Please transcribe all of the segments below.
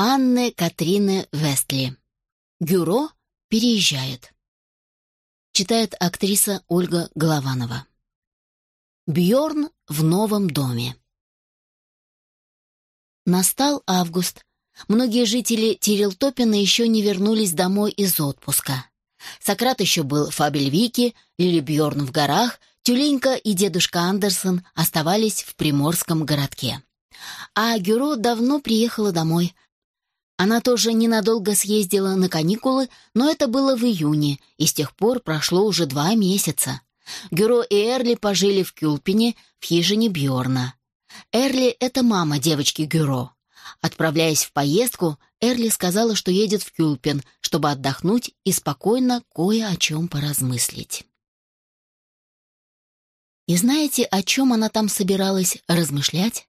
Анны Катрины Вестли. Гюро переезжает. Читает актриса Ольга Голованова. Бьорн в новом доме. Настал август. Многие жители Тирилтопина еще не вернулись домой из отпуска. Сократ еще был в Фабельвике, Лили Бьорн в горах, Тюленька и дедушка Андерсон оставались в приморском городке. А Гюро давно приехала домой – она тоже ненадолго съездила на каникулы, но это было в июне, и с тех пор прошло уже два месяца. Гюро и Эрли пожили в Кюлпине, в хижине Бьорна. Эрли — это мама девочки Гюро. Отправляясь в поездку, Эрли сказала, что едет в Кюлпин, чтобы отдохнуть и спокойно кое о чем поразмыслить. И знаете, о чем она там собиралась размышлять?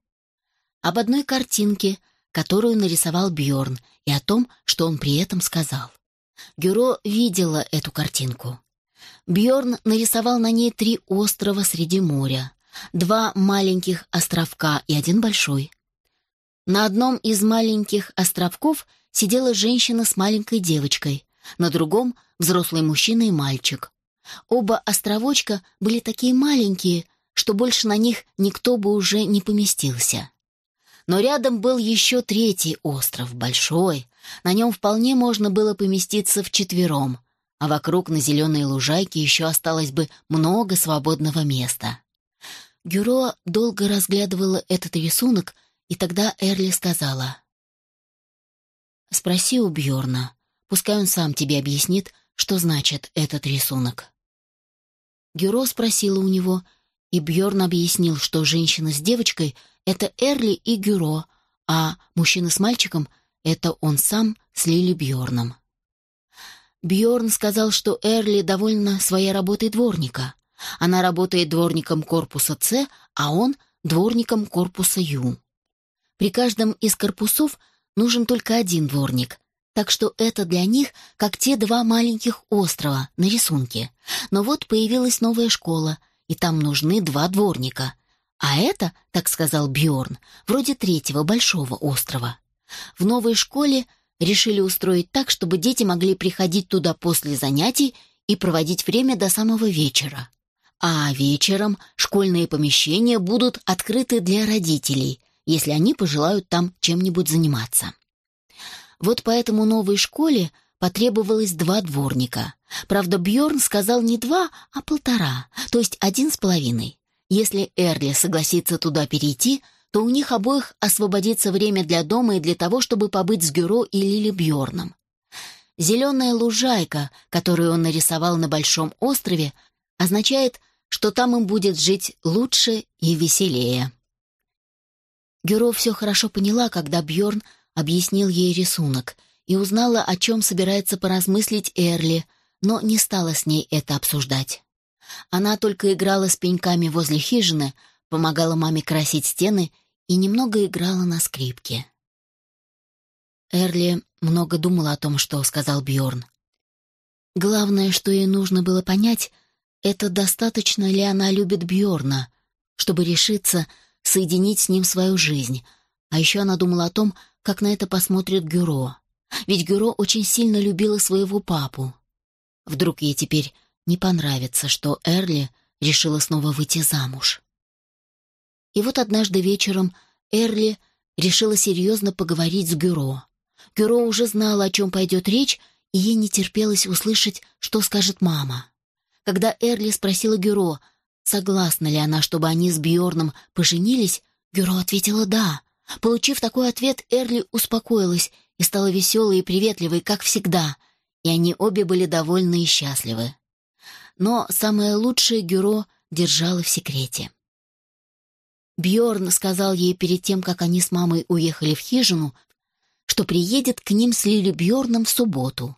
Об одной картинке — которую нарисовал Бьорн, и о том, что он при этом сказал. Гюро видела эту картинку. Бьорн нарисовал на ней три острова среди моря, два маленьких островка и один большой. На одном из маленьких островков сидела женщина с маленькой девочкой, на другом — взрослый мужчина и мальчик. Оба островочка были такие маленькие, что больше на них никто бы уже не поместился. Но рядом был еще третий остров, большой. На нем вполне можно было поместиться вчетвером, а вокруг на зеленой лужайке еще осталось бы много свободного места. Гюро долго разглядывала этот рисунок, и тогда Эрли сказала. «Спроси у Бьорна, пускай он сам тебе объяснит, что значит этот рисунок». Гюро спросила у него, и Бьорн объяснил, что женщина с девочкой — это Эрли и Гюро, а мужчина с мальчиком — это он сам с Лили Бьорном. Бьорн сказал, что Эрли довольна своей работой дворника. Она работает дворником корпуса С, а он — дворником корпуса Ю. При каждом из корпусов нужен только один дворник, так что это для них как те два маленьких острова на рисунке. Но вот появилась новая школа, и там нужны два дворника. А это, так сказал Бьорн, вроде третьего большого острова. В новой школе решили устроить так, чтобы дети могли приходить туда после занятий и проводить время до самого вечера. А вечером школьные помещения будут открыты для родителей, если они пожелают там чем-нибудь заниматься. Вот поэтому новой школе потребовалось два дворника. Правда, Бьорн сказал не два, а полтора, то есть один с половиной. Если Эрли согласится туда перейти, то у них обоих освободится время для дома и для того, чтобы побыть с Гюро и Лили Бьорном. Зеленая лужайка, которую он нарисовал на Большом острове, означает, что там им будет жить лучше и веселее. Гюро все хорошо поняла, когда Бьорн объяснил ей рисунок и узнала, о чем собирается поразмыслить Эрли, но не стала с ней это обсуждать. Она только играла с пеньками возле хижины, помогала маме красить стены и немного играла на скрипке. Эрли много думала о том, что сказал Бьорн. Главное, что ей нужно было понять, это достаточно ли она любит Бьорна, чтобы решиться соединить с ним свою жизнь. А еще она думала о том, как на это посмотрит Гюро. Ведь Гюро очень сильно любила своего папу. Вдруг ей теперь не понравится, что Эрли решила снова выйти замуж. И вот однажды вечером Эрли решила серьезно поговорить с Гюро. Гюро уже знала, о чем пойдет речь, и ей не терпелось услышать, что скажет мама. Когда Эрли спросила Гюро, согласна ли она, чтобы они с Бьорном поженились, Гюро ответила «да». Получив такой ответ, Эрли успокоилась и стала веселой и приветливой, как всегда, и они обе были довольны и счастливы но самое лучшее Гюро держала в секрете. Бьорн сказал ей перед тем, как они с мамой уехали в хижину, что приедет к ним с Лили Бьорном в субботу,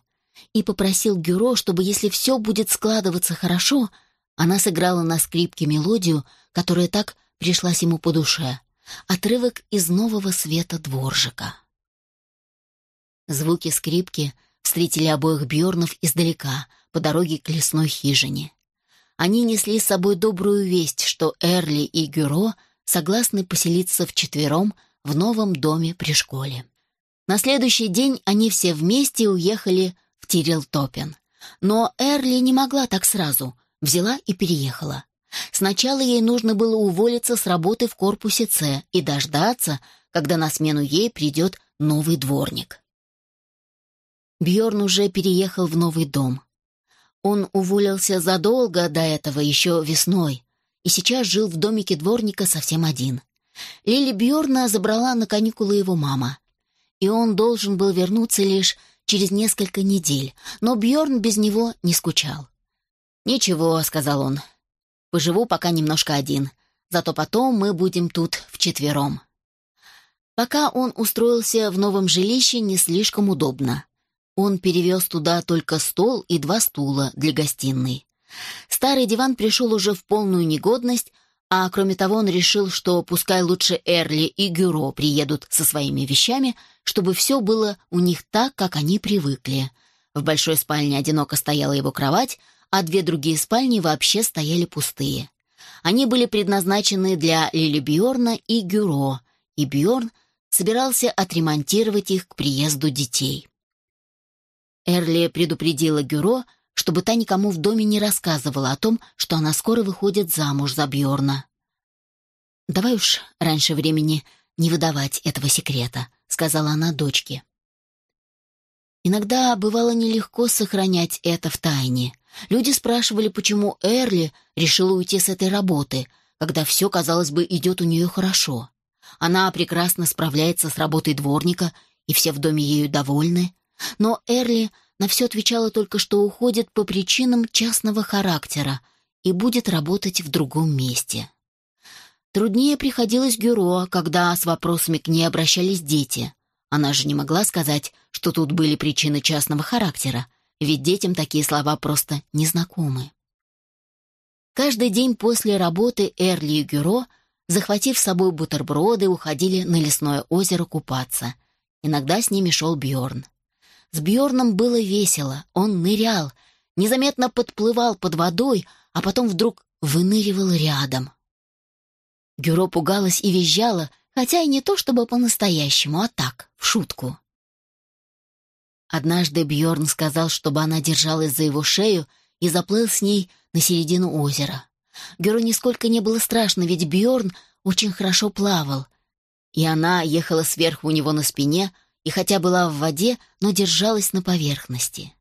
и попросил Гюро, чтобы, если все будет складываться хорошо, она сыграла на скрипке мелодию, которая так пришлась ему по душе, отрывок из «Нового света дворжика». Звуки скрипки встретили обоих Бьорнов издалека — по дороге к лесной хижине. Они несли с собой добрую весть, что Эрли и Гюро согласны поселиться вчетвером в новом доме при школе. На следующий день они все вместе уехали в Тирилтопен. Но Эрли не могла так сразу. Взяла и переехала. Сначала ей нужно было уволиться с работы в корпусе С и дождаться, когда на смену ей придет новый дворник. Бьорн уже переехал в новый дом. Он уволился задолго до этого, еще весной, и сейчас жил в домике дворника совсем один. Лили Бьорна забрала на каникулы его мама, и он должен был вернуться лишь через несколько недель, но Бьорн без него не скучал. «Ничего», — сказал он, — «поживу пока немножко один, зато потом мы будем тут вчетвером». Пока он устроился в новом жилище не слишком удобно. Он перевез туда только стол и два стула для гостиной. Старый диван пришел уже в полную негодность, а кроме того он решил, что пускай лучше Эрли и Гюро приедут со своими вещами, чтобы все было у них так, как они привыкли. В большой спальне одиноко стояла его кровать, а две другие спальни вообще стояли пустые. Они были предназначены для Лили Бьорна и Гюро, и Бьорн собирался отремонтировать их к приезду детей. Эрли предупредила Гюро, чтобы та никому в доме не рассказывала о том, что она скоро выходит замуж за Бьорна. «Давай уж раньше времени не выдавать этого секрета», — сказала она дочке. Иногда бывало нелегко сохранять это в тайне. Люди спрашивали, почему Эрли решила уйти с этой работы, когда все, казалось бы, идет у нее хорошо. Она прекрасно справляется с работой дворника, и все в доме ею довольны. Но Эрли на все отвечала только, что уходит по причинам частного характера и будет работать в другом месте. Труднее приходилось Гюро, когда с вопросами к ней обращались дети. Она же не могла сказать, что тут были причины частного характера, ведь детям такие слова просто незнакомы. Каждый день после работы Эрли и Гюро, захватив с собой бутерброды, уходили на лесное озеро купаться. Иногда с ними шел Бьорн. С Бьорном было весело, он нырял, незаметно подплывал под водой, а потом вдруг выныривал рядом. Гюро пугалась и визжала, хотя и не то чтобы по-настоящему, а так, в шутку. Однажды Бьорн сказал, чтобы она держалась за его шею и заплыл с ней на середину озера. Гюро нисколько не было страшно, ведь Бьорн очень хорошо плавал, и она ехала сверху у него на спине, и хотя была в воде, но держалась на поверхности.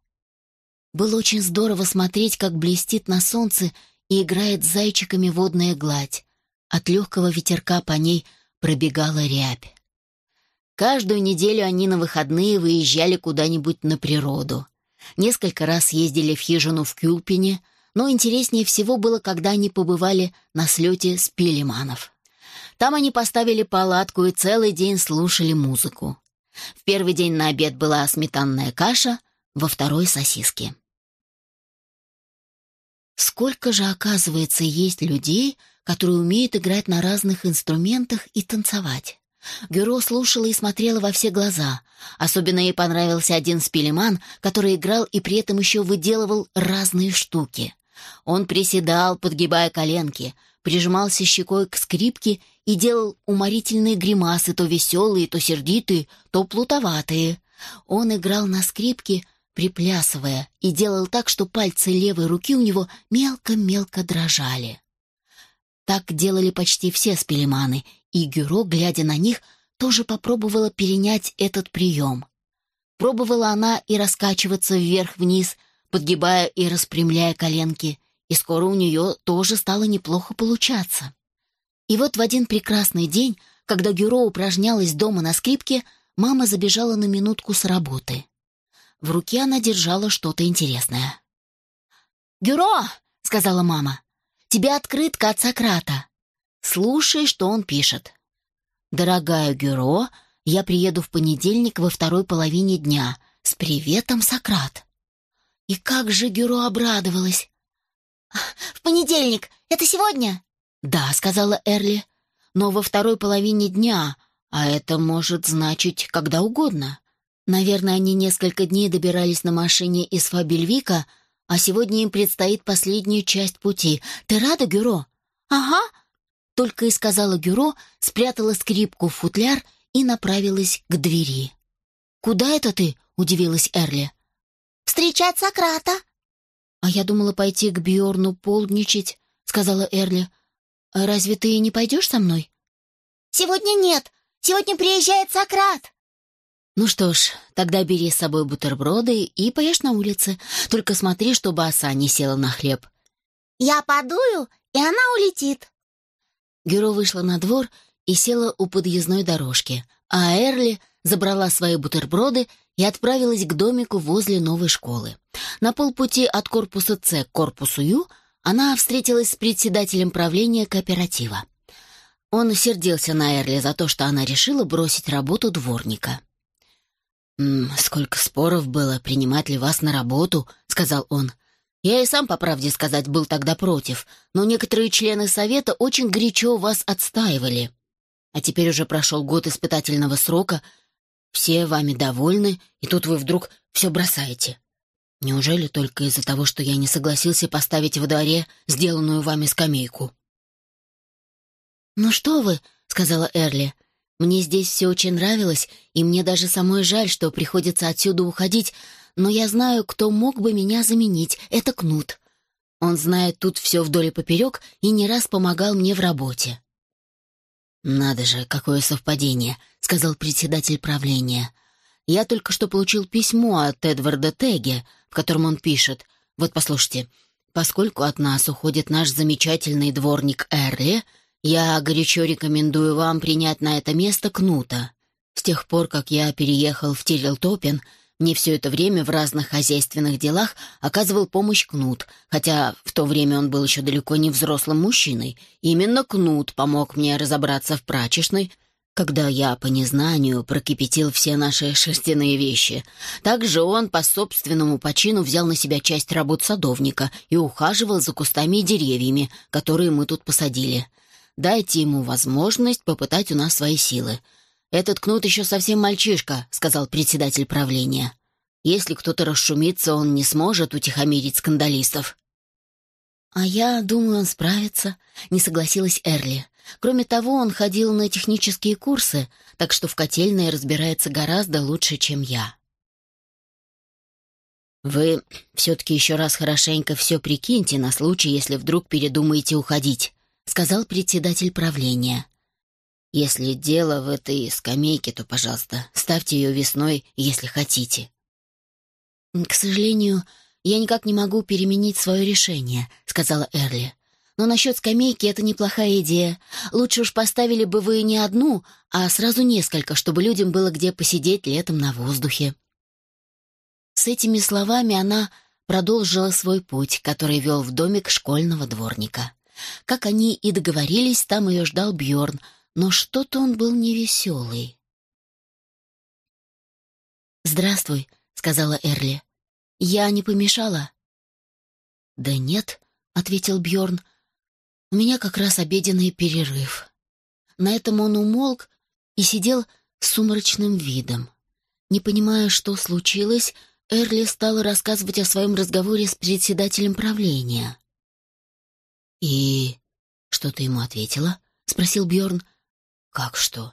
Было очень здорово смотреть, как блестит на солнце и играет зайчиками водная гладь. От легкого ветерка по ней пробегала рябь. Каждую неделю они на выходные выезжали куда-нибудь на природу. Несколько раз ездили в хижину в Кюльпине, но интереснее всего было, когда они побывали на слете с Пилиманов. Там они поставили палатку и целый день слушали музыку. В первый день на обед была сметанная каша, во второй — сосиски. Сколько же, оказывается, есть людей, которые умеют играть на разных инструментах и танцевать. Гюро слушала и смотрела во все глаза. Особенно ей понравился один спилеман, который играл и при этом еще выделывал разные штуки. Он приседал, подгибая коленки, прижимался щекой к скрипке и делал уморительные гримасы, то веселые, то сердитые, то плутоватые. Он играл на скрипке, приплясывая, и делал так, что пальцы левой руки у него мелко-мелко дрожали. Так делали почти все спелеманы, и Гюро, глядя на них, тоже попробовала перенять этот прием. Пробовала она и раскачиваться вверх-вниз, подгибая и распрямляя коленки, и скоро у нее тоже стало неплохо получаться. И вот в один прекрасный день, когда Гюро упражнялась дома на скрипке, мама забежала на минутку с работы. В руке она держала что-то интересное. «Гюро!» — сказала мама. «Тебе открытка от Сократа. Слушай, что он пишет. Дорогая Гюро, я приеду в понедельник во второй половине дня. С приветом, Сократ!» И как же Гюро обрадовалась! «В понедельник! Это сегодня?» «Да», — сказала Эрли, — «но во второй половине дня, а это может значить когда угодно. Наверное, они несколько дней добирались на машине из Фабельвика, а сегодня им предстоит последняя часть пути. Ты рада, Гюро?» «Ага», — только и сказала Гюро, спрятала скрипку в футляр и направилась к двери. куда это ты?» — удивилась Эрли. «Встречать Сократа». «А я думала пойти к Бьорну полдничать», — сказала Эрли. «А разве ты не пойдешь со мной?» «Сегодня нет. Сегодня приезжает Сократ». «Ну что ж, тогда бери с собой бутерброды и поешь на улице. Только смотри, чтобы оса не села на хлеб». «Я подую, и она улетит». Гюро вышла на двор и села у подъездной дорожки, а Эрли забрала свои бутерброды и отправилась к домику возле новой школы. На полпути от корпуса С к корпусу Ю она встретилась с председателем правления кооператива. Он сердился на Эрли за то, что она решила бросить работу дворника. «М -м, «Сколько споров было, принимать ли вас на работу», — сказал он. «Я и сам, по правде сказать, был тогда против, но некоторые члены совета очень горячо вас отстаивали. А теперь уже прошел год испытательного срока, все вами довольны, и тут вы вдруг все бросаете. Неужели только из-за того, что я не согласился поставить во дворе сделанную вами скамейку?» «Ну что вы», — сказала Эрли, — «мне здесь все очень нравилось, и мне даже самой жаль, что приходится отсюда уходить, но я знаю, кто мог бы меня заменить. Это Кнут. Он знает тут все вдоль и поперек и не раз помогал мне в работе». «Надо же, какое совпадение», — сказал председатель правления. «Я только что получил письмо от Эдварда Теге, в котором он пишет. Вот послушайте, поскольку от нас уходит наш замечательный дворник Эрли, я горячо рекомендую вам принять на это место Кнута. С тех пор, как я переехал в Тирилтопен, мне все это время в разных хозяйственных делах оказывал помощь Кнут, хотя в то время он был еще далеко не взрослым мужчиной. Именно Кнут помог мне разобраться в прачечной, когда я по незнанию прокипятил все наши шерстяные вещи. Также он по собственному почину взял на себя часть работ садовника и ухаживал за кустами и деревьями, которые мы тут посадили. Дайте ему возможность попытать у нас свои силы. «Этот кнут еще совсем мальчишка», — сказал председатель правления. «Если кто-то расшумится, он не сможет утихомирить скандалистов». «А я думаю, он справится», — не согласилась Эрли. «Кроме того, он ходил на технические курсы, так что в котельной разбирается гораздо лучше, чем я». «Вы все-таки еще раз хорошенько все прикиньте на случай, если вдруг передумаете уходить», — сказал председатель правления. Если дело в этой скамейке, то, пожалуйста, ставьте ее весной, если хотите. К сожалению, я никак не могу переменить свое решение, сказала Эрли. Но насчет скамейки это неплохая идея. Лучше уж поставили бы вы не одну, а сразу несколько, чтобы людям было где посидеть летом на воздухе. С этими словами она продолжила свой путь, который вел в домик школьного дворника. Как они и договорились, там ее ждал Бьорн, но что-то он был невеселый. «Здравствуй», — сказала Эрли. «Я не помешала?» «Да нет», — ответил Бьорн. «У меня как раз обеденный перерыв». На этом он умолк и сидел с сумрачным видом. Не понимая, что случилось, Эрли стала рассказывать о своем разговоре с председателем правления. «И что ты ему ответила?» — спросил Бьорн. «Как что?»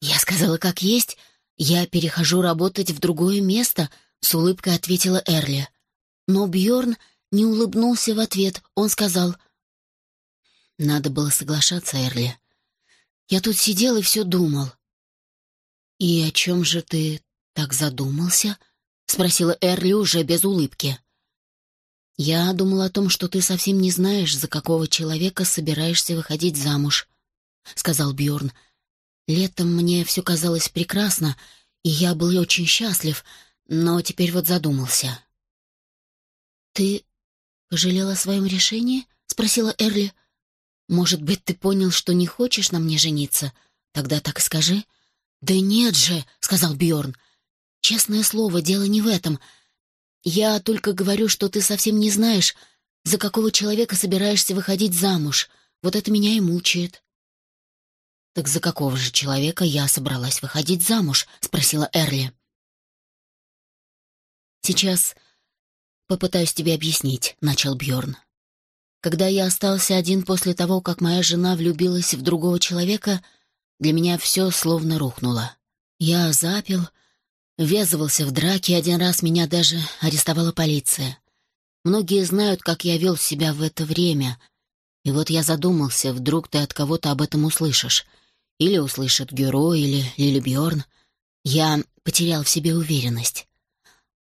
«Я сказала, как есть. Я перехожу работать в другое место», — с улыбкой ответила Эрли. Но Бьорн не улыбнулся в ответ. Он сказал, «Надо было соглашаться, Эрли. Я тут сидел и все думал». «И о чем же ты так задумался?» — спросила Эрли уже без улыбки. «Я думал о том, что ты совсем не знаешь, за какого человека собираешься выходить замуж», — сказал Бьорн. Летом мне все казалось прекрасно, и я был очень счастлив, но теперь вот задумался. «Ты пожалел о своем решении?» — спросила Эрли. «Может быть, ты понял, что не хочешь на мне жениться? Тогда так скажи». «Да нет же», — сказал Бьорн. «Честное слово, дело не в этом. Я только говорю, что ты совсем не знаешь, за какого человека собираешься выходить замуж. Вот это меня и мучает». «Так за какого же человека я собралась выходить замуж?» — спросила Эрли. «Сейчас попытаюсь тебе объяснить», — начал Бьорн. «Когда я остался один после того, как моя жена влюбилась в другого человека, для меня все словно рухнуло. Я запил, Ввязывался в драки, один раз меня даже арестовала полиция. Многие знают, как я вел себя в это время. И вот я задумался, вдруг ты от кого-то об этом услышишь. Или услышит Гюро, или Лили Бьорн. Я потерял в себе уверенность.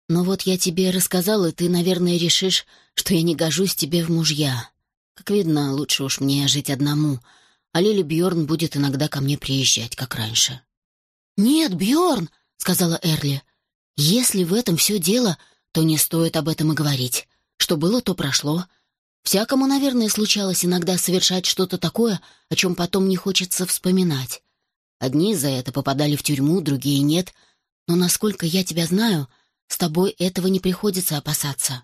Но вот я тебе рассказал, и ты, наверное, решишь, что я не гожусь тебе в мужья. Как видно, лучше уж мне жить одному, а Лили Бьорн будет иногда ко мне приезжать, как раньше. «Нет, Бьорн!» — сказала Эрли. «Если в этом все дело, то не стоит об этом и говорить. Что было, то прошло. Всякому, наверное, случалось иногда совершать что-то такое, о чем потом не хочется вспоминать. Одни за это попадали в тюрьму, другие нет. Но, насколько я тебя знаю, с тобой этого не приходится опасаться.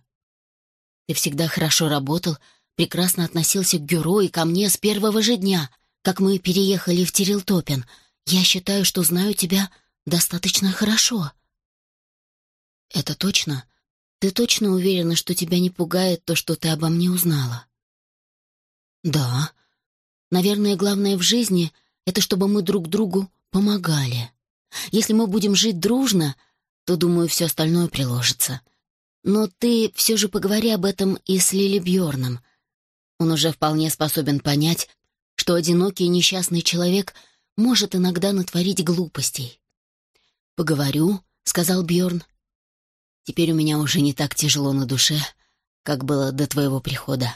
Ты всегда хорошо работал, прекрасно относился к Гюро и ко мне с первого же дня, как мы переехали в Терилтопин. Я считаю, что знаю тебя достаточно хорошо. Это точно? Ты точно уверена, что тебя не пугает то, что ты обо мне узнала? Да. Наверное, главное в жизни — это чтобы мы друг другу помогали. Если мы будем жить дружно, то, думаю, все остальное приложится. Но ты все же поговори об этом и с Лили Бьорном. Он уже вполне способен понять, что одинокий и несчастный человек может иногда натворить глупостей. «Поговорю», — сказал Бьорн. «Теперь у меня уже не так тяжело на душе, как было до твоего прихода».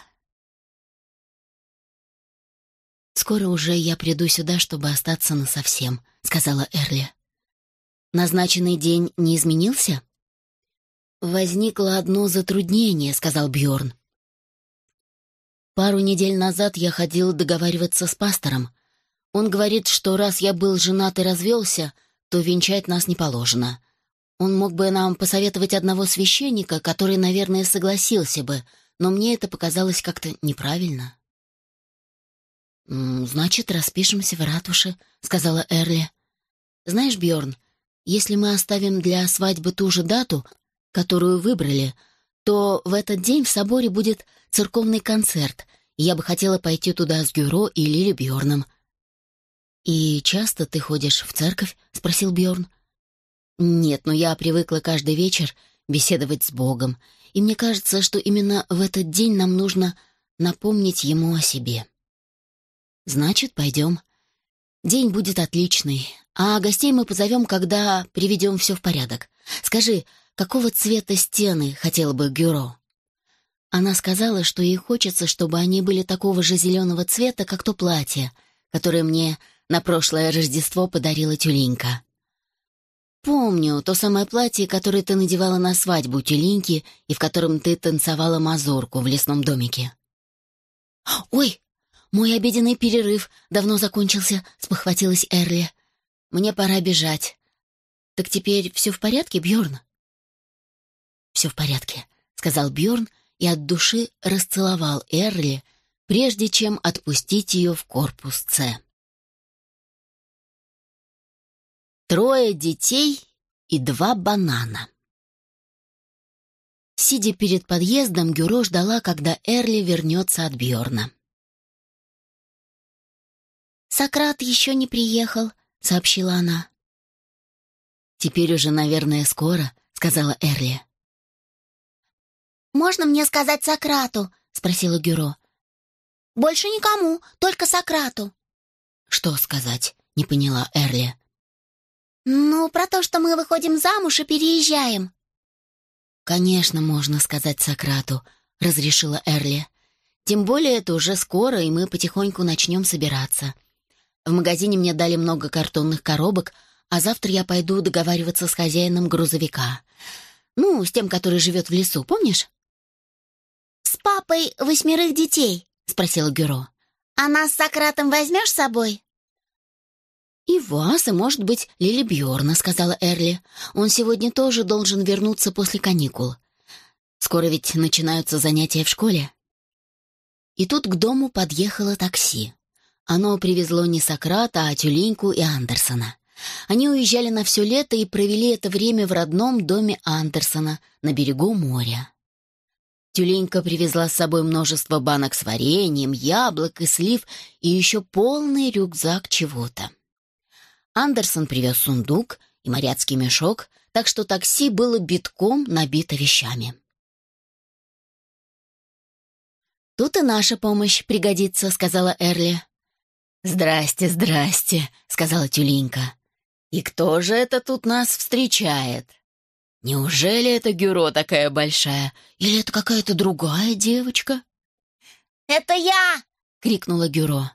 «Скоро уже я приду сюда, чтобы остаться насовсем», — сказала Эрли. «Назначенный день не изменился?» «Возникло одно затруднение», — сказал Бьорн. «Пару недель назад я ходил договариваться с пастором. Он говорит, что раз я был женат и развелся, то венчать нас не положено. Он мог бы нам посоветовать одного священника, который, наверное, согласился бы, но мне это показалось как-то неправильно». «Значит, распишемся в ратуше», — сказала Эрли. «Знаешь, Бьорн, если мы оставим для свадьбы ту же дату, которую выбрали, то в этот день в соборе будет церковный концерт, и я бы хотела пойти туда с Гюро и Лили Бьорном. «И часто ты ходишь в церковь?» — спросил Бьорн. «Нет, но я привыкла каждый вечер беседовать с Богом, и мне кажется, что именно в этот день нам нужно напомнить Ему о себе». «Значит, пойдем. День будет отличный, а гостей мы позовем, когда приведем все в порядок. Скажи, какого цвета стены хотела бы Гюро. Она сказала, что ей хочется, чтобы они были такого же зеленого цвета, как то платье, которое мне на прошлое Рождество подарила тюленька. Помню то самое платье, которое ты надевала на свадьбу тюленьки и в котором ты танцевала мазурку в лесном домике. «Ой, мой обеденный перерыв давно закончился», — спохватилась Эрли. «Мне пора бежать. Так теперь все в порядке, Бьорн? «Все в порядке», — сказал Бьорн и от души расцеловал Эрли, прежде чем отпустить ее в корпус С. Трое детей и два банана. Сидя перед подъездом, Гюро ждала, когда Эрли вернется от Бьорна. «Сократ еще не приехал», — сообщила она. «Теперь уже, наверное, скоро», — сказала Эрли. «Можно мне сказать Сократу?» — спросила Гюро. «Больше никому, только Сократу». «Что сказать?» — не поняла Эрли. «Ну, про то, что мы выходим замуж и переезжаем». «Конечно, можно сказать Сократу», — разрешила Эрли. «Тем более это уже скоро, и мы потихоньку начнем собираться. В магазине мне дали много картонных коробок, а завтра я пойду договариваться с хозяином грузовика. Ну, с тем, который живет в лесу, помнишь?» «С папой восьмерых детей?» — спросила Гюро. «А нас с Сократом возьмешь с собой?» «И вас, и, может быть, Лили Бьорна», — сказала Эрли. «Он сегодня тоже должен вернуться после каникул. Скоро ведь начинаются занятия в школе». И тут к дому подъехало такси. Оно привезло не Сократа, а Тюленьку и Андерсона. Они уезжали на все лето и провели это время в родном доме Андерсона на берегу моря. Тюленька привезла с собой множество банок с вареньем, яблок и слив и еще полный рюкзак чего-то. Андерсон привез сундук и моряцкий мешок, так что такси было битком набито вещами. «Тут и наша помощь пригодится», — сказала Эрли. «Здрасте, здрасте», — сказала Тюленька. «И кто же это тут нас встречает? Неужели это Гюро такая большая? Или это какая-то другая девочка?» «Это я!» — крикнула Гюро.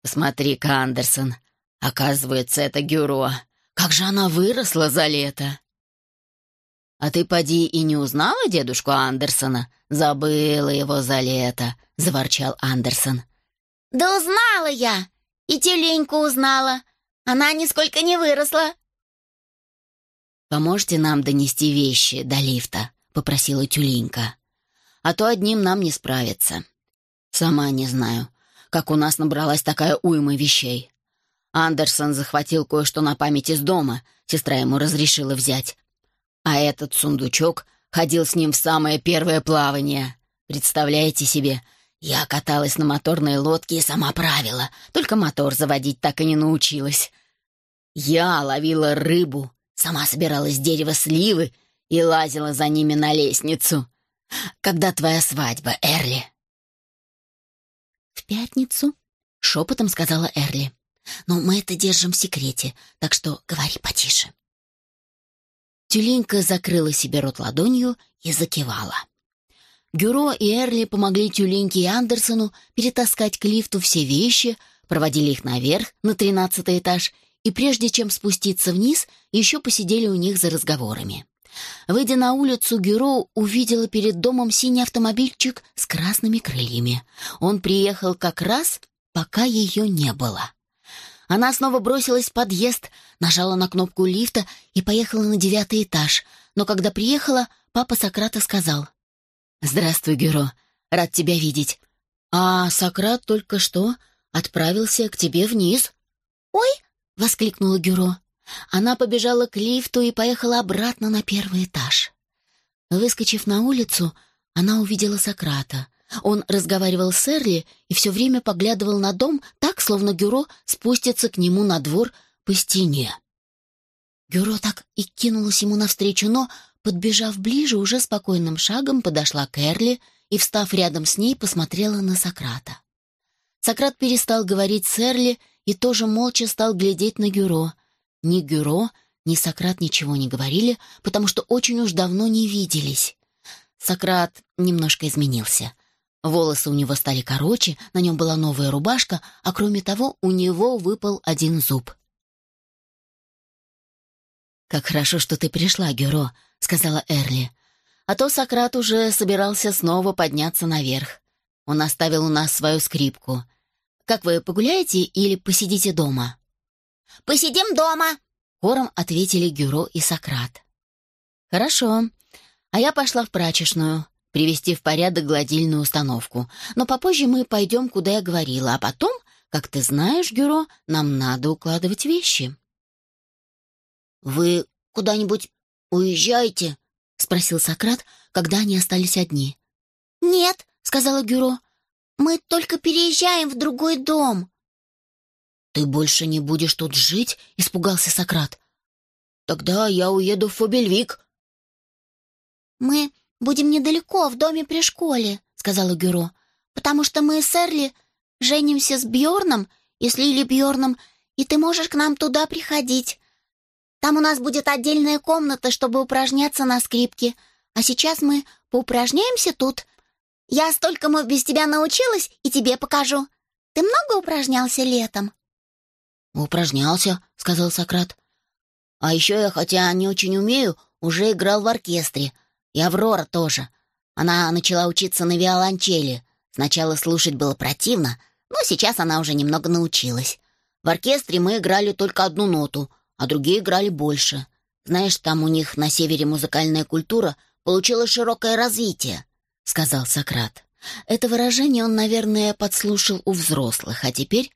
«Посмотри-ка, Андерсон, оказывается, это Гюро. Как же она выросла за лето!» «А ты, поди, и не узнала дедушку Андерсона? Забыла его за лето», — заворчал Андерсон. «Да узнала я! И Тюленьку узнала. Она нисколько не выросла». «Поможете нам донести вещи до лифта?» — попросила Тюленька. «А то одним нам не справиться. Сама не знаю, как у нас набралась такая уйма вещей. Андерсон захватил кое-что на память из дома, сестра ему разрешила взять. А этот сундучок ходил с ним в самое первое плавание. Представляете себе, я каталась на моторной лодке и сама правила, только мотор заводить так и не научилась. Я ловила рыбу, сама собирала с дерева сливы и лазила за ними на лестницу. Когда твоя свадьба, Эрли?» «В пятницу», — шепотом сказала Эрли. «Но мы это держим в секрете, так что говори потише». Тюленька закрыла себе рот ладонью и закивала. Гюро и Эрли помогли Тюленьке и Андерсону перетаскать к лифту все вещи, проводили их наверх, на тринадцатый этаж, и прежде чем спуститься вниз, еще посидели у них за разговорами. Выйдя на улицу, Гюро увидела перед домом синий автомобильчик с красными крыльями. Он приехал как раз, пока ее не было. Она снова бросилась в подъезд, нажала на кнопку лифта и поехала на девятый этаж. Но когда приехала, папа Сократа сказал — «Здравствуй, Гюро. Рад тебя видеть. А Сократ только что отправился к тебе вниз». «Ой!» — воскликнула Гюро. Она побежала к лифту и поехала обратно на первый этаж. Выскочив на улицу, она увидела Сократа. Он разговаривал с Эрли и все время поглядывал на дом так, словно Гюро спустится к нему на двор по стене. Гюро так и кинулась ему навстречу, но Подбежав ближе, уже спокойным шагом подошла к Эрли и, встав рядом с ней, посмотрела на Сократа. Сократ перестал говорить с Эрли и тоже молча стал глядеть на Гюро. Ни Гюро, ни Сократ ничего не говорили, потому что очень уж давно не виделись. Сократ немножко изменился. Волосы у него стали короче, на нем была новая рубашка, а кроме того у него выпал один зуб. «Как хорошо, что ты пришла, Гюро», — сказала Эрли. А то Сократ уже собирался снова подняться наверх. Он оставил у нас свою скрипку. Как вы погуляете или посидите дома? Посидим дома, хором ответили Гюро и Сократ. Хорошо. А я пошла в прачечную привести в порядок гладильную установку. Но попозже мы пойдем, куда я говорила, а потом, как ты знаешь, Гюро, нам надо укладывать вещи. Вы куда-нибудь «Уезжайте?» — спросил Сократ, когда они остались одни. «Нет», — сказала Гюро, — «мы только переезжаем в другой дом». «Ты больше не будешь тут жить?» — испугался Сократ. «Тогда я уеду в Фобельвик». «Мы будем недалеко, в доме при школе», — сказала Гюро, «потому что мы с Эрли женимся с Бьорном и с Лили Бьорном, и ты можешь к нам туда приходить. Там у нас будет отдельная комната, чтобы упражняться на скрипке. А сейчас мы поупражняемся тут. Я столькому без тебя научилась и тебе покажу. Ты много упражнялся летом?» «Упражнялся», — сказал Сократ. «А еще я, хотя не очень умею, уже играл в оркестре. И Аврора тоже. Она начала учиться на виолончели. Сначала слушать было противно, но сейчас она уже немного научилась. В оркестре мы играли только одну ноту — а другие играли больше. Знаешь, там у них на севере музыкальная культура получила широкое развитие», — сказал Сократ. Это выражение он, наверное, подслушал у взрослых, а теперь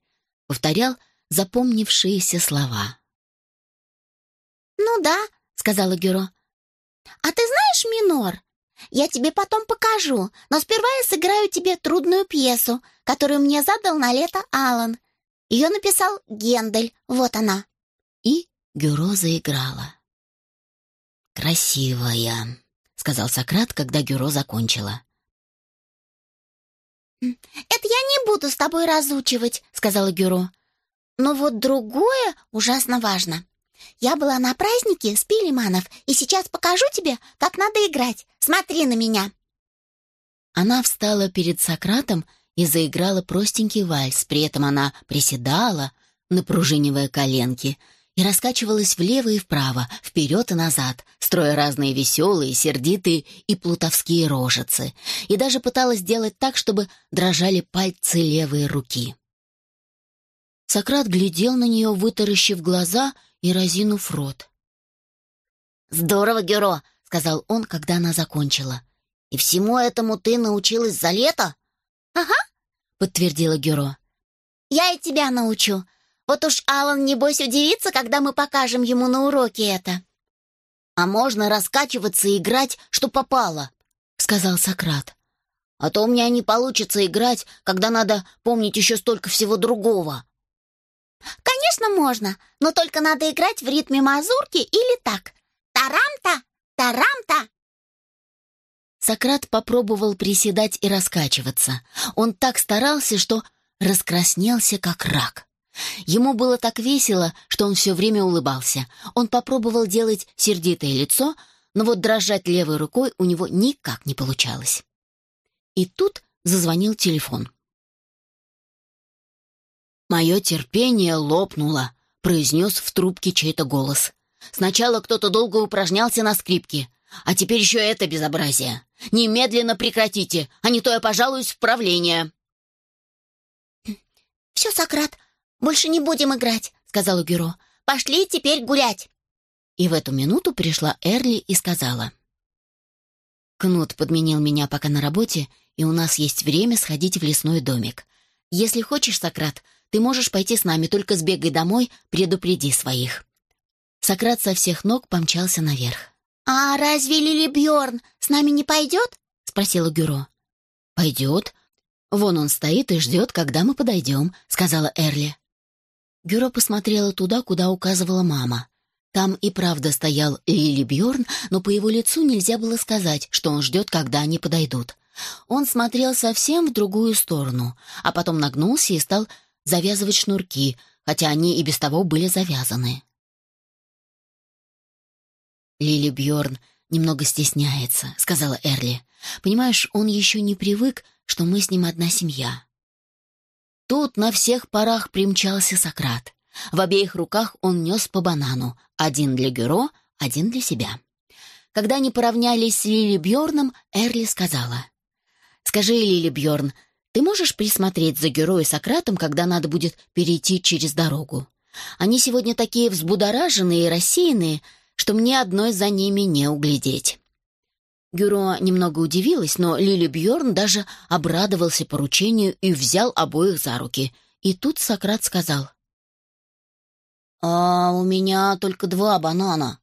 повторял запомнившиеся слова. «Ну да», — сказала Гюро. «А ты знаешь минор? Я тебе потом покажу, но сперва я сыграю тебе трудную пьесу, которую мне задал на лето Алан. Ее написал Гендель, вот она». Гюро заиграла. «Красивая», — сказал Сократ, когда Гюро закончила. «Это я не буду с тобой разучивать», — сказала Гюро. «Но вот другое ужасно важно. Я была на празднике с Пилиманов, и сейчас покажу тебе, как надо играть. Смотри на меня». Она встала перед Сократом и заиграла простенький вальс. При этом она приседала, напружинивая коленки, и раскачивалась влево и вправо, вперед и назад, строя разные веселые, сердитые и плутовские рожицы, и даже пыталась сделать так, чтобы дрожали пальцы левой руки. Сократ глядел на нее, вытаращив глаза и разинув рот. «Здорово, Геро!» — сказал он, когда она закончила. «И всему этому ты научилась за лето?» «Ага», — подтвердила Геро. «Я и тебя научу. Вот уж Алан, небось, удивится, когда мы покажем ему на уроке это». «А можно раскачиваться и играть, что попало», — сказал Сократ. «А то у меня не получится играть, когда надо помнить еще столько всего другого». «Конечно, можно, но только надо играть в ритме мазурки или так. Тарам-та, тарам-та». Сократ попробовал приседать и раскачиваться. Он так старался, что раскраснелся, как рак. Ему было так весело, что он все время улыбался. Он попробовал делать сердитое лицо, но вот дрожать левой рукой у него никак не получалось. И тут зазвонил телефон. «Мое терпение лопнуло», — произнес в трубке чей-то голос. «Сначала кто-то долго упражнялся на скрипке, а теперь еще это безобразие. Немедленно прекратите, а не то я пожалуюсь в правление». «Все, Сократ, больше не будем играть», — сказала Гюро. «Пошли теперь гулять». И в эту минуту пришла Эрли и сказала. «Кнут подменил меня пока на работе, и у нас есть время сходить в лесной домик. Если хочешь, Сократ, ты можешь пойти с нами, только сбегай домой, предупреди своих». Сократ со всех ног помчался наверх. «А разве Лили Бьорн с нами не пойдет?» — спросила Гюро. «Пойдет. Вон он стоит и ждет, когда мы подойдем», — сказала Эрли. Гюро посмотрела туда, куда указывала мама. Там и правда стоял Лили Бьорн, но по его лицу нельзя было сказать, что он ждет, когда они подойдут. Он смотрел совсем в другую сторону, а потом нагнулся и стал завязывать шнурки, хотя они и без того были завязаны. Лили Бьорн немного стесняется, сказала Эрли. Понимаешь, он еще не привык, что мы с ним одна семья. Тут на всех парах примчался Сократ. В обеих руках он нес по банану, один для Гюро, один для себя. Когда они поравнялись с Лили Бьорном, Эрли сказала: "Скажи, Лили Бьорн, ты можешь присмотреть за героем Сократом, когда надо будет перейти через дорогу? Они сегодня такие взбудораженные и рассеянные, что мне одной за ними не углядеть». Гюро немного удивилась, но Лили Бьорн даже обрадовался поручению и взял обоих за руки. И тут Сократ сказал. «А у меня только два банана».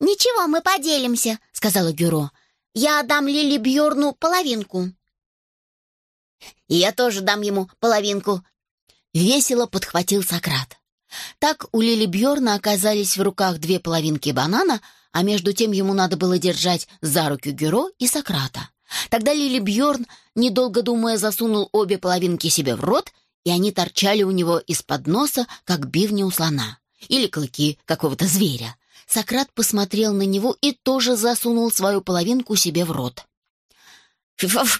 «Ничего, мы поделимся», — сказала Гюро. «Я отдам Лили Бьорну половинку». Я тоже дам ему половинку. Весело подхватил Сократ. Так у Лили Бьорна оказались в руках две половинки банана, а между тем ему надо было держать за руки Гюро и Сократа. Тогда Лили Бьорн, недолго думая, засунул обе половинки себе в рот, и они торчали у него из-под носа, как бивни у слона или клыки какого-то зверя. Сократ посмотрел на него и тоже засунул свою половинку себе в рот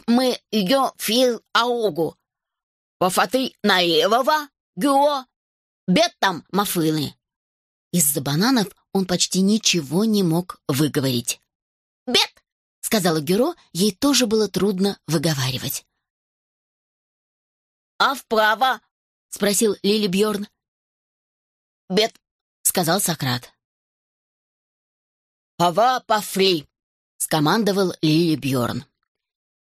мы йо фил аогу. Пофаты наевова гюо. Бед там мафылы. Из-за бананов он почти ничего не мог выговорить. «Бед!» — сказала Гюро, ей тоже было трудно выговаривать. «А вправо?» — спросил Лили Бьорн. «Бед!» — сказал Сократ. «Ава пофри!» — скомандовал Лили Бьорн.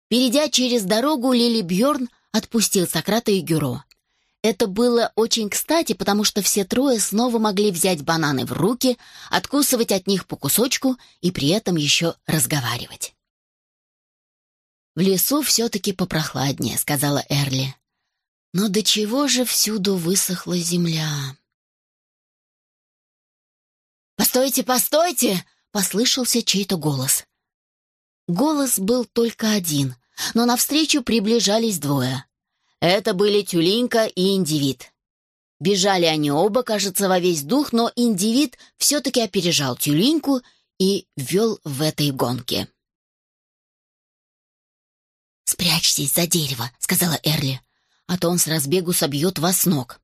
Перейдя через дорогу, Лили Бьорн отпустил Сократа и Гюро. Это было очень кстати, потому что все трое снова могли взять бананы в руки, откусывать от них по кусочку и при этом еще разговаривать. «В лесу все-таки попрохладнее», — сказала Эрли. «Но до чего же всюду высохла земля?» «Постойте, постойте!» послышался чей-то голос. Голос был только один, но навстречу приближались двое. Это были Тюлинка и Индивид. Бежали они оба, кажется, во весь дух, но Индивид все-таки опережал Тюлинку и вел в этой гонке. «Спрячьтесь за дерево», — сказала Эрли, «а то он с разбегу собьет вас с ног».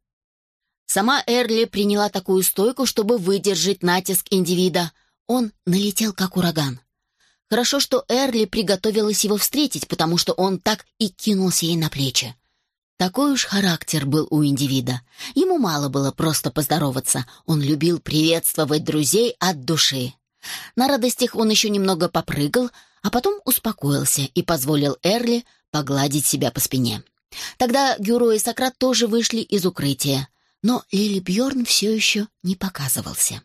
Сама Эрли приняла такую стойку, чтобы выдержать натиск индивида. Он налетел, как ураган. Хорошо, что Эрли приготовилась его встретить, потому что он так и кинулся ей на плечи. Такой уж характер был у индивида. Ему мало было просто поздороваться. Он любил приветствовать друзей от души. На радостях он еще немного попрыгал, а потом успокоился и позволил Эрли погладить себя по спине. Тогда Гюро и Сократ тоже вышли из укрытия, но Лили Бьорн все еще не показывался.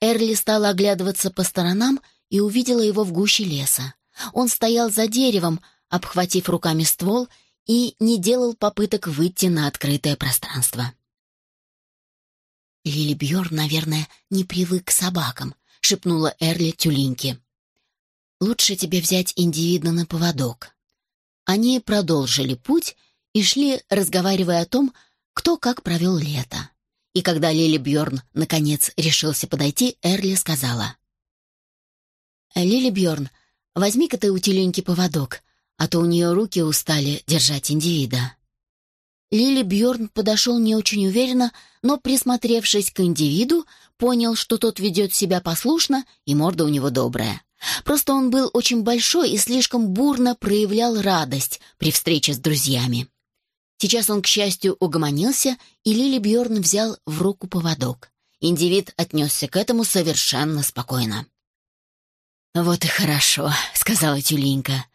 Эрли стала оглядываться по сторонам и увидела его в гуще леса. Он стоял за деревом, обхватив руками ствол, и не делал попыток выйти на открытое пространство. Лили Бьорн, наверное, не привык к собакам, шепнула Эрли тюлиньке. «Лучше тебе взять индивида на поводок». Они продолжили путь и шли, разговаривая о том, кто как провел лето. И когда Лили Бьорн наконец решился подойти, Эрли сказала. «Лили Бьорн, возьми-ка ты у тюленьки поводок, а то у нее руки устали держать индивида». Лили Бьорн подошел не очень уверенно, но, присмотревшись к индивиду, понял, что тот ведет себя послушно и морда у него добрая. Просто он был очень большой и слишком бурно проявлял радость при встрече с друзьями. Сейчас он, к счастью, угомонился, и Лили Бьорн взял в руку поводок. Индивид отнесся к этому совершенно спокойно. «Вот и хорошо», — сказала Тюлинка.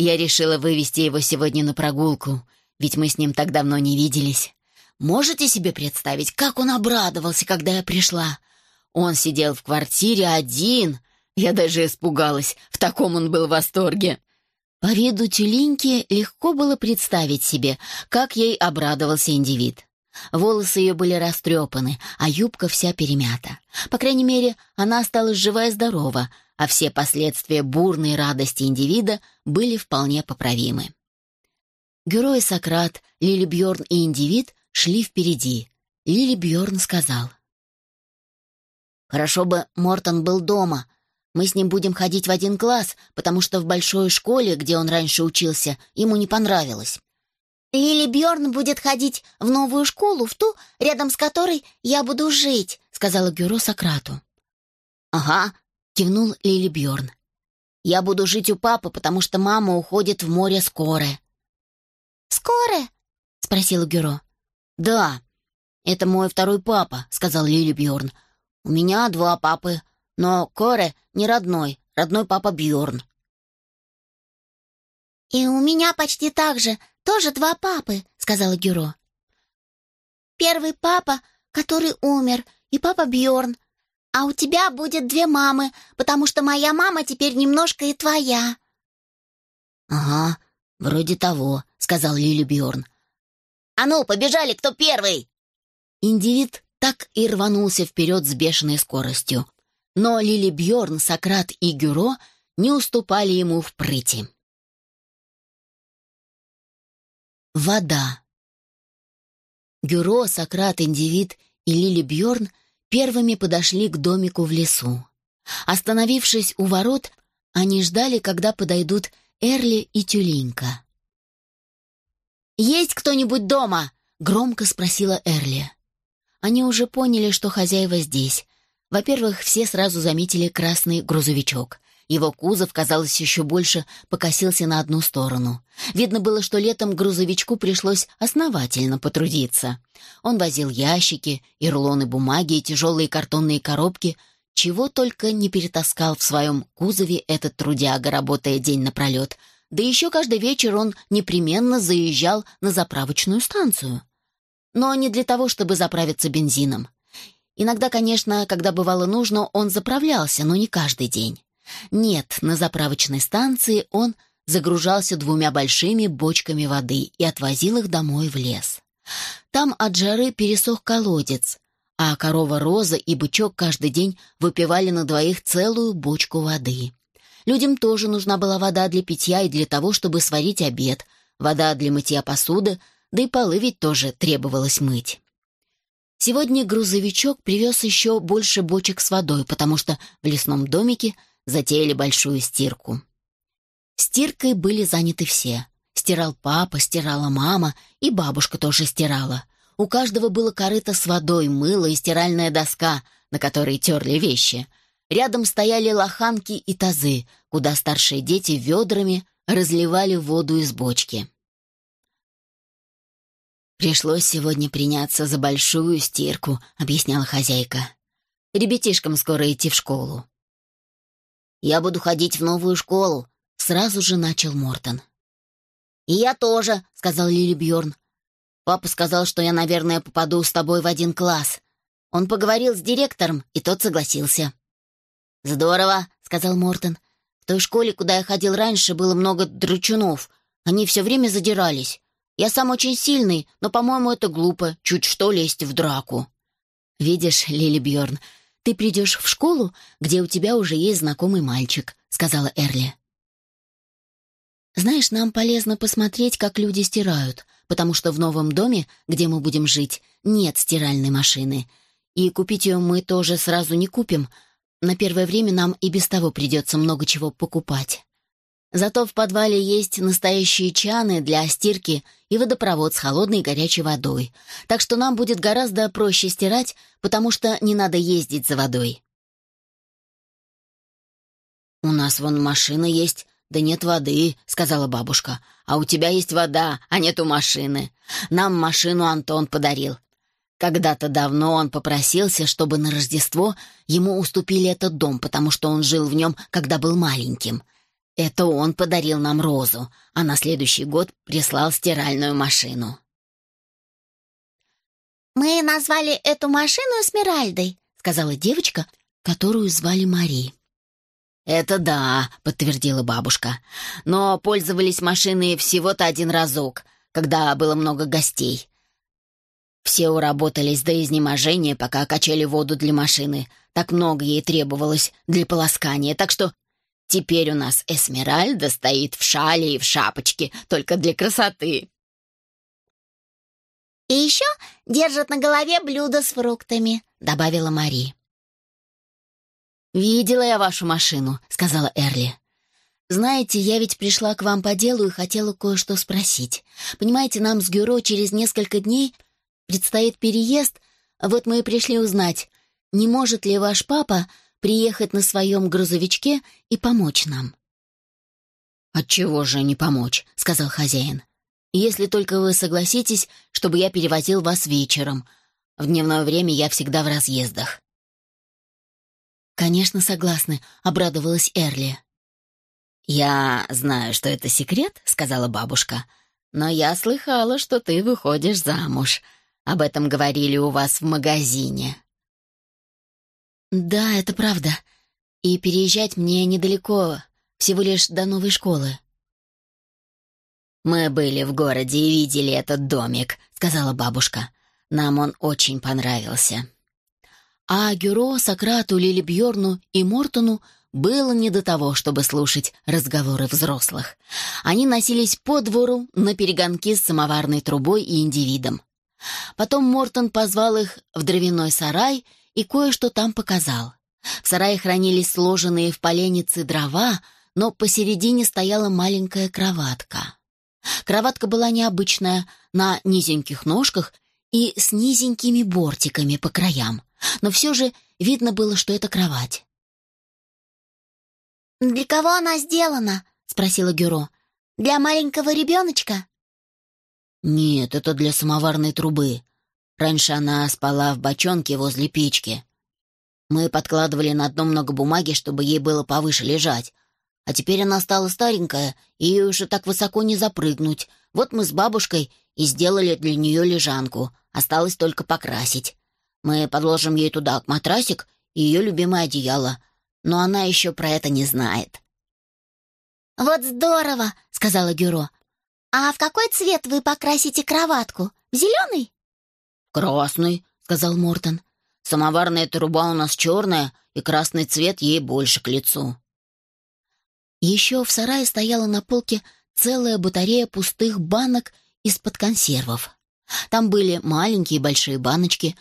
«Я решила вывести его сегодня на прогулку ведь мы с ним так давно не виделись. Можете себе представить, как он обрадовался, когда я пришла? Он сидел в квартире один. Я даже испугалась, в таком он был в восторге. По виду тюленьки легко было представить себе, как ей обрадовался индивид. Волосы ее были растрепаны, а юбка вся перемята. По крайней мере, она осталась жива и здорова, а все последствия бурной радости индивида были вполне поправимы. Герой Сократ, Лили Бьорн и Индивид шли впереди. Лили Бьорн сказал. «Хорошо бы Мортон был дома. Мы с ним будем ходить в один класс, потому что в большой школе, где он раньше учился, ему не понравилось». «Лили Бьорн будет ходить в новую школу, в ту, рядом с которой я буду жить», — сказала Гюро Сократу. «Ага», — кивнул Лили Бьорн. «Я буду жить у папы, потому что мама уходит в море скоро». «Скоро?» — спросила Гюро. «Да, это мой второй папа», — сказал Лили Бьорн. «У меня два папы, но Коре не родной, родной папа Бьорн». «И у меня почти так же, тоже два папы», — сказала Гюро. «Первый папа, который умер, и папа Бьорн, а у тебя будет две мамы, потому что моя мама теперь немножко и твоя». «Ага, вроде того», сказал Лили Бьорн. «А ну, побежали, кто первый!» Индивид так и рванулся вперед с бешеной скоростью. Но Лили Бьорн, Сократ и Гюро не уступали ему в прыти. Вода. Гюро, Сократ, Индивид и Лили Бьорн первыми подошли к домику в лесу. Остановившись у ворот, они ждали, когда подойдут Эрли и Тюлинка. «Есть кто-нибудь дома?» — громко спросила Эрли. Они уже поняли, что хозяева здесь. Во-первых, все сразу заметили красный грузовичок. Его кузов, казалось, еще больше покосился на одну сторону. Видно было, что летом грузовичку пришлось основательно потрудиться. Он возил ящики, и рулоны бумаги, и тяжелые картонные коробки, чего только не перетаскал в своем кузове этот трудяга, работая день напролет — да еще каждый вечер он непременно заезжал на заправочную станцию. Но не для того, чтобы заправиться бензином. Иногда, конечно, когда бывало нужно, он заправлялся, но не каждый день. Нет, на заправочной станции он загружался двумя большими бочками воды и отвозил их домой в лес. Там от жары пересох колодец, а корова Роза и бычок каждый день выпивали на двоих целую бочку воды. Людям тоже нужна была вода для питья и для того, чтобы сварить обед, вода для мытья посуды, да и полы ведь тоже требовалось мыть. Сегодня грузовичок привез еще больше бочек с водой, потому что в лесном домике затеяли большую стирку. Стиркой были заняты все. Стирал папа, стирала мама, и бабушка тоже стирала. У каждого было корыто с водой, мыло и стиральная доска, на которой терли вещи. Рядом стояли лоханки и тазы, куда старшие дети ведрами разливали воду из бочки. «Пришлось сегодня приняться за большую стирку», — объясняла хозяйка. «Ребятишкам скоро идти в школу». «Я буду ходить в новую школу», — сразу же начал Мортон. «И я тоже», — сказал Лили Бьорн. «Папа сказал, что я, наверное, попаду с тобой в один класс. Он поговорил с директором, и тот согласился». «Здорово», — сказал Мортон. «В той школе, куда я ходил раньше, было много дручунов. Они все время задирались. Я сам очень сильный, но, по-моему, это глупо, чуть что лезть в драку. Видишь, Лили Бьорн, ты придешь в школу, где у тебя уже есть знакомый мальчик, сказала Эрли. Знаешь, нам полезно посмотреть, как люди стирают, потому что в новом доме, где мы будем жить, нет стиральной машины. И купить ее мы тоже сразу не купим. На первое время нам и без того придется много чего покупать. Зато в подвале есть настоящие чаны для стирки и водопровод с холодной и горячей водой. Так что нам будет гораздо проще стирать, потому что не надо ездить за водой. «У нас вон машина есть, да нет воды», — сказала бабушка. «А у тебя есть вода, а нету машины. Нам машину Антон подарил. Когда-то давно он попросился, чтобы на Рождество ему уступили этот дом, потому что он жил в нем, когда был маленьким. Это он подарил нам розу, а на следующий год прислал стиральную машину. «Мы назвали эту машину Эсмеральдой», — сказала девочка, которую звали Мари. «Это да», — подтвердила бабушка. «Но пользовались машиной всего-то один разок, когда было много гостей. Все уработались до изнеможения, пока качали воду для машины. Так много ей требовалось для полоскания, так что Теперь у нас Эсмеральда стоит в шале и в шапочке, только для красоты. «И еще держит на голове блюдо с фруктами», — добавила Мари. «Видела я вашу машину», — сказала Эрли. «Знаете, я ведь пришла к вам по делу и хотела кое-что спросить. Понимаете, нам с Гюро через несколько дней предстоит переезд, вот мы и пришли узнать, не может ли ваш папа приехать на своем грузовичке и помочь нам». «Отчего же не помочь?» — сказал хозяин. «Если только вы согласитесь, чтобы я перевозил вас вечером. В дневное время я всегда в разъездах». «Конечно, согласны», — обрадовалась Эрли. «Я знаю, что это секрет», — сказала бабушка. «Но я слыхала, что ты выходишь замуж. Об этом говорили у вас в магазине». «Да, это правда. И переезжать мне недалеко, всего лишь до новой школы». «Мы были в городе и видели этот домик», — сказала бабушка. «Нам он очень понравился». А Гюро, Сократу, Лили Бьорну и Мортону было не до того, чтобы слушать разговоры взрослых. Они носились по двору на перегонки с самоварной трубой и индивидом. Потом Мортон позвал их в дровяной сарай и кое-что там показал. В сарае хранились сложенные в поленнице дрова, но посередине стояла маленькая кроватка. Кроватка была необычная, на низеньких ножках и с низенькими бортиками по краям, но все же видно было, что это кровать. «Для кого она сделана?» — спросила Гюро. «Для маленького ребеночка?» «Нет, это для самоварной трубы. Раньше она спала в бочонке возле печки. Мы подкладывали на дно много бумаги, чтобы ей было повыше лежать. А теперь она стала старенькая, и ей уже так высоко не запрыгнуть. Вот мы с бабушкой и сделали для нее лежанку. Осталось только покрасить. Мы подложим ей туда матрасик и ее любимое одеяло. Но она еще про это не знает. «Вот здорово!» — сказала Гюро. «А в какой цвет вы покрасите кроватку? В зеленый?» «Красный», — сказал Мортон. Самоварная труба у нас черная, и красный цвет ей больше к лицу». Еще в сарае стояла на полке целая батарея пустых банок из-под консервов. Там были маленькие и большие баночки,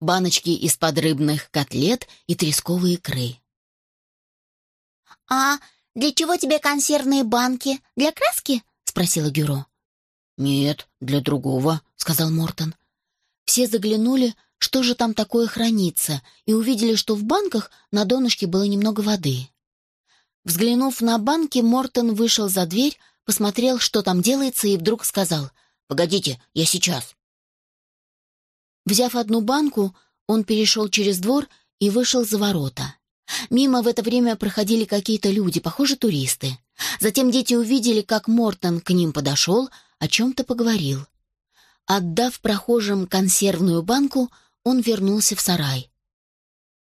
баночки из-под рыбных котлет и тресковые икры. «А для чего тебе консервные банки? Для краски?» — спросила Гюро. «Нет, для другого», — сказал Мортон. Все заглянули, что же там такое хранится, и увидели, что в банках на донышке было немного воды. Взглянув на банки, Мортон вышел за дверь, посмотрел, что там делается, и вдруг сказал «Погодите, я сейчас». Взяв одну банку, он перешел через двор и вышел за ворота. Мимо в это время проходили какие-то люди, похоже, туристы. Затем дети увидели, как Мортон к ним подошел, о чем-то поговорил. Отдав прохожим консервную банку, он вернулся в сарай.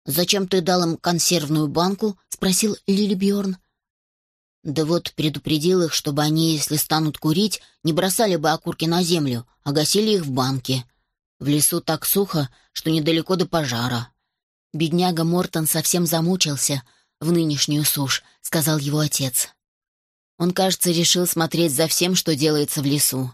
«Зачем ты дал им консервную банку?» — спросил Лили Бьорн. «Да вот предупредил их, чтобы они, если станут курить, не бросали бы окурки на землю, а гасили их в банке. В лесу так сухо, что недалеко до пожара». «Бедняга Мортон совсем замучился в нынешнюю сушь», — сказал его отец. Он, кажется, решил смотреть за всем, что делается в лесу.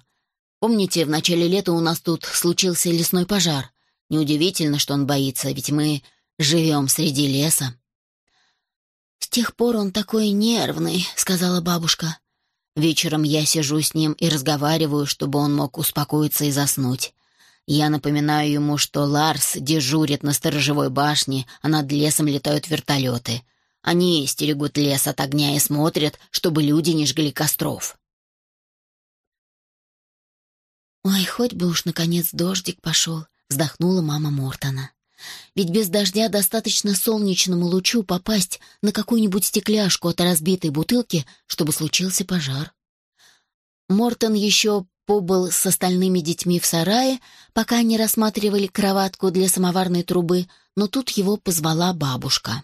Помните, в начале лета у нас тут случился лесной пожар? Неудивительно, что он боится, ведь мы живем среди леса. «С тех пор он такой нервный», — сказала бабушка. Вечером я сижу с ним и разговариваю, чтобы он мог успокоиться и заснуть. Я напоминаю ему, что Ларс дежурит на сторожевой башне, а над лесом летают вертолеты. Они стерегут лес от огня и смотрят, чтобы люди не жгли костров. «Ой, хоть бы уж, наконец, дождик пошел», — вздохнула мама Мортона. «Ведь без дождя достаточно солнечному лучу попасть на какую-нибудь стекляшку от разбитой бутылки, чтобы случился пожар». Мортон еще побыл с остальными детьми в сарае, пока они рассматривали кроватку для самоварной трубы, но тут его позвала бабушка.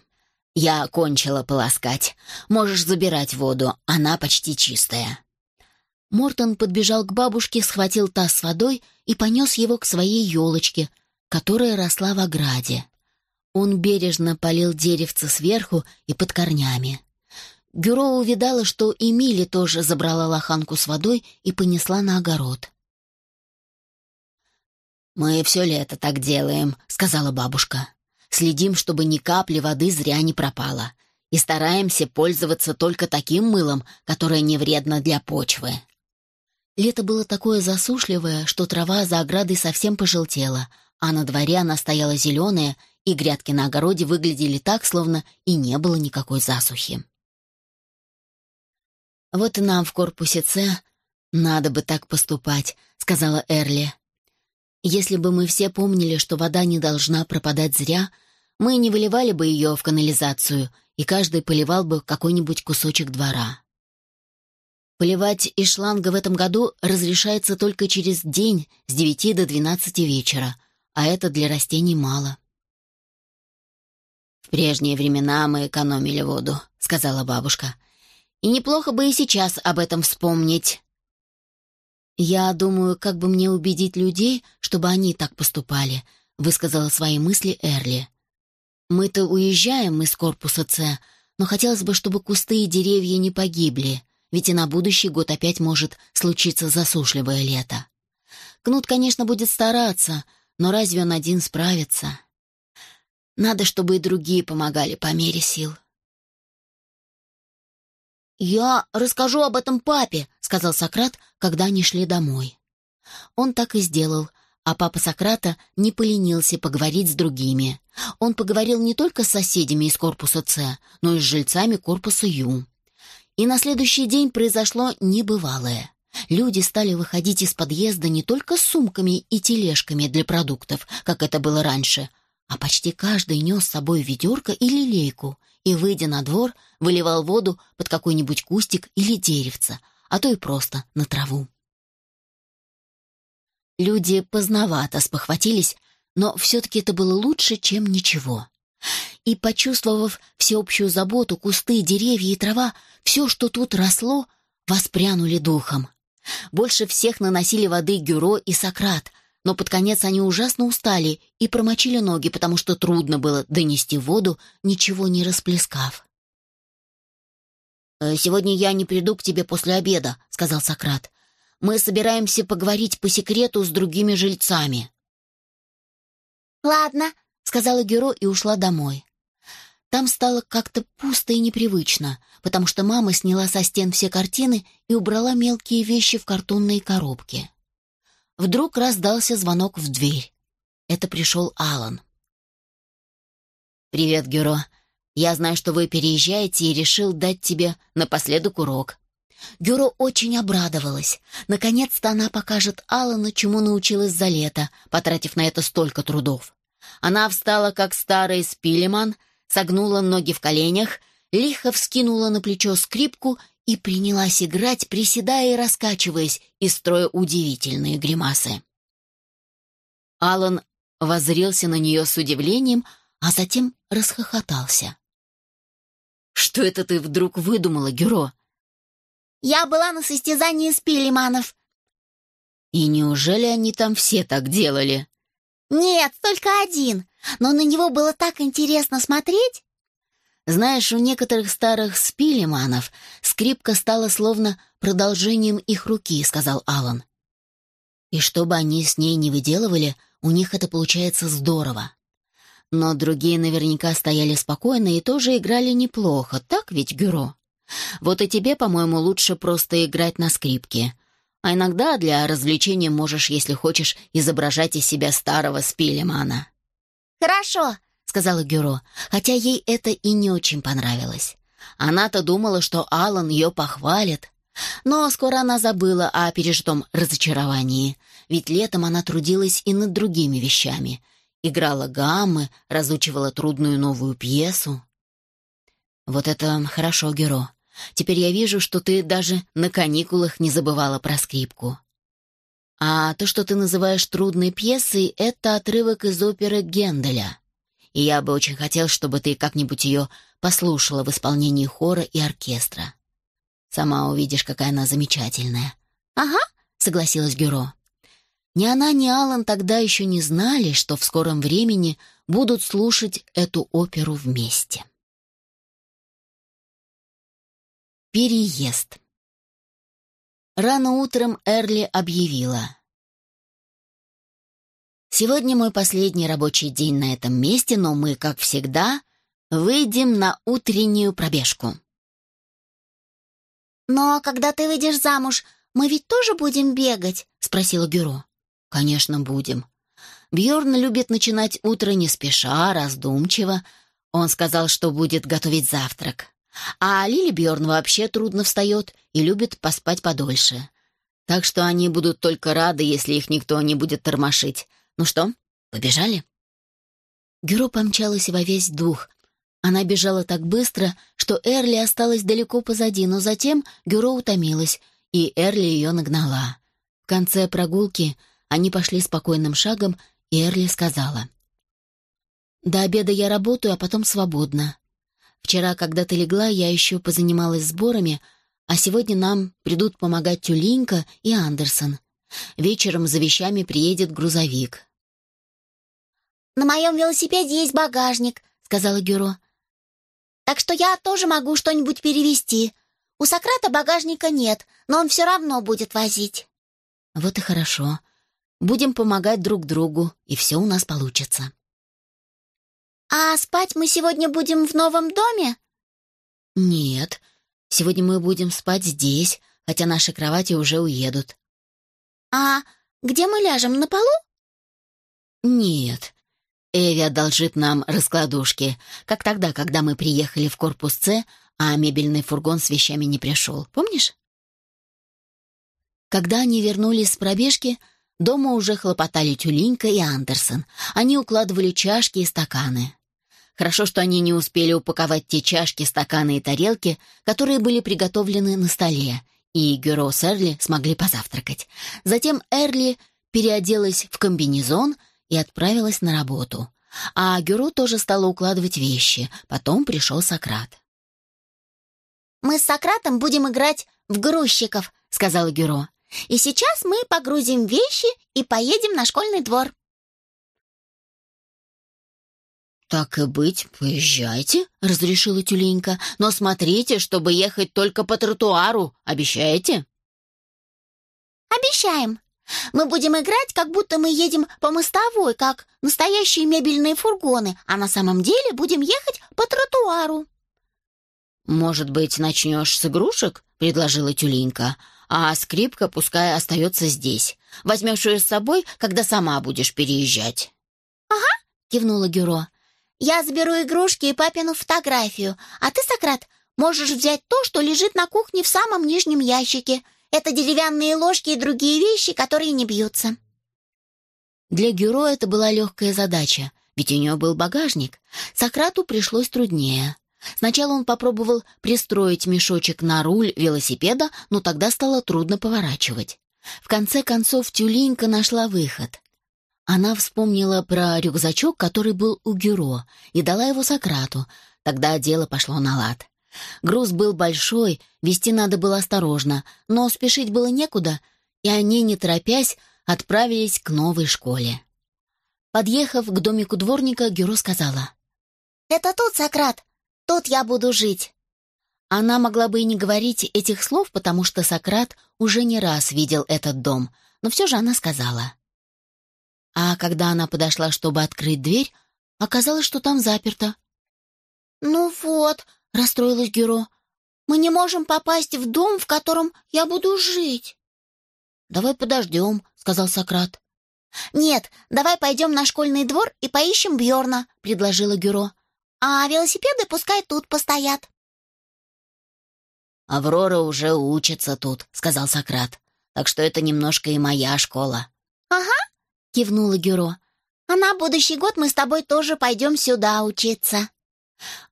«Я кончила полоскать. Можешь забирать воду, она почти чистая». Мортон подбежал к бабушке, схватил таз с водой и понес его к своей елочке, которая росла в ограде. Он бережно полил деревце сверху и под корнями. Гюро увидала, что Эмили тоже забрала лоханку с водой и понесла на огород. «Мы все лето так делаем», — сказала бабушка. «Следим, чтобы ни капли воды зря не пропало, и стараемся пользоваться только таким мылом, которое не вредно для почвы». Лето было такое засушливое, что трава за оградой совсем пожелтела, а на дворе она стояла зеленая, и грядки на огороде выглядели так, словно и не было никакой засухи. «Вот и нам в корпусе С надо бы так поступать», — сказала Эрли. «Если бы мы все помнили, что вода не должна пропадать зря, мы не выливали бы ее в канализацию, и каждый поливал бы какой-нибудь кусочек двора». Поливать из шланга в этом году разрешается только через день с 9 до 12 вечера, а это для растений мало. «В прежние времена мы экономили воду», — сказала бабушка. «И неплохо бы и сейчас об этом вспомнить». «Я думаю, как бы мне убедить людей, чтобы они так поступали», — высказала свои мысли Эрли. «Мы-то уезжаем из корпуса С, но хотелось бы, чтобы кусты и деревья не погибли ведь и на будущий год опять может случиться засушливое лето. Кнут, конечно, будет стараться, но разве он один справится? Надо, чтобы и другие помогали по мере сил. «Я расскажу об этом папе», — сказал Сократ, когда они шли домой. Он так и сделал, а папа Сократа не поленился поговорить с другими. Он поговорил не только с соседями из корпуса С, но и с жильцами корпуса Ю. И на следующий день произошло небывалое. Люди стали выходить из подъезда не только с сумками и тележками для продуктов, как это было раньше, а почти каждый нес с собой ведерко или лейку и, выйдя на двор, выливал воду под какой-нибудь кустик или деревце, а то и просто на траву. Люди поздновато спохватились, но все-таки это было лучше, чем ничего и, почувствовав всеобщую заботу, кусты, деревья и трава, все, что тут росло, воспрянули духом. Больше всех наносили воды Гюро и Сократ, но под конец они ужасно устали и промочили ноги, потому что трудно было донести воду, ничего не расплескав. «Э, «Сегодня я не приду к тебе после обеда», — сказал Сократ. «Мы собираемся поговорить по секрету с другими жильцами». «Ладно», — сказала Геро и ушла домой. Там стало как-то пусто и непривычно, потому что мама сняла со стен все картины и убрала мелкие вещи в картонные коробки. Вдруг раздался звонок в дверь. Это пришел Алан. «Привет, Геро. Я знаю, что вы переезжаете и решил дать тебе напоследок урок». Гюро очень обрадовалась. Наконец-то она покажет Алану, чему научилась за лето, потратив на это столько трудов. Она встала, как старый спилеман, согнула ноги в коленях, лихо вскинула на плечо скрипку и принялась играть, приседая и раскачиваясь, и строя удивительные гримасы. Алан воззрился на нее с удивлением, а затем расхохотался. «Что это ты вдруг выдумала, Гюро?» «Я была на состязании спилеманов». «И неужели они там все так делали?» «Нет, только один. Но на него было так интересно смотреть». Знаешь, у некоторых старых спилеманов скрипка стала словно продолжением их руки, сказал Алан. И что бы они с ней не выделывали, у них это получается здорово. Но другие наверняка стояли спокойно и тоже играли неплохо, так ведь, Гюро? Вот и тебе, по-моему, лучше просто играть на скрипке. А иногда для развлечения можешь, если хочешь, изображать из себя старого спилемана». «Хорошо», — сказала Гюро, хотя ей это и не очень понравилось. Она-то думала, что Алан ее похвалит. Но скоро она забыла о пережитом разочаровании, ведь летом она трудилась и над другими вещами. Играла гаммы, разучивала трудную новую пьесу. «Вот это хорошо, Гюро. Теперь я вижу, что ты даже на каникулах не забывала про скрипку. А то, что ты называешь трудной пьесой, это отрывок из оперы Генделя. И я бы очень хотел, чтобы ты как-нибудь ее послушала в исполнении хора и оркестра. Сама увидишь, какая она замечательная. Ага, согласилась Гюро. Ни она, ни Алан тогда еще не знали, что в скором времени будут слушать эту оперу вместе. Переезд. Рано утром Эрли объявила. «Сегодня мой последний рабочий день на этом месте, но мы, как всегда, выйдем на утреннюю пробежку». «Но когда ты выйдешь замуж, мы ведь тоже будем бегать?» — спросила Бюро. «Конечно, будем. Бьорн любит начинать утро не спеша, раздумчиво. Он сказал, что будет готовить завтрак. А Лили Бьорн вообще трудно встает и любит поспать подольше. Так что они будут только рады, если их никто не будет тормошить. Ну что, побежали?» Гюро помчалась во весь дух. Она бежала так быстро, что Эрли осталась далеко позади, но затем Гюро утомилась, и Эрли ее нагнала. В конце прогулки они пошли спокойным шагом, и Эрли сказала. «До обеда я работаю, а потом свободна. Вчера, когда ты легла, я еще позанималась сборами, а сегодня нам придут помогать Тюлинка и Андерсон. Вечером за вещами приедет грузовик». «На моем велосипеде есть багажник», — сказала Гюро. «Так что я тоже могу что-нибудь перевезти. У Сократа багажника нет, но он все равно будет возить». «Вот и хорошо. Будем помогать друг другу, и все у нас получится». «А спать мы сегодня будем в новом доме?» «Нет, сегодня мы будем спать здесь, хотя наши кровати уже уедут». «А где мы ляжем, на полу?» «Нет. Эви одолжит нам раскладушки, как тогда, когда мы приехали в корпус С, а мебельный фургон с вещами не пришел. Помнишь?» Когда они вернулись с пробежки, дома уже хлопотали Тюлинка и Андерсон. Они укладывали чашки и стаканы. Хорошо, что они не успели упаковать те чашки, стаканы и тарелки, которые были приготовлены на столе, и Гюро с Эрли смогли позавтракать. Затем Эрли переоделась в комбинезон и отправилась на работу. А Гюро тоже стала укладывать вещи. Потом пришел Сократ. «Мы с Сократом будем играть в грузчиков», — сказала Гюро. И сейчас мы погрузим вещи и поедем на школьный двор. «Так и быть, поезжайте», — разрешила тюленька. «Но смотрите, чтобы ехать только по тротуару. Обещаете?» «Обещаем. Мы будем играть, как будто мы едем по мостовой, как настоящие мебельные фургоны, а на самом деле будем ехать по тротуару». «Может быть, начнешь с игрушек?» — предложила тюленька. «А скрипка пускай остается здесь. Возьмешь ее с собой, когда сама будешь переезжать». «Ага», — кивнула Гюро. «Я заберу игрушки и папину фотографию, а ты, Сократ, можешь взять то, что лежит на кухне в самом нижнем ящике. Это деревянные ложки и другие вещи, которые не бьются». Для Гюро это была легкая задача, ведь у нее был багажник. Сократу пришлось труднее. Сначала он попробовал пристроить мешочек на руль велосипеда, но тогда стало трудно поворачивать. В конце концов Тюленька нашла выход. Она вспомнила про рюкзачок, который был у Гюро, и дала его Сократу. Тогда дело пошло на лад. Груз был большой, вести надо было осторожно, но спешить было некуда, и они, не торопясь, отправились к новой школе. Подъехав к домику дворника, Гюро сказала. «Это тут, Сократ. Тут я буду жить». Она могла бы и не говорить этих слов, потому что Сократ уже не раз видел этот дом, но все же она сказала. А когда она подошла, чтобы открыть дверь, оказалось, что там заперто. «Ну вот», — расстроилась Гюро, — «мы не можем попасть в дом, в котором я буду жить». «Давай подождем», — сказал Сократ. «Нет, давай пойдем на школьный двор и поищем Бьорна», — предложила Гюро. «А велосипеды пускай тут постоят». «Аврора уже учится тут», — сказал Сократ. «Так что это немножко и моя школа». «Ага, — кивнула Гюро. «А на будущий год мы с тобой тоже пойдем сюда учиться».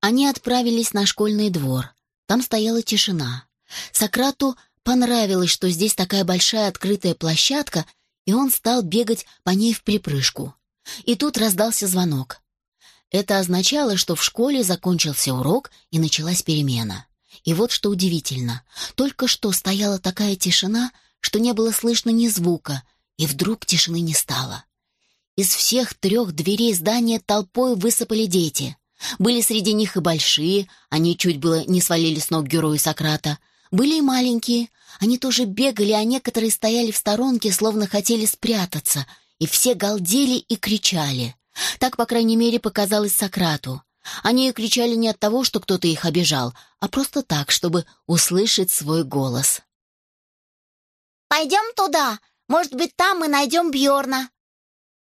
Они отправились на школьный двор. Там стояла тишина. Сократу понравилось, что здесь такая большая открытая площадка, и он стал бегать по ней в припрыжку. И тут раздался звонок. Это означало, что в школе закончился урок и началась перемена. И вот что удивительно. Только что стояла такая тишина, что не было слышно ни звука — и вдруг тишины не стало. Из всех трех дверей здания толпой высыпали дети. Были среди них и большие, они чуть было не свалили с ног героя Сократа. Были и маленькие, они тоже бегали, а некоторые стояли в сторонке, словно хотели спрятаться, и все галдели и кричали. Так, по крайней мере, показалось Сократу. Они кричали не от того, что кто-то их обижал, а просто так, чтобы услышать свой голос. «Пойдем туда!» Может быть, там мы найдем Бьорна.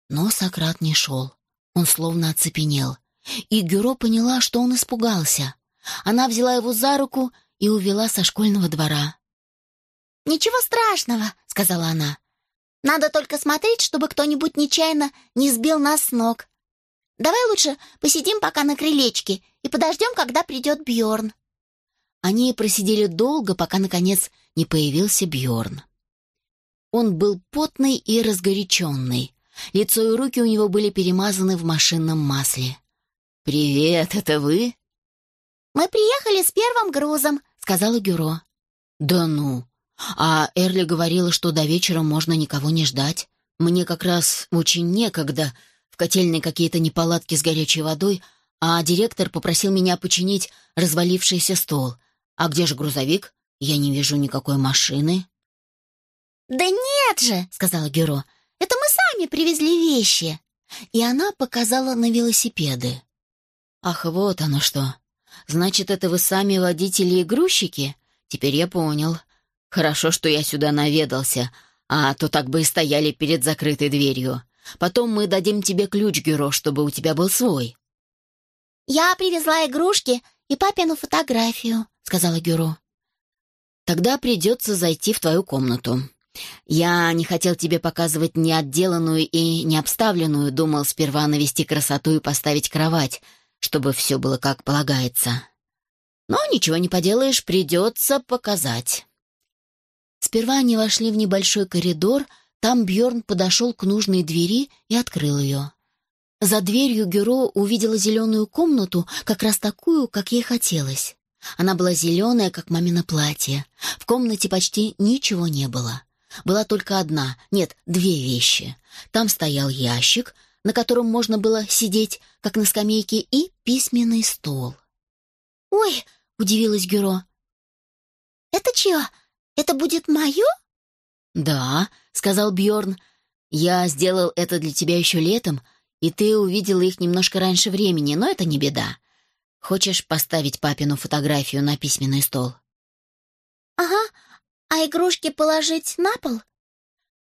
Но Сократ не шел. Он словно оцепенел. И Гюро поняла, что он испугался. Она взяла его за руку и увела со школьного двора. «Ничего страшного», — сказала она. «Надо только смотреть, чтобы кто-нибудь нечаянно не сбил нас с ног. Давай лучше посидим пока на крылечке и подождем, когда придет Бьорн. Они просидели долго, пока, наконец, не появился Бьорн. Он был потный и разгоряченный. Лицо и руки у него были перемазаны в машинном масле. «Привет, это вы?» «Мы приехали с первым грузом», — сказала Гюро. «Да ну! А Эрли говорила, что до вечера можно никого не ждать. Мне как раз очень некогда. В котельной какие-то неполадки с горячей водой, а директор попросил меня починить развалившийся стол. А где же грузовик? Я не вижу никакой машины». «Да нет же!» — сказала Геро. «Это мы сами привезли вещи!» И она показала на велосипеды. «Ах, вот оно что! Значит, это вы сами водители и грузчики? Теперь я понял. Хорошо, что я сюда наведался, а то так бы и стояли перед закрытой дверью. Потом мы дадим тебе ключ, Геро, чтобы у тебя был свой». «Я привезла игрушки и папину фотографию», — сказала Гюро. «Тогда придется зайти в твою комнату. Я не хотел тебе показывать неотделанную и необставленную, думал сперва навести красоту и поставить кровать, чтобы все было как полагается. Но ничего не поделаешь, придется показать. Сперва они вошли в небольшой коридор, там Бьорн подошел к нужной двери и открыл ее. За дверью Гюро увидела зеленую комнату, как раз такую, как ей хотелось. Она была зеленая, как мамино платье. В комнате почти ничего не было. Была только одна, нет, две вещи. Там стоял ящик, на котором можно было сидеть, как на скамейке, и письменный стол. «Ой!» — удивилась Гюро. «Это чье? Это будет мое?» «Да», — сказал Бьорн. «Я сделал это для тебя еще летом, и ты увидела их немножко раньше времени, но это не беда. Хочешь поставить папину фотографию на письменный стол?» «Ага. А игрушки положить на пол?»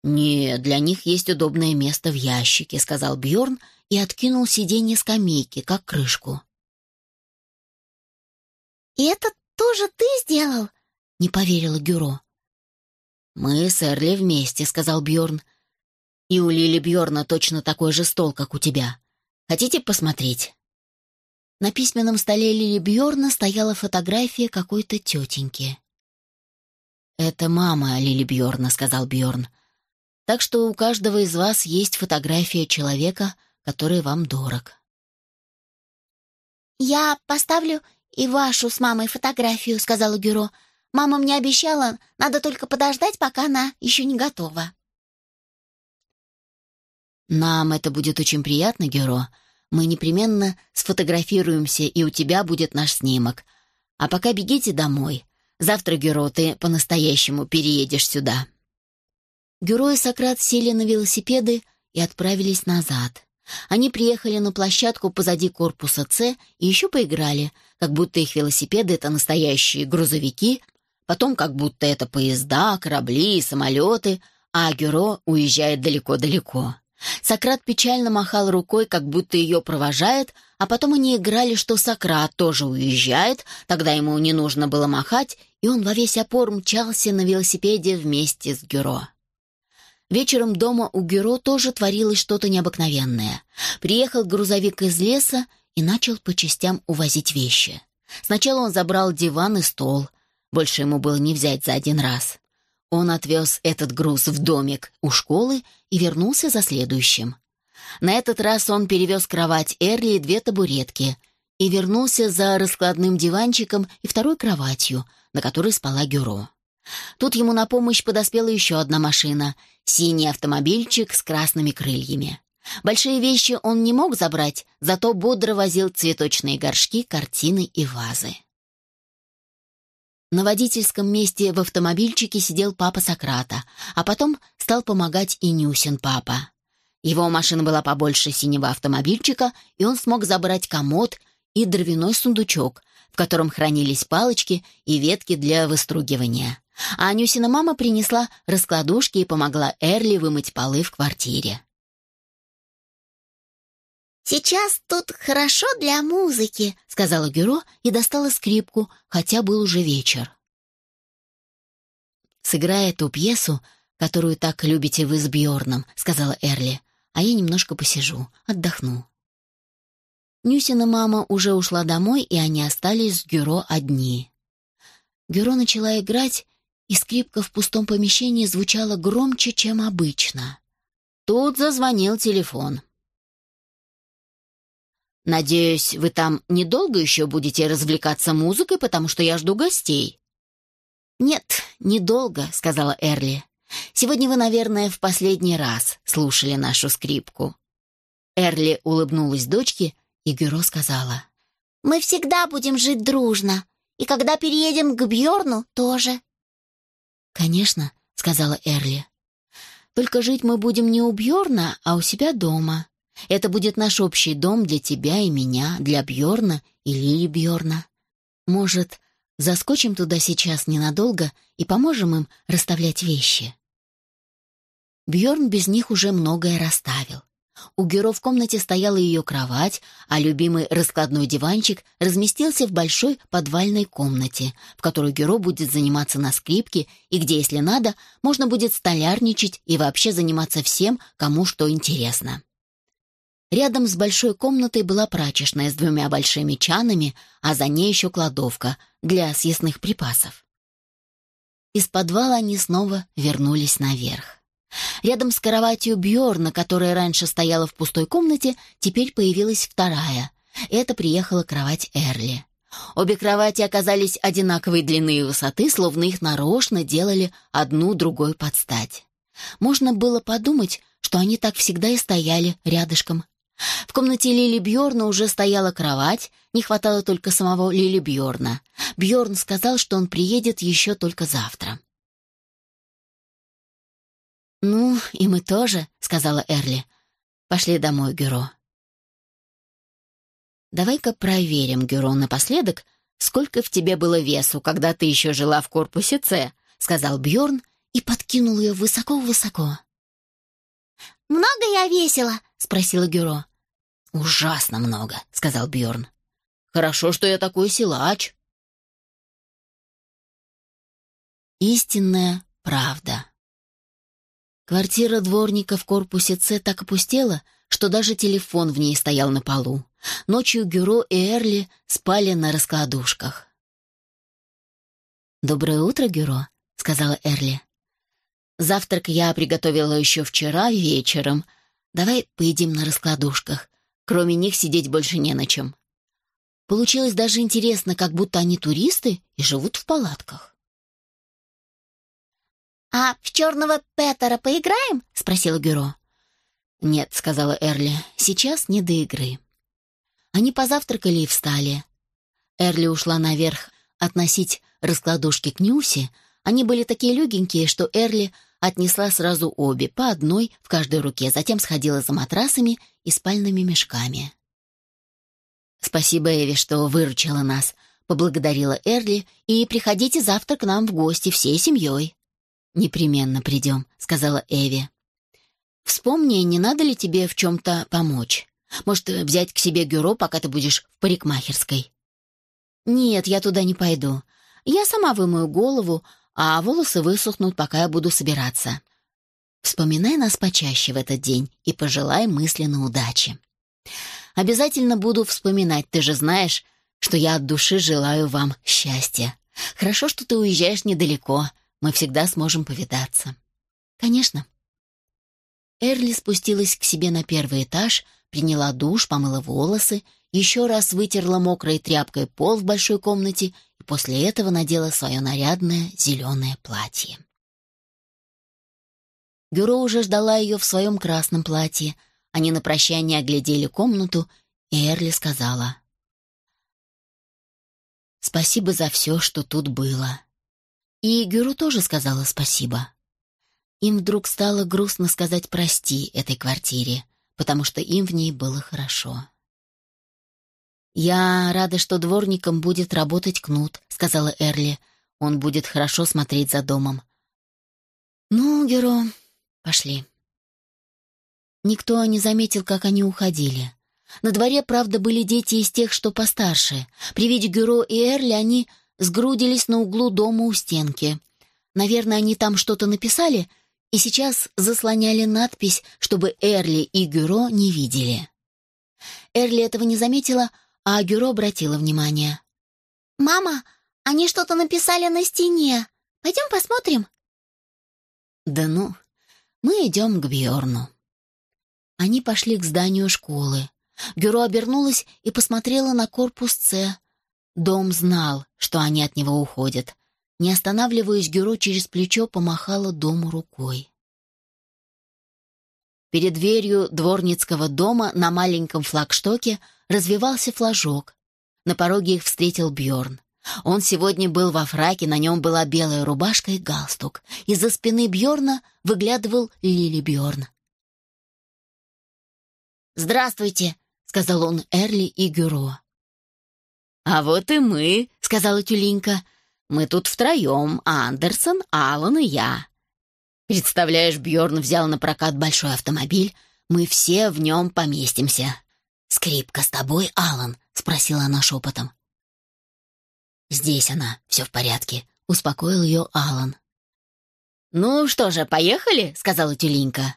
«Нет, для них есть удобное место в ящике», — сказал Бьорн и откинул сиденье скамейки, как крышку. «И это тоже ты сделал?» — не поверила Гюро. «Мы с Эрли вместе», — сказал Бьорн. «И у Лили Бьорна точно такой же стол, как у тебя. Хотите посмотреть?» На письменном столе Лили Бьорна стояла фотография какой-то тетеньки. «Это мама Лили Бьорна», — сказал Бьорн. «Так что у каждого из вас есть фотография человека, который вам дорог». «Я поставлю и вашу с мамой фотографию», — сказала Гюро. «Мама мне обещала, надо только подождать, пока она еще не готова». «Нам это будет очень приятно, Гюро. Мы непременно сфотографируемся, и у тебя будет наш снимок. А пока бегите домой. Завтра, Гюро, ты по-настоящему переедешь сюда». Гюро и Сократ сели на велосипеды и отправились назад. Они приехали на площадку позади корпуса «С» и еще поиграли, как будто их велосипеды — это настоящие грузовики, потом как будто это поезда, корабли и самолеты, а Гюро уезжает далеко-далеко. Сократ печально махал рукой, как будто ее провожает, а потом они играли, что Сократ тоже уезжает, тогда ему не нужно было махать, и он во весь опор мчался на велосипеде вместе с Гюро. Вечером дома у Гюро тоже творилось что-то необыкновенное. Приехал грузовик из леса и начал по частям увозить вещи. Сначала он забрал диван и стол. Больше ему было не взять за один раз. Он отвез этот груз в домик у школы и вернулся за следующим. На этот раз он перевез кровать Эрли и две табуретки и вернулся за раскладным диванчиком и второй кроватью, на которой спала Гюро. Тут ему на помощь подоспела еще одна машина — синий автомобильчик с красными крыльями. Большие вещи он не мог забрать, зато бодро возил цветочные горшки, картины и вазы. На водительском месте в автомобильчике сидел папа Сократа, а потом стал помогать и Нюсин папа. Его машина была побольше синего автомобильчика, и он смог забрать комод и дровяной сундучок, в котором хранились палочки и ветки для выстругивания. А Нюсина мама принесла раскладушки и помогла Эрли вымыть полы в квартире. «Сейчас тут хорошо для музыки», — сказала Гюро и достала скрипку, хотя был уже вечер. «Сыграй эту пьесу, которую так любите вы с Бьорном», — сказала Эрли, «а я немножко посижу, отдохну». Нюсина мама уже ушла домой, и они остались с Гюро одни. Гюро начала играть, и скрипка в пустом помещении звучала громче, чем обычно. Тут зазвонил телефон. «Надеюсь, вы там недолго еще будете развлекаться музыкой, потому что я жду гостей». «Нет, недолго», — сказала Эрли. «Сегодня вы, наверное, в последний раз слушали нашу скрипку». Эрли улыбнулась дочке, и Гюро сказала. «Мы всегда будем жить дружно, и когда переедем к Бьорну, тоже». «Конечно», — сказала Эрли. «Только жить мы будем не у Бьорна, а у себя дома. Это будет наш общий дом для тебя и меня, для Бьорна и Лили Бьорна. Может, заскочим туда сейчас ненадолго и поможем им расставлять вещи?» Бьорн без них уже многое расставил. У Геро в комнате стояла ее кровать, а любимый раскладной диванчик разместился в большой подвальной комнате, в которой Геро будет заниматься на скрипке и где, если надо, можно будет столярничать и вообще заниматься всем, кому что интересно. Рядом с большой комнатой была прачечная с двумя большими чанами, а за ней еще кладовка для съестных припасов. Из подвала они снова вернулись наверх. Рядом с кроватью Бьорна, которая раньше стояла в пустой комнате, теперь появилась вторая. Это приехала кровать Эрли. Обе кровати оказались одинаковой длины и высоты, словно их нарочно делали одну другой под стать. Можно было подумать, что они так всегда и стояли рядышком. В комнате Лили Бьорна уже стояла кровать, не хватало только самого Лили Бьорна. Бьорн сказал, что он приедет еще только завтра. «Ну, и мы тоже», — сказала Эрли. «Пошли домой, Гюро». «Давай-ка проверим, Гюро, напоследок, сколько в тебе было весу, когда ты еще жила в корпусе С», — сказал Бьорн и подкинул ее высоко-высоко. «Много я весила?» — спросила Гюро. «Ужасно много», — сказал Бьорн. «Хорошо, что я такой силач». Истинная правда. Квартира дворника в корпусе С так опустела, что даже телефон в ней стоял на полу. Ночью Гюро и Эрли спали на раскладушках. «Доброе утро, Гюро», — сказала Эрли. «Завтрак я приготовила еще вчера вечером. Давай поедим на раскладушках. Кроме них сидеть больше не на чем. Получилось даже интересно, как будто они туристы и живут в палатках. «А в черного Петера поиграем?» — спросила Гюро. «Нет», — сказала Эрли, — «сейчас не до игры». Они позавтракали и встали. Эрли ушла наверх относить раскладушки к Нюсе. Они были такие легенькие, что Эрли отнесла сразу обе, по одной в каждой руке, затем сходила за матрасами и спальными мешками. «Спасибо, Эви, что выручила нас», — поблагодарила Эрли, «и приходите завтра к нам в гости всей семьей». «Непременно придем», — сказала Эви. «Вспомни, не надо ли тебе в чем-то помочь? Может, взять к себе Гюро, пока ты будешь в парикмахерской?» «Нет, я туда не пойду. Я сама вымою голову, а волосы высохнут, пока я буду собираться. Вспоминай нас почаще в этот день и пожелай мысленно удачи. Обязательно буду вспоминать, ты же знаешь, что я от души желаю вам счастья. Хорошо, что ты уезжаешь недалеко, мы всегда сможем повидаться. Конечно. Эрли спустилась к себе на первый этаж, приняла душ, помыла волосы, еще раз вытерла мокрой тряпкой пол в большой комнате после этого надела свое нарядное зеленое платье. Гюро уже ждала ее в своем красном платье. Они на прощание оглядели комнату, и Эрли сказала. «Спасибо за все, что тут было». И Гюро тоже сказала спасибо. Им вдруг стало грустно сказать «прости» этой квартире, потому что им в ней было хорошо. «Я рада, что дворником будет работать Кнут», — сказала Эрли. «Он будет хорошо смотреть за домом». «Ну, Геро, Пошли. Никто не заметил, как они уходили. На дворе, правда, были дети из тех, что постарше. При виде Гюро и Эрли они сгрудились на углу дома у стенки. Наверное, они там что-то написали и сейчас заслоняли надпись, чтобы Эрли и Гюро не видели. Эрли этого не заметила, а Гюро обратила внимание. «Мама, они что-то написали на стене. Пойдем посмотрим?» «Да ну, мы идем к Бьорну. Они пошли к зданию школы. Гюро обернулась и посмотрела на корпус С. Дом знал, что они от него уходят. Не останавливаясь, Гюро через плечо помахала дому рукой. Перед дверью дворницкого дома на маленьком флагштоке развивался флажок. На пороге их встретил Бьорн. Он сегодня был во фраке, на нем была белая рубашка и галстук. Из-за спины Бьорна выглядывал Лили Бьорн. «Здравствуйте», — сказал он Эрли и Гюро. «А вот и мы», — сказала Тюлинка. «Мы тут втроем, Андерсон, Аллан и я». «Представляешь, Бьорн взял на прокат большой автомобиль. Мы все в нем поместимся». «Скрипка с тобой, Аллан?» — спросила она шепотом. «Здесь она, все в порядке», — успокоил ее Алан. «Ну что же, поехали?» — сказала Тюленька.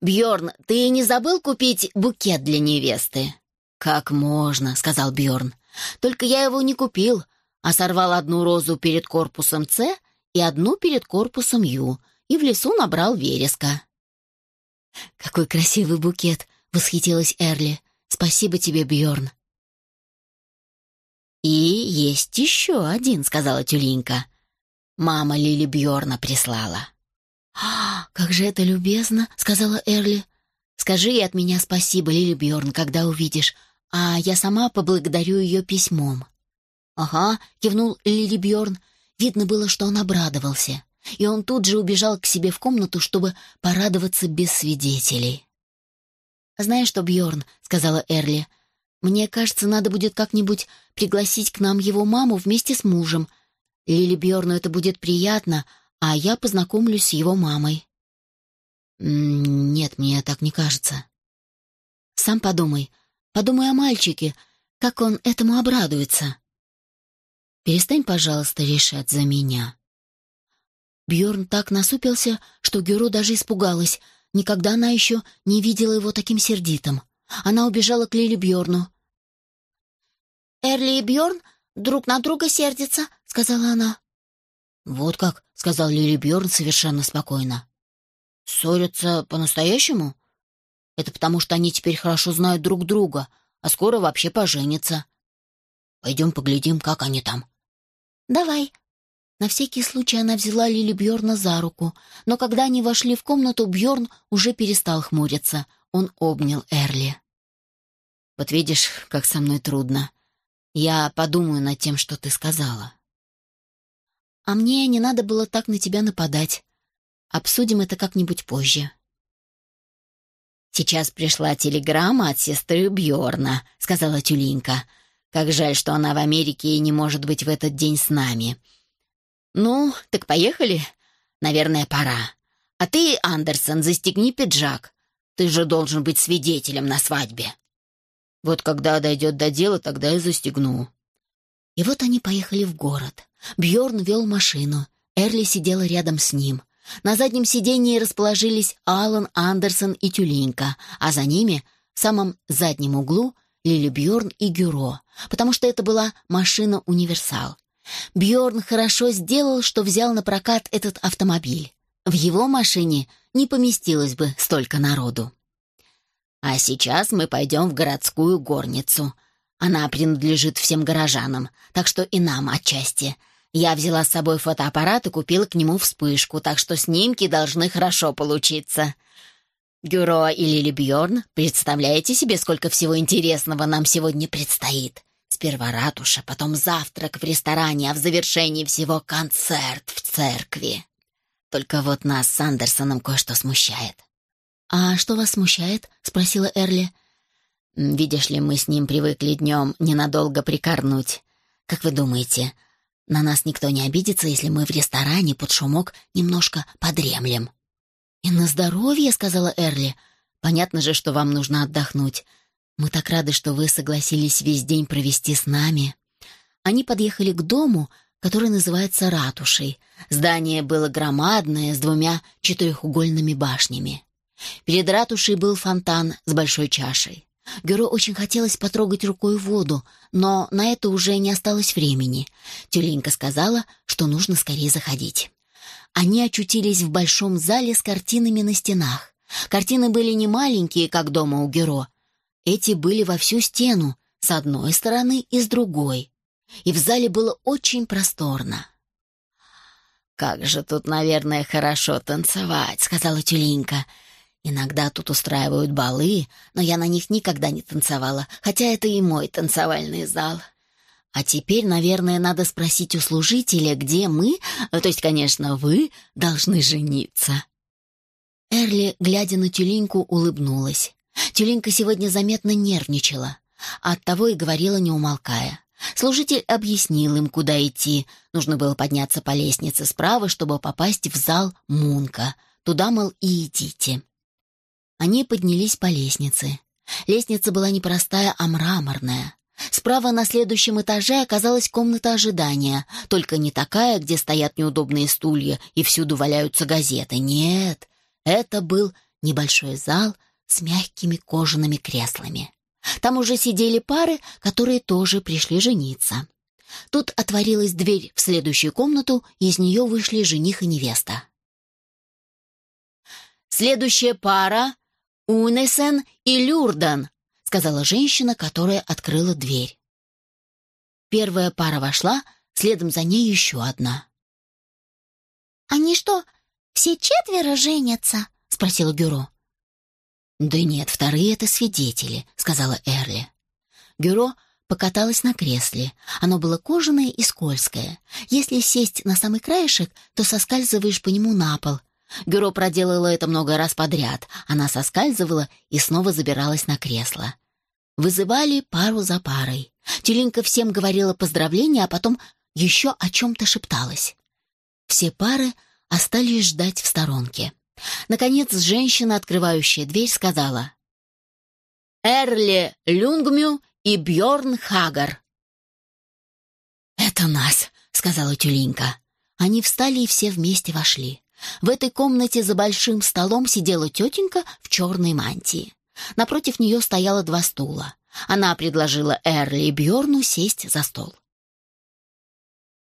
Бьорн, ты не забыл купить букет для невесты?» «Как можно?» — сказал Бьорн. «Только я его не купил, а сорвал одну розу перед корпусом С и одну перед корпусом Ю, и в лесу набрал вереска». «Какой красивый букет!» — восхитилась Эрли. «Спасибо тебе, Бьорн. «И есть еще один», — сказала Тюленька. «Мама Лили Бьорна прислала». «А, как же это любезно», — сказала Эрли. «Скажи ей от меня спасибо, Лили Бьорн, когда увидишь, а я сама поблагодарю ее письмом». «Ага», — кивнул Лили Бьорн. Видно было, что он обрадовался, и он тут же убежал к себе в комнату, чтобы порадоваться без свидетелей. «Знаешь что, Бьорн, сказала Эрли, — «мне кажется, надо будет как-нибудь пригласить к нам его маму вместе с мужем. Лили Бьорну это будет приятно, а я познакомлюсь с его мамой». «Нет, мне так не кажется». «Сам подумай. Подумай о мальчике, как он этому обрадуется». «Перестань, пожалуйста, решать за меня». Бьорн так насупился, что Гюро даже испугалась. Никогда она еще не видела его таким сердитым. Она убежала к Лили Бьорну. «Эрли и Бьорн друг на друга сердятся», — сказала она. «Вот как», — сказал Лили Бьорн совершенно спокойно. «Ссорятся по-настоящему? Это потому, что они теперь хорошо знают друг друга, а скоро вообще поженятся. Пойдем поглядим, как они там». «Давай», на всякий случай она взяла Лили Бьорна за руку, но когда они вошли в комнату, Бьорн уже перестал хмуриться. Он обнял Эрли. «Вот видишь, как со мной трудно. Я подумаю над тем, что ты сказала». «А мне не надо было так на тебя нападать. Обсудим это как-нибудь позже». «Сейчас пришла телеграмма от сестры Бьорна», — сказала Тюлинка. «Как жаль, что она в Америке и не может быть в этот день с нами. «Ну, так поехали? Наверное, пора. А ты, Андерсон, застегни пиджак. Ты же должен быть свидетелем на свадьбе». «Вот когда дойдет до дела, тогда и застегну». И вот они поехали в город. Бьорн вел машину. Эрли сидела рядом с ним. На заднем сиденье расположились Алан, Андерсон и Тюленька, а за ними, в самом заднем углу, Лили Бьорн и Гюро, потому что это была машина-универсал. Бьорн хорошо сделал, что взял на прокат этот автомобиль. В его машине не поместилось бы столько народу. А сейчас мы пойдем в городскую горницу. Она принадлежит всем горожанам, так что и нам отчасти. Я взяла с собой фотоаппарат и купила к нему вспышку, так что снимки должны хорошо получиться. Гюро и Лили Бьорн, представляете себе, сколько всего интересного нам сегодня предстоит? Сперва ратуша, потом завтрак в ресторане, а в завершении всего концерт в церкви. Только вот нас с Андерсоном кое-что смущает. «А что вас смущает?» — спросила Эрли. «Видишь ли, мы с ним привыкли днем ненадолго прикорнуть. Как вы думаете, на нас никто не обидится, если мы в ресторане под шумок немножко подремлем?» «И на здоровье», — сказала Эрли. «Понятно же, что вам нужно отдохнуть. Мы так рады, что вы согласились весь день провести с нами. Они подъехали к дому, который называется ратушей. Здание было громадное, с двумя четырехугольными башнями. Перед ратушей был фонтан с большой чашей. Гюро очень хотелось потрогать рукой воду, но на это уже не осталось времени. Тюленька сказала, что нужно скорее заходить. Они очутились в большом зале с картинами на стенах. Картины были не маленькие, как дома у Гюро, эти были во всю стену, с одной стороны и с другой. И в зале было очень просторно. «Как же тут, наверное, хорошо танцевать», — сказала Тюлинка. «Иногда тут устраивают балы, но я на них никогда не танцевала, хотя это и мой танцевальный зал. А теперь, наверное, надо спросить у служителя, где мы, то есть, конечно, вы, должны жениться». Эрли, глядя на Тюлинку, улыбнулась. Тюленька сегодня заметно нервничала. Оттого и говорила, не умолкая. Служитель объяснил им, куда идти. Нужно было подняться по лестнице справа, чтобы попасть в зал Мунка. Туда, мол, и идите. Они поднялись по лестнице. Лестница была не простая, а мраморная. Справа на следующем этаже оказалась комната ожидания, только не такая, где стоят неудобные стулья и всюду валяются газеты. Нет, это был небольшой зал с мягкими кожаными креслами. Там уже сидели пары, которые тоже пришли жениться. Тут отворилась дверь в следующую комнату, и из нее вышли жених и невеста. «Следующая пара — Унесен и Люрдан», — сказала женщина, которая открыла дверь. Первая пара вошла, следом за ней еще одна. «Они что, все четверо женятся?» — спросила Гюро. «Да нет, вторые — это свидетели», — сказала Эрли. Гюро покаталась на кресле. Оно было кожаное и скользкое. Если сесть на самый краешек, то соскальзываешь по нему на пол. Гюро проделала это много раз подряд. Она соскальзывала и снова забиралась на кресло. Вызывали пару за парой. Тюленька всем говорила поздравления, а потом еще о чем-то шепталась. Все пары остались ждать в сторонке. Наконец, женщина, открывающая дверь, сказала «Эрли Люнгмю и Бьорн Хагар». «Это нас», — сказала Тюленька. Они встали и все вместе вошли. В этой комнате за большим столом сидела тетенька в черной мантии. Напротив нее стояло два стула. Она предложила Эрли и Бьорну сесть за стол.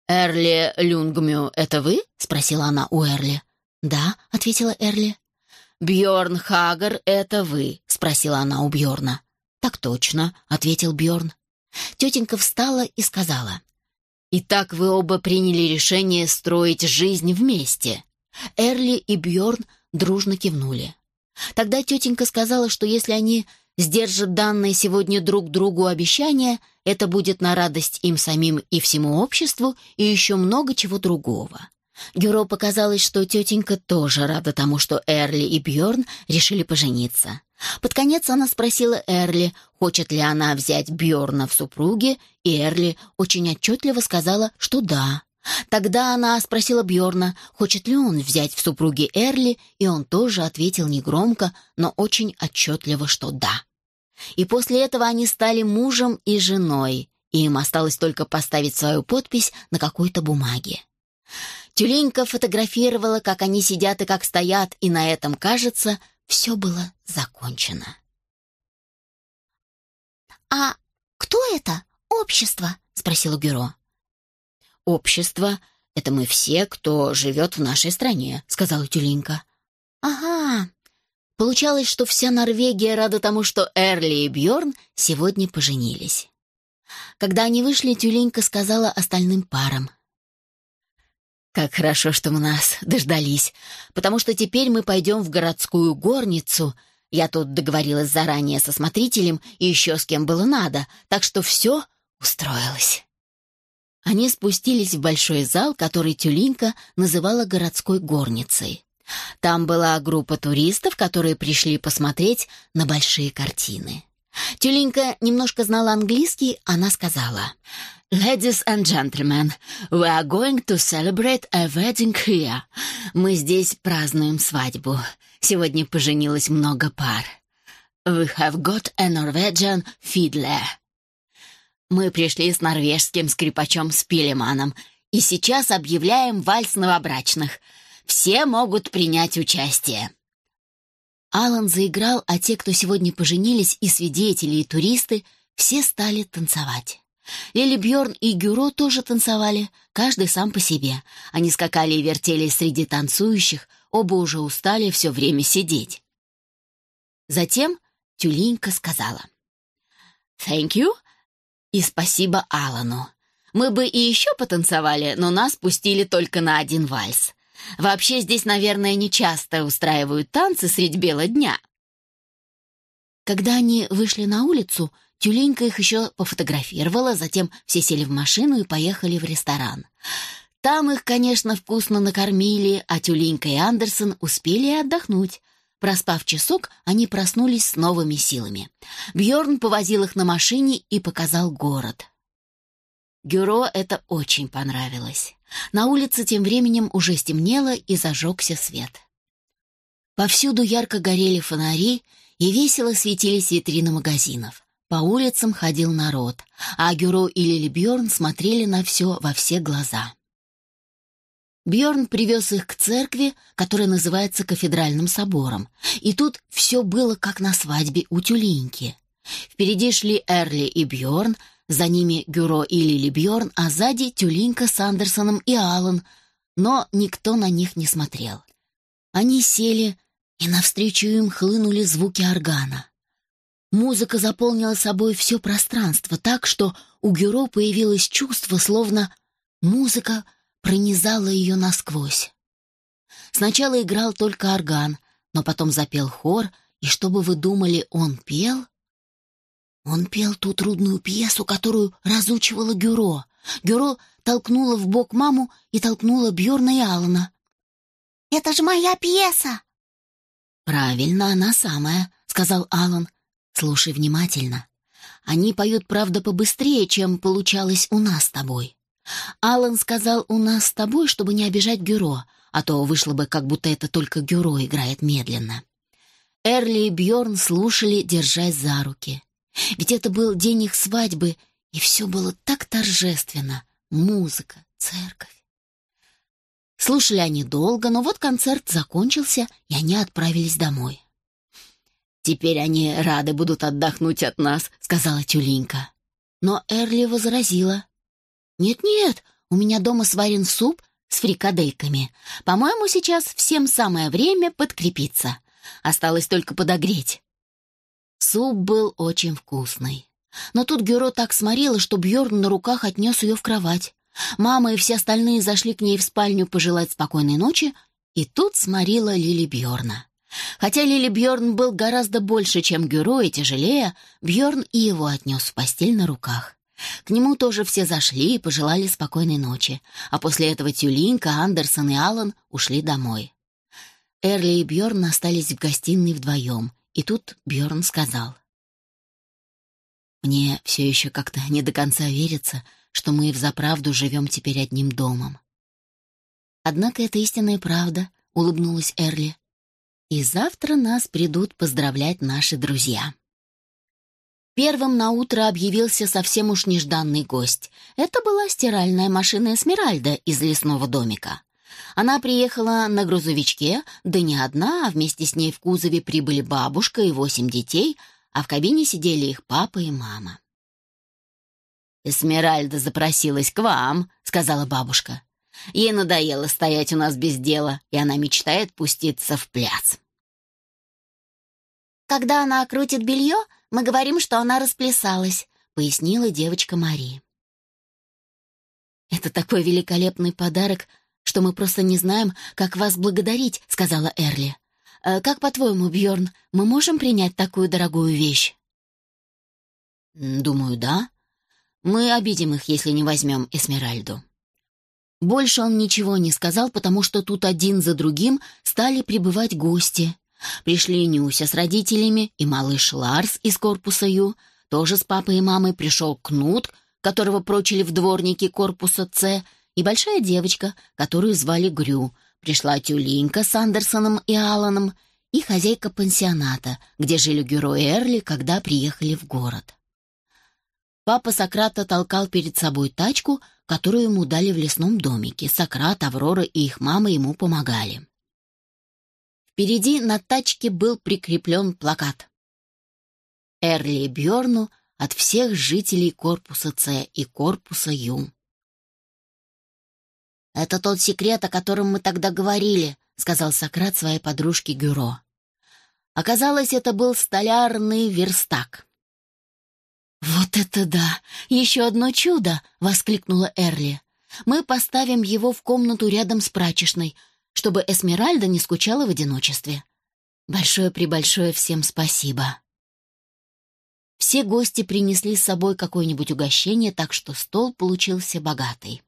«Эрли Люнгмю, это вы?» — спросила она у Эрли. «Да», — ответила Эрли. Бьорн Хагар, это вы?» — спросила она у Бьорна. «Так точно», — ответил Бьорн. Тетенька встала и сказала. «Итак, вы оба приняли решение строить жизнь вместе». Эрли и Бьорн дружно кивнули. Тогда тетенька сказала, что если они сдержат данные сегодня друг другу обещания, это будет на радость им самим и всему обществу, и еще много чего другого. Гюро показалось, что тетенька тоже рада тому, что Эрли и Бьорн решили пожениться. Под конец она спросила Эрли, хочет ли она взять Бьорна в супруги, и Эрли очень отчетливо сказала, что да. Тогда она спросила Бьорна, хочет ли он взять в супруги Эрли, и он тоже ответил негромко, но очень отчетливо, что да. И после этого они стали мужем и женой, и им осталось только поставить свою подпись на какой-то бумаге. Тюленька фотографировала, как они сидят и как стоят, и на этом, кажется, все было закончено. «А кто это? Общество?» — спросила Гюро. «Общество — это мы все, кто живет в нашей стране», — сказала Тюленька. «Ага». Получалось, что вся Норвегия рада тому, что Эрли и Бьорн сегодня поженились. Когда они вышли, Тюленька сказала остальным парам. «Как хорошо, что мы нас дождались, потому что теперь мы пойдем в городскую горницу. Я тут договорилась заранее со смотрителем и еще с кем было надо, так что все устроилось». Они спустились в большой зал, который Тюлинка называла городской горницей. Там была группа туристов, которые пришли посмотреть на большие картины. Тюленька немножко знала английский, она сказала... «Ladies and gentlemen, we are going to celebrate a wedding here. Мы здесь празднуем свадьбу. Сегодня поженилось много пар. We have got a Norwegian fiddler». Мы пришли с норвежским скрипачом Спилеманом и сейчас объявляем вальс новобрачных. Все могут принять участие. Алан заиграл, а те, кто сегодня поженились, и свидетели, и туристы, все стали танцевать. Лили Бьорн и Гюро тоже танцевали, каждый сам по себе. Они скакали и вертелись среди танцующих, оба уже устали все время сидеть. Затем Тюлинька сказала «Thank you» и спасибо Алану. Мы бы и еще потанцевали, но нас пустили только на один вальс. Вообще здесь, наверное, не часто устраивают танцы средь бела дня. Когда они вышли на улицу, Тюленька их еще пофотографировала, затем все сели в машину и поехали в ресторан. Там их, конечно, вкусно накормили, а Тюленька и Андерсон успели отдохнуть. Проспав часок, они проснулись с новыми силами. Бьорн повозил их на машине и показал город. Гюро это очень понравилось. На улице тем временем уже стемнело и зажегся свет. Повсюду ярко горели фонари и весело светились витрины магазинов. По улицам ходил народ, а Гюро и Лили Бьорн смотрели на все во все глаза. Бьорн привез их к церкви, которая называется кафедральным собором, и тут все было как на свадьбе у Тюлиньки. Впереди шли Эрли и Бьорн, за ними Гюро и Лили Бьорн, а сзади Тюлинька с Андерсоном и Аллан, но никто на них не смотрел. Они сели, и навстречу им хлынули звуки органа. Музыка заполнила собой все пространство так, что у Гюро появилось чувство, словно музыка пронизала ее насквозь. Сначала играл только орган, но потом запел хор, и что бы вы думали, он пел? Он пел ту трудную пьесу, которую разучивала Гюро. Гюро толкнула в бок маму и толкнула Бьорна и Алана. «Это же моя пьеса!» «Правильно, она самая», — сказал Алан. «Слушай внимательно. Они поют, правда, побыстрее, чем получалось у нас с тобой. Алан сказал «у нас с тобой», чтобы не обижать Гюро, а то вышло бы, как будто это только Гюро играет медленно. Эрли и Бьорн слушали, держась за руки. Ведь это был день их свадьбы, и все было так торжественно. Музыка, церковь. Слушали они долго, но вот концерт закончился, и они отправились домой. «Теперь они рады будут отдохнуть от нас», — сказала Тюленька. Но Эрли возразила. «Нет-нет, у меня дома сварен суп с фрикадейками. По-моему, сейчас всем самое время подкрепиться. Осталось только подогреть». Суп был очень вкусный. Но тут Гюро так сморила, что Бьорн на руках отнес ее в кровать. Мама и все остальные зашли к ней в спальню пожелать спокойной ночи, и тут сморила Лили Бьорна. Хотя Лили Бьорн был гораздо больше, чем Гюро, и тяжелее, Бьорн и его отнес в постель на руках. К нему тоже все зашли и пожелали спокойной ночи, а после этого Тюлинка, Андерсон и Аллан ушли домой. Эрли и Бьорн остались в гостиной вдвоем, и тут Бьорн сказал. «Мне все еще как-то не до конца верится, что мы взаправду живем теперь одним домом». «Однако это истинная правда», — улыбнулась Эрли. «И завтра нас придут поздравлять наши друзья». Первым на утро объявился совсем уж нежданный гость. Это была стиральная машина Эсмеральда из лесного домика. Она приехала на грузовичке, да не одна, а вместе с ней в кузове прибыли бабушка и восемь детей, а в кабине сидели их папа и мама. «Эсмеральда запросилась к вам», — сказала бабушка. «Ей надоело стоять у нас без дела, и она мечтает пуститься в пляс». «Когда она крутит белье, мы говорим, что она расплясалась», — пояснила девочка Мари. «Это такой великолепный подарок что мы просто не знаем, как вас благодарить», — сказала Эрли. «Э, «Как, по-твоему, Бьорн, мы можем принять такую дорогую вещь?» «Думаю, да. Мы обидим их, если не возьмем Эсмеральду». Больше он ничего не сказал, потому что тут один за другим стали прибывать гости. Пришли Нюся с родителями и малыш Ларс из корпуса Ю, тоже с папой и мамой пришел Кнут, которого прочили в дворнике корпуса С, и большая девочка, которую звали Грю. Пришла Тюлинка с Андерсоном и Аланом и хозяйка пансионата, где жили Гюро и Эрли, когда приехали в город. Папа Сократа толкал перед собой тачку, которую ему дали в лесном домике. Сократ, Аврора и их мама ему помогали. Впереди на тачке был прикреплен плакат. Эрли Бьорну от всех жителей корпуса С и корпуса Ю. «Это тот секрет, о котором мы тогда говорили», — сказал Сократ своей подружке Гюро. Оказалось, это был столярный верстак. «Вот это да! Еще одно чудо!» — воскликнула Эрли. «Мы поставим его в комнату рядом с прачечной, чтобы Эсмеральда не скучала в одиночестве. Большое-пребольшое всем спасибо!» Все гости принесли с собой какое-нибудь угощение, так что стол получился богатый.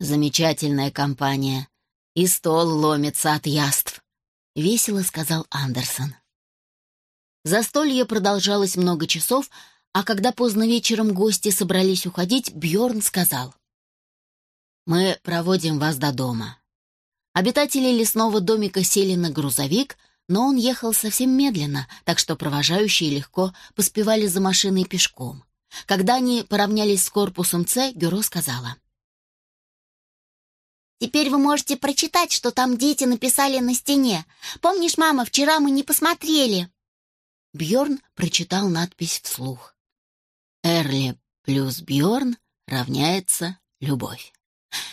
Замечательная компания. И стол ломится от яств. Весело сказал Андерсон. Застолье продолжалось много часов, а когда поздно вечером гости собрались уходить, Бьорн сказал. «Мы проводим вас до дома». Обитатели лесного домика сели на грузовик, но он ехал совсем медленно, так что провожающие легко поспевали за машиной пешком. Когда они поравнялись с корпусом С, Гюро сказала. Теперь вы можете прочитать, что там дети написали на стене. Помнишь, мама, вчера мы не посмотрели?» Бьорн прочитал надпись вслух. «Эрли плюс Бьорн равняется любовь».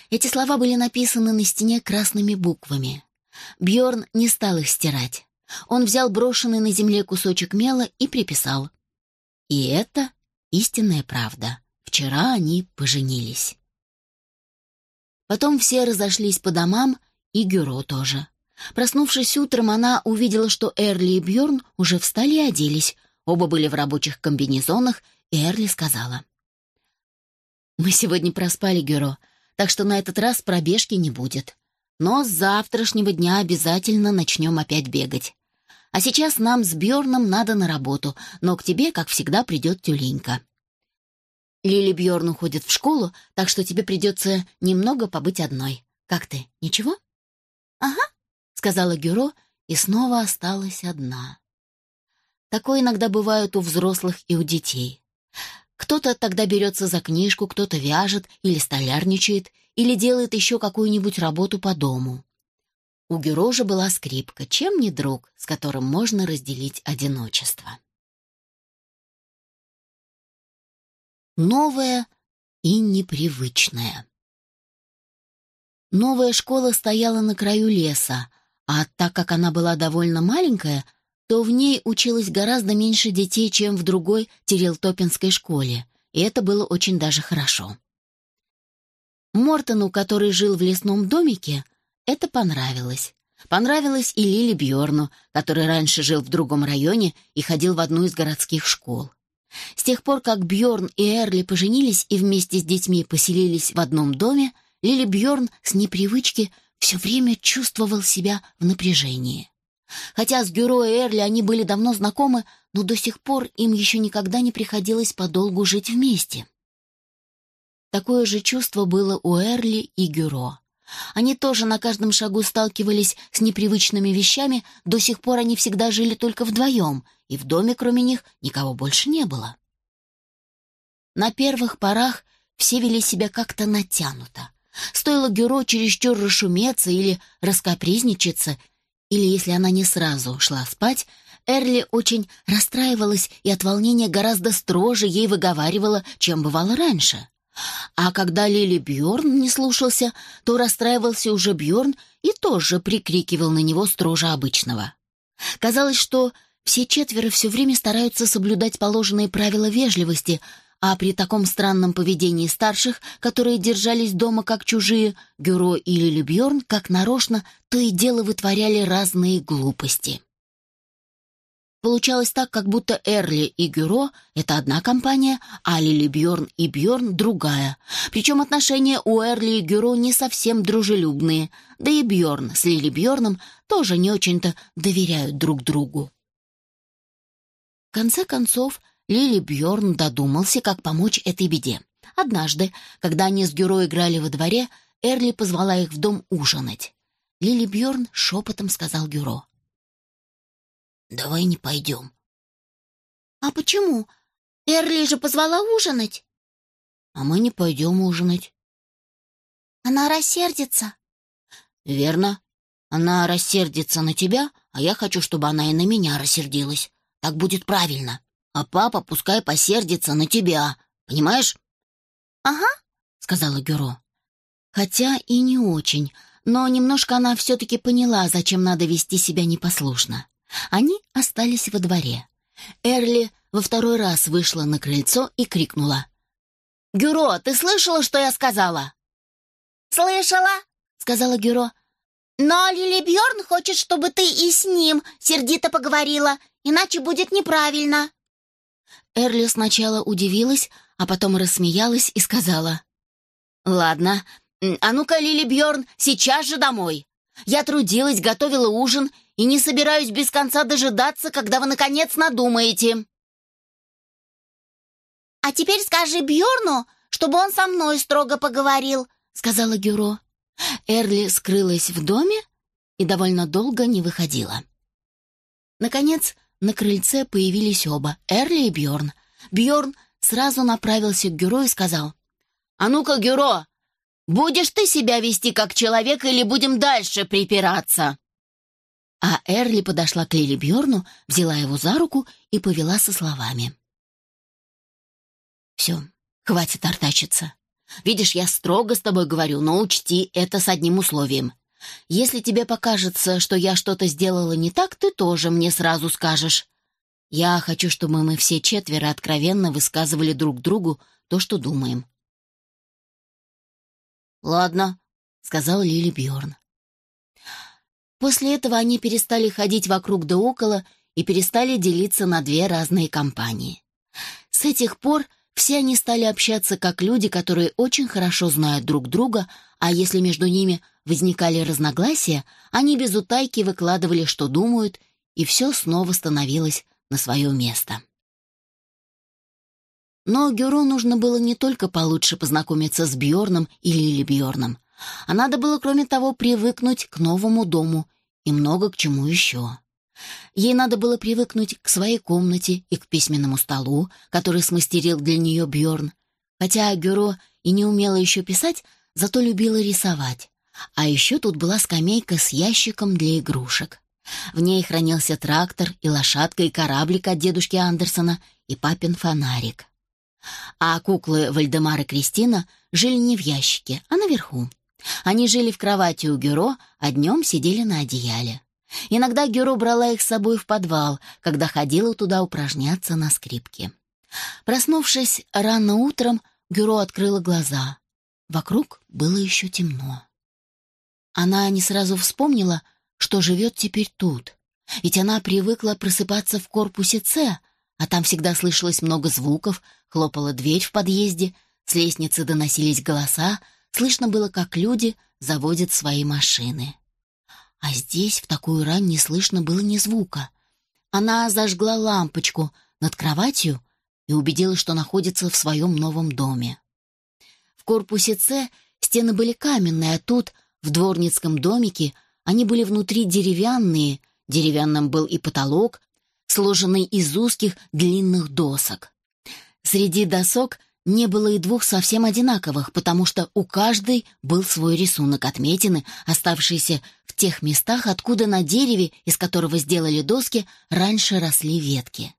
Эти слова были написаны на стене красными буквами. Бьорн не стал их стирать. Он взял брошенный на земле кусочек мела и приписал. И это истинная правда. Вчера они поженились. Потом все разошлись по домам, и Гюро тоже. Проснувшись утром, она увидела, что Эрли и Бьорн уже встали и оделись. Оба были в рабочих комбинезонах, и Эрли сказала. «Мы сегодня проспали, Гюро, так что на этот раз пробежки не будет. Но с завтрашнего дня обязательно начнем опять бегать. А сейчас нам с Бьорном надо на работу, но к тебе, как всегда, придет тюленька. Лили Бьорн уходит в школу, так что тебе придется немного побыть одной. Как ты, ничего? Ага, сказала Гюро и снова осталась одна. Такое иногда бывает у взрослых и у детей. Кто-то тогда берется за книжку, кто-то вяжет или столярничает, или делает еще какую-нибудь работу по дому. У Гюро же была скрипка, чем не друг, с которым можно разделить одиночество. Новое и непривычное. Новая школа стояла на краю леса, а так как она была довольно маленькая, то в ней училось гораздо меньше детей, чем в другой Терелтопинской школе, и это было очень даже хорошо. Мортону, который жил в лесном домике, это понравилось. Понравилось и Лили Бьорну, который раньше жил в другом районе и ходил в одну из городских школ. С тех пор, как Бьорн и Эрли поженились и вместе с детьми поселились в одном доме, Лили Бьорн с непривычки все время чувствовал себя в напряжении. Хотя с Гюро и Эрли они были давно знакомы, но до сих пор им еще никогда не приходилось подолгу жить вместе. Такое же чувство было у Эрли и Гюро. Они тоже на каждом шагу сталкивались с непривычными вещами, до сих пор они всегда жили только вдвоем, и в доме кроме них никого больше не было. На первых порах все вели себя как-то натянуто. Стоило Гюро чересчур расшуметься или раскапризничаться, или если она не сразу шла спать, Эрли очень расстраивалась и от волнения гораздо строже ей выговаривала, чем бывало раньше. А когда Лили Бьорн не слушался, то расстраивался уже Бьорн и тоже прикрикивал на него строже обычного. Казалось, что все четверо все время стараются соблюдать положенные правила вежливости, а при таком странном поведении старших, которые держались дома как чужие, Гюро и Лили Бьорн, как нарочно, то и дело вытворяли разные глупости. Получалось так, как будто Эрли и Гюро — это одна компания, а Лили Бьорн и Бьорн — другая. Причем отношения у Эрли и Гюро не совсем дружелюбные, да и Бьорн с Лили Бьорном тоже не очень-то доверяют друг другу. В конце концов, Лили Бьорн додумался, как помочь этой беде. Однажды, когда они с Гюро играли во дворе, Эрли позвала их в дом ужинать. Лили Бьорн шепотом сказал Гюро. «Давай не пойдем». «А почему? Эрли же позвала ужинать». «А мы не пойдем ужинать». «Она рассердится». «Верно. Она рассердится на тебя, а я хочу, чтобы она и на меня рассердилась. Так будет правильно. А папа пускай посердится на тебя. Понимаешь?» «Ага», — сказала Гюро. Хотя и не очень, но немножко она все-таки поняла, зачем надо вести себя непослушно. Они остались во дворе. Эрли во второй раз вышла на крыльцо и крикнула. «Гюро, ты слышала, что я сказала?» «Слышала», — сказала Гюро. «Но Лили Бьорн хочет, чтобы ты и с ним сердито поговорила, иначе будет неправильно». Эрли сначала удивилась, а потом рассмеялась и сказала. «Ладно, а ну-ка, Лили Бьорн, сейчас же домой. Я трудилась, готовила ужин и не собираюсь без конца дожидаться, когда вы, наконец, надумаете». «А теперь скажи Бьорну, чтобы он со мной строго поговорил», — сказала Гюро. Эрли скрылась в доме и довольно долго не выходила. Наконец, на крыльце появились оба, Эрли и Бьорн. Бьорн сразу направился к Гюро и сказал, «А ну-ка, Гюро, будешь ты себя вести как человек или будем дальше припираться?» А Эрли подошла к Лили Бьорну, взяла его за руку и повела со словами. «Все, хватит артачиться. Видишь, я строго с тобой говорю, но учти это с одним условием. Если тебе покажется, что я что-то сделала не так, ты тоже мне сразу скажешь. Я хочу, чтобы мы все четверо откровенно высказывали друг другу то, что думаем. «Ладно», — сказал Лили Бьорн. После этого они перестали ходить вокруг да около и перестали делиться на две разные компании. С этих пор все они стали общаться как люди, которые очень хорошо знают друг друга, а если между ними возникали разногласия, они без утайки выкладывали, что думают, и все снова становилось на свое место. Но Гюро нужно было не только получше познакомиться с Бьорном и Лили Бьорном, а надо было, кроме того, привыкнуть к новому дому и много к чему еще. Ей надо было привыкнуть к своей комнате и к письменному столу, который смастерил для нее Бьорн. Хотя Гюро и не умела еще писать, зато любила рисовать. А еще тут была скамейка с ящиком для игрушек. В ней хранился трактор и лошадка и кораблик от дедушки Андерсона и папин фонарик. А куклы Вальдемар и Кристина жили не в ящике, а наверху. Они жили в кровати у Гюро, а днем сидели на одеяле. Иногда Гюро брала их с собой в подвал, когда ходила туда упражняться на скрипке. Проснувшись рано утром, Гюро открыла глаза. Вокруг было еще темно. Она не сразу вспомнила, что живет теперь тут. Ведь она привыкла просыпаться в корпусе С, а там всегда слышалось много звуков, хлопала дверь в подъезде, с лестницы доносились голоса, Слышно было, как люди заводят свои машины. А здесь в такую рань не слышно было ни звука. Она зажгла лампочку над кроватью и убедилась, что находится в своем новом доме. В корпусе С стены были каменные, а тут, в дворницком домике, они были внутри деревянные, деревянным был и потолок, сложенный из узких длинных досок. Среди досок не было и двух совсем одинаковых, потому что у каждой был свой рисунок отметины, оставшиеся в тех местах, откуда на дереве, из которого сделали доски, раньше росли ветки.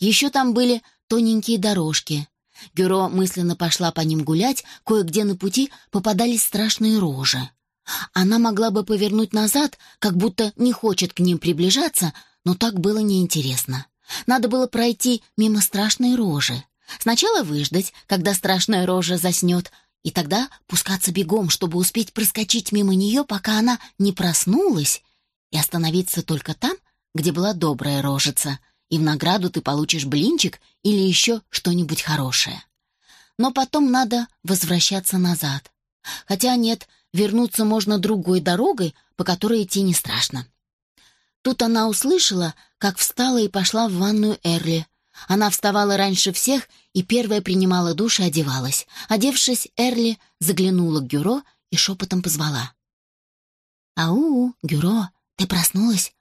Еще там были тоненькие дорожки. Гюро мысленно пошла по ним гулять, кое-где на пути попадались страшные рожи. Она могла бы повернуть назад, как будто не хочет к ним приближаться, но так было неинтересно. Надо было пройти мимо страшной рожи. Сначала выждать, когда страшная рожа заснет, и тогда пускаться бегом, чтобы успеть проскочить мимо нее, пока она не проснулась, и остановиться только там, где была добрая рожица, и в награду ты получишь блинчик или еще что-нибудь хорошее. Но потом надо возвращаться назад. Хотя нет, вернуться можно другой дорогой, по которой идти не страшно. Тут она услышала, как встала и пошла в ванную Эрли, она вставала раньше всех и первая принимала душ и одевалась. Одевшись, Эрли заглянула к Гюро и шепотом позвала. «Ау, Гюро, ты проснулась?»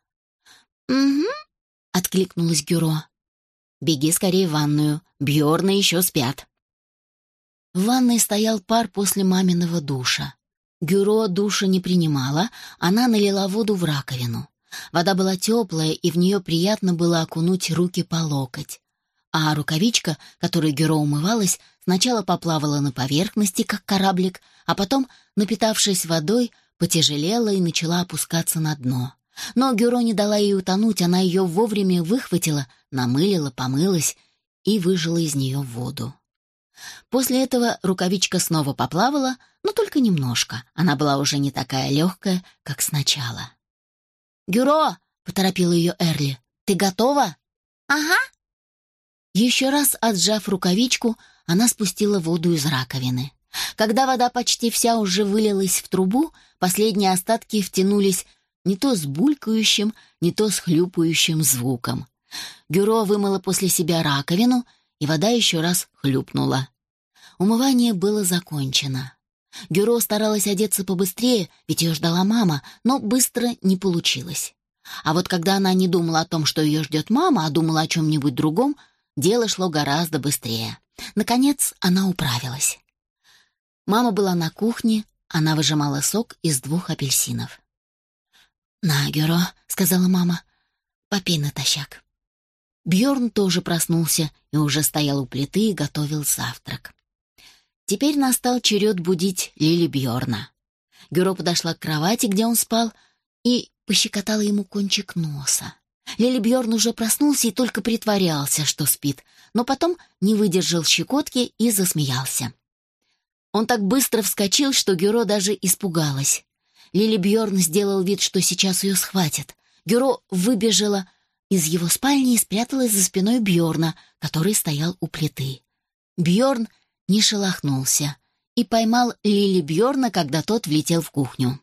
«Угу», — откликнулась Гюро. «Беги скорее в ванную, Бьорны еще спят». В ванной стоял пар после маминого душа. Гюро душа не принимала, она налила воду в раковину. Вода была теплая, и в нее приятно было окунуть руки по локоть а рукавичка, которой Гюро умывалась, сначала поплавала на поверхности, как кораблик, а потом, напитавшись водой, потяжелела и начала опускаться на дно. Но Гюро не дала ей утонуть, она ее вовремя выхватила, намылила, помылась и выжила из нее воду. После этого рукавичка снова поплавала, но только немножко. Она была уже не такая легкая, как сначала. «Гюро!» — поторопила ее Эрли. «Ты готова?» «Ага», еще раз отжав рукавичку, она спустила воду из раковины. Когда вода почти вся уже вылилась в трубу, последние остатки втянулись не то с булькающим, не то с хлюпающим звуком. Гюро вымыла после себя раковину, и вода еще раз хлюпнула. Умывание было закончено. Гюро старалась одеться побыстрее, ведь ее ждала мама, но быстро не получилось. А вот когда она не думала о том, что ее ждет мама, а думала о чем-нибудь другом, Дело шло гораздо быстрее. Наконец она управилась. Мама была на кухне, она выжимала сок из двух апельсинов. «На, Геро», — сказала мама, — «попей натощак». Бьорн тоже проснулся и уже стоял у плиты и готовил завтрак. Теперь настал черед будить Лили Бьорна. Гюро подошла к кровати, где он спал, и пощекотала ему кончик носа. Лили Бьорн уже проснулся и только притворялся, что спит, но потом не выдержал щекотки и засмеялся. Он так быстро вскочил, что Гюро даже испугалась. Лили Бьорн сделал вид, что сейчас ее схватят. Гюро выбежала из его спальни и спряталась за спиной Бьорна, который стоял у плиты. Бьорн не шелохнулся и поймал Лили Бьорна, когда тот влетел в кухню.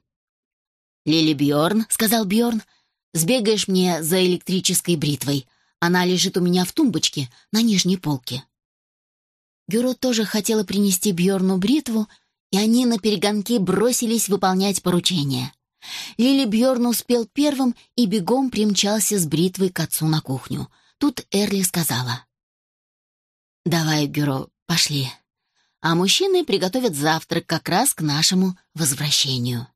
«Лили Бьорн», — сказал Бьорн, — «сбегаешь мне за электрической бритвой. Она лежит у меня в тумбочке на нижней полке». Гюро тоже хотела принести Бьорну бритву, и они на перегонки бросились выполнять поручение. Лили Бьорн успел первым и бегом примчался с бритвой к отцу на кухню. Тут Эрли сказала. «Давай, Гюро, пошли. А мужчины приготовят завтрак как раз к нашему возвращению».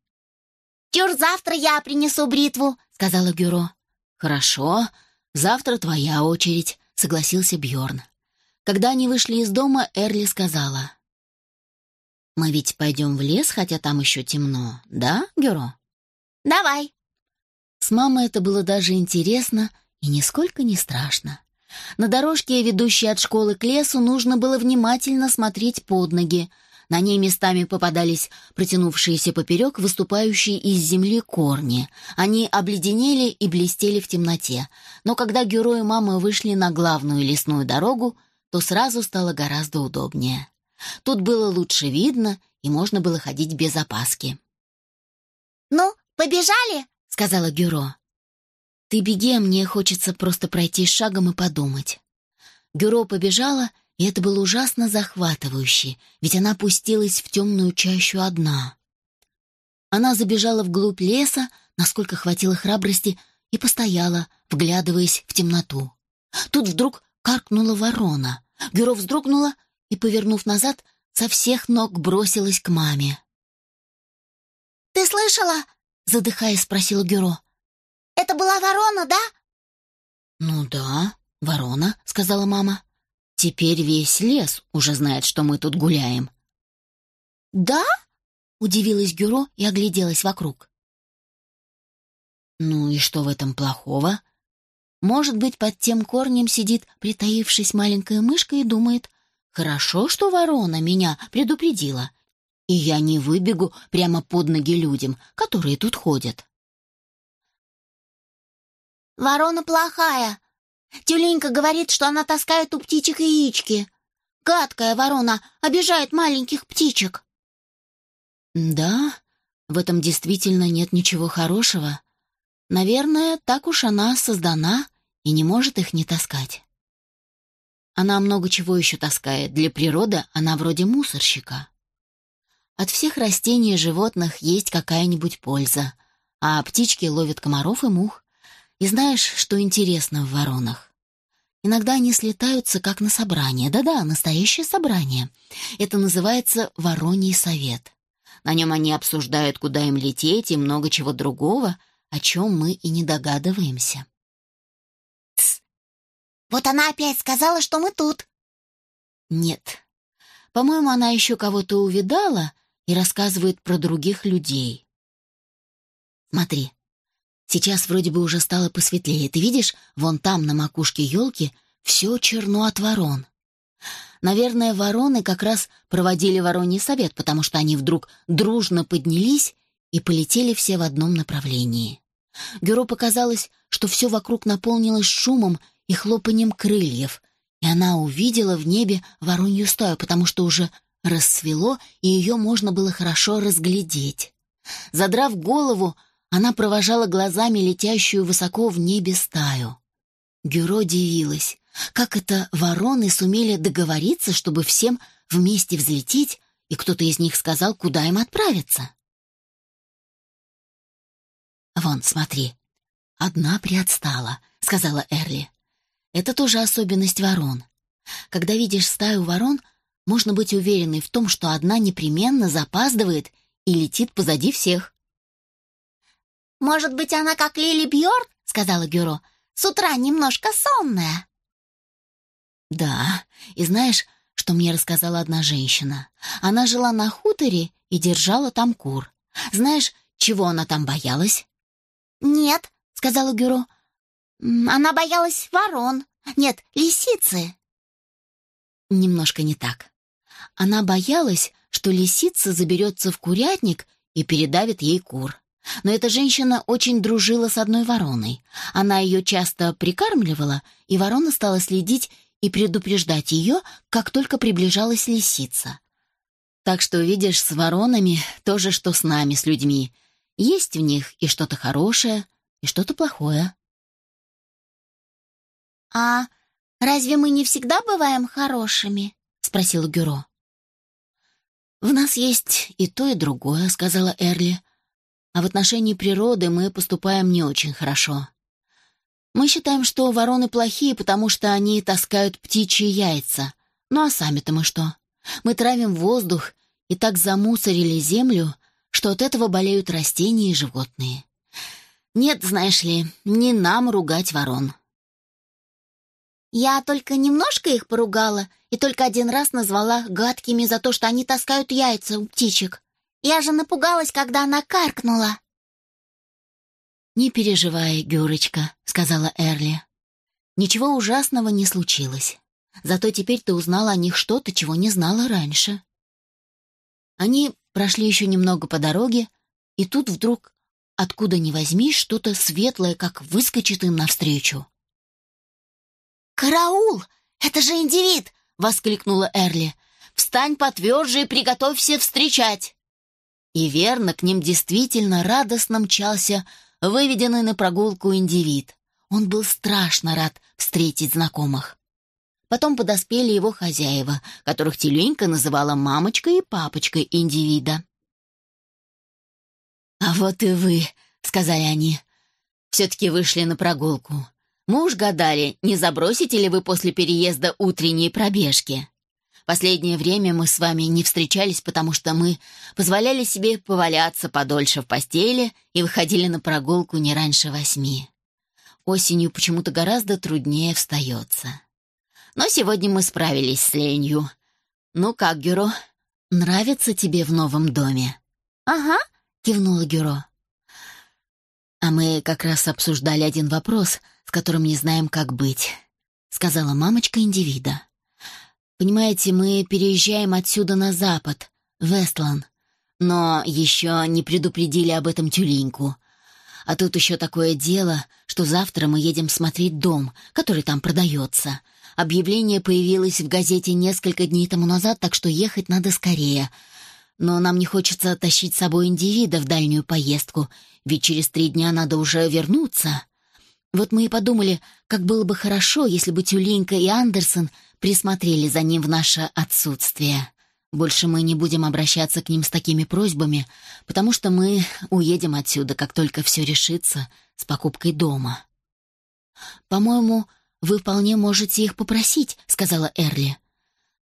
«Тюр, завтра я принесу бритву», — сказала Гюро. «Хорошо, завтра твоя очередь», — согласился Бьорн. Когда они вышли из дома, Эрли сказала. «Мы ведь пойдем в лес, хотя там еще темно, да, Гюро?» «Давай». С мамой это было даже интересно и нисколько не страшно. На дорожке, ведущей от школы к лесу, нужно было внимательно смотреть под ноги. На ней местами попадались протянувшиеся поперек выступающие из земли корни. Они обледенели и блестели в темноте. Но когда герои мамы вышли на главную лесную дорогу, то сразу стало гораздо удобнее. Тут было лучше видно, и можно было ходить без опаски. «Ну, побежали?» — сказала Гюро. «Ты беги, а мне хочется просто пройти шагом и подумать». Гюро побежала, и это было ужасно захватывающе, ведь она пустилась в темную чащу одна. Она забежала вглубь леса, насколько хватило храбрости, и постояла, вглядываясь в темноту. Тут вдруг каркнула ворона. Гюро вздрогнула и, повернув назад, со всех ног бросилась к маме. «Ты слышала?» — задыхаясь, спросила Гюро. «Это была ворона, да?» «Ну да, ворона», — сказала мама. «Теперь весь лес уже знает, что мы тут гуляем». «Да?» — удивилась Гюро и огляделась вокруг. «Ну и что в этом плохого?» Может быть, под тем корнем сидит, притаившись маленькая мышка, и думает, «Хорошо, что ворона меня предупредила, и я не выбегу прямо под ноги людям, которые тут ходят». «Ворона плохая. Тюленька говорит, что она таскает у птичек яички. Гадкая ворона обижает маленьких птичек». «Да, в этом действительно нет ничего хорошего. Наверное, так уж она создана, и не может их не таскать. Она много чего еще таскает. Для природы она вроде мусорщика. От всех растений и животных есть какая-нибудь польза, а птички ловят комаров и мух. И знаешь, что интересно в воронах? Иногда они слетаются как на собрание. Да-да, настоящее собрание. Это называется «Вороний совет». На нем они обсуждают, куда им лететь и много чего другого, о чем мы и не догадываемся. Вот она опять сказала, что мы тут. Нет. По-моему, она еще кого-то увидала и рассказывает про других людей. Смотри. Сейчас вроде бы уже стало посветлее. Ты видишь, вон там, на макушке елки, все черно от ворон. Наверное, вороны как раз проводили вороний совет, потому что они вдруг дружно поднялись и полетели все в одном направлении. Гюро показалось, что все вокруг наполнилось шумом и хлопанием крыльев, и она увидела в небе воронью стаю, потому что уже рассвело, и ее можно было хорошо разглядеть. Задрав голову, она провожала глазами летящую высоко в небе стаю. Гюро дивилась, как это вороны сумели договориться, чтобы всем вместе взлететь, и кто-то из них сказал, куда им отправиться. «Вон, смотри, одна приотстала», — сказала Эрли. Это тоже особенность ворон. Когда видишь стаю ворон, можно быть уверенной в том, что одна непременно запаздывает и летит позади всех. «Может быть, она как Лили Бьорн?» — сказала Гюро. «С утра немножко сонная». «Да, и знаешь, что мне рассказала одна женщина? Она жила на хуторе и держала там кур. Знаешь, чего она там боялась?» «Нет», — сказала Гюро. «Она боялась ворон. Нет, лисицы». Немножко не так. Она боялась, что лисица заберется в курятник и передавит ей кур. Но эта женщина очень дружила с одной вороной. Она ее часто прикармливала, и ворона стала следить и предупреждать ее, как только приближалась лисица. Так что, видишь, с воронами то же, что с нами, с людьми. Есть в них и что-то хорошее, и что-то плохое. «А разве мы не всегда бываем хорошими?» — спросила Гюро. «В нас есть и то, и другое», — сказала Эрли. «А в отношении природы мы поступаем не очень хорошо. Мы считаем, что вороны плохие, потому что они таскают птичьи яйца. Ну а сами-то мы что? Мы травим воздух и так замусорили землю, что от этого болеют растения и животные. Нет, знаешь ли, не нам ругать ворон». Я только немножко их поругала и только один раз назвала гадкими за то, что они таскают яйца у птичек. Я же напугалась, когда она каркнула. «Не переживай, Гюрочка», — сказала Эрли. «Ничего ужасного не случилось. Зато теперь ты узнала о них что-то, чего не знала раньше». Они прошли еще немного по дороге, и тут вдруг, откуда ни возьмись, что-то светлое, как выскочит им навстречу. «Караул! Это же индивид!» — воскликнула Эрли. «Встань потверже и приготовься встречать!» И верно, к ним действительно радостно мчался выведенный на прогулку индивид. Он был страшно рад встретить знакомых. Потом подоспели его хозяева, которых Теленька называла мамочкой и папочкой индивида. «А вот и вы», — сказали они, — «все-таки вышли на прогулку. Мы уж гадали, не забросите ли вы после переезда утренние пробежки. Последнее время мы с вами не встречались, потому что мы позволяли себе поваляться подольше в постели и выходили на прогулку не раньше восьми. Осенью почему-то гораздо труднее встается. Но сегодня мы справились с ленью. Ну как, Гюро, нравится тебе в новом доме? «Ага», — кивнула Гюро. «А мы как раз обсуждали один вопрос, с которым не знаем, как быть», — сказала мамочка индивида. «Понимаете, мы переезжаем отсюда на запад, в Эстлан, но еще не предупредили об этом тюленьку. А тут еще такое дело, что завтра мы едем смотреть дом, который там продается. Объявление появилось в газете несколько дней тому назад, так что ехать надо скорее. Но нам не хочется тащить с собой индивида в дальнюю поездку, ведь через три дня надо уже вернуться. Вот мы и подумали, как было бы хорошо, если бы Тюленька и Андерсон присмотрели за ним в наше отсутствие. Больше мы не будем обращаться к ним с такими просьбами, потому что мы уедем отсюда, как только все решится с покупкой дома. «По-моему, вы вполне можете их попросить», — сказала Эрли.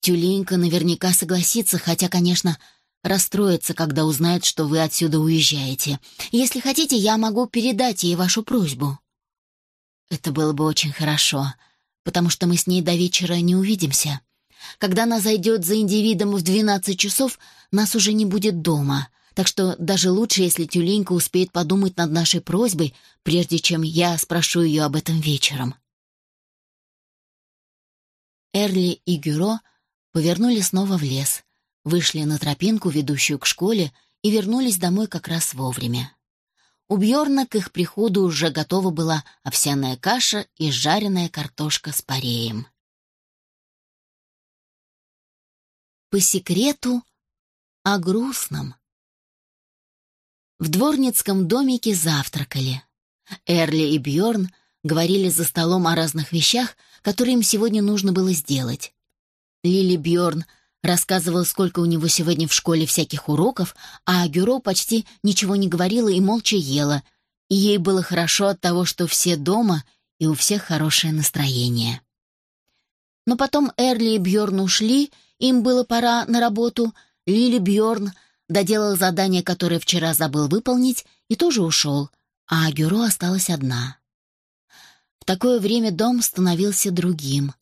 Тюленька наверняка согласится, хотя, конечно, расстроится, когда узнает, что вы отсюда уезжаете. Если хотите, я могу передать ей вашу просьбу». «Это было бы очень хорошо, потому что мы с ней до вечера не увидимся. Когда она зайдет за индивидом в двенадцать часов, нас уже не будет дома, так что даже лучше, если Тюленька успеет подумать над нашей просьбой, прежде чем я спрошу ее об этом вечером». Эрли и Гюро повернули снова в лес — вышли на тропинку, ведущую к школе, и вернулись домой как раз вовремя. У Бьорна к их приходу уже готова была овсяная каша и жареная картошка с пареем. По секрету о грустном. В дворницком домике завтракали. Эрли и Бьорн говорили за столом о разных вещах, которые им сегодня нужно было сделать. Лили Бьорн Рассказывал, сколько у него сегодня в школе всяких уроков, а Гюро почти ничего не говорила и молча ела. И ей было хорошо от того, что все дома и у всех хорошее настроение. Но потом Эрли и Бьорн ушли, им было пора на работу. Лили Бьорн доделал задание, которое вчера забыл выполнить, и тоже ушел, а Гюро осталась одна. В такое время дом становился другим.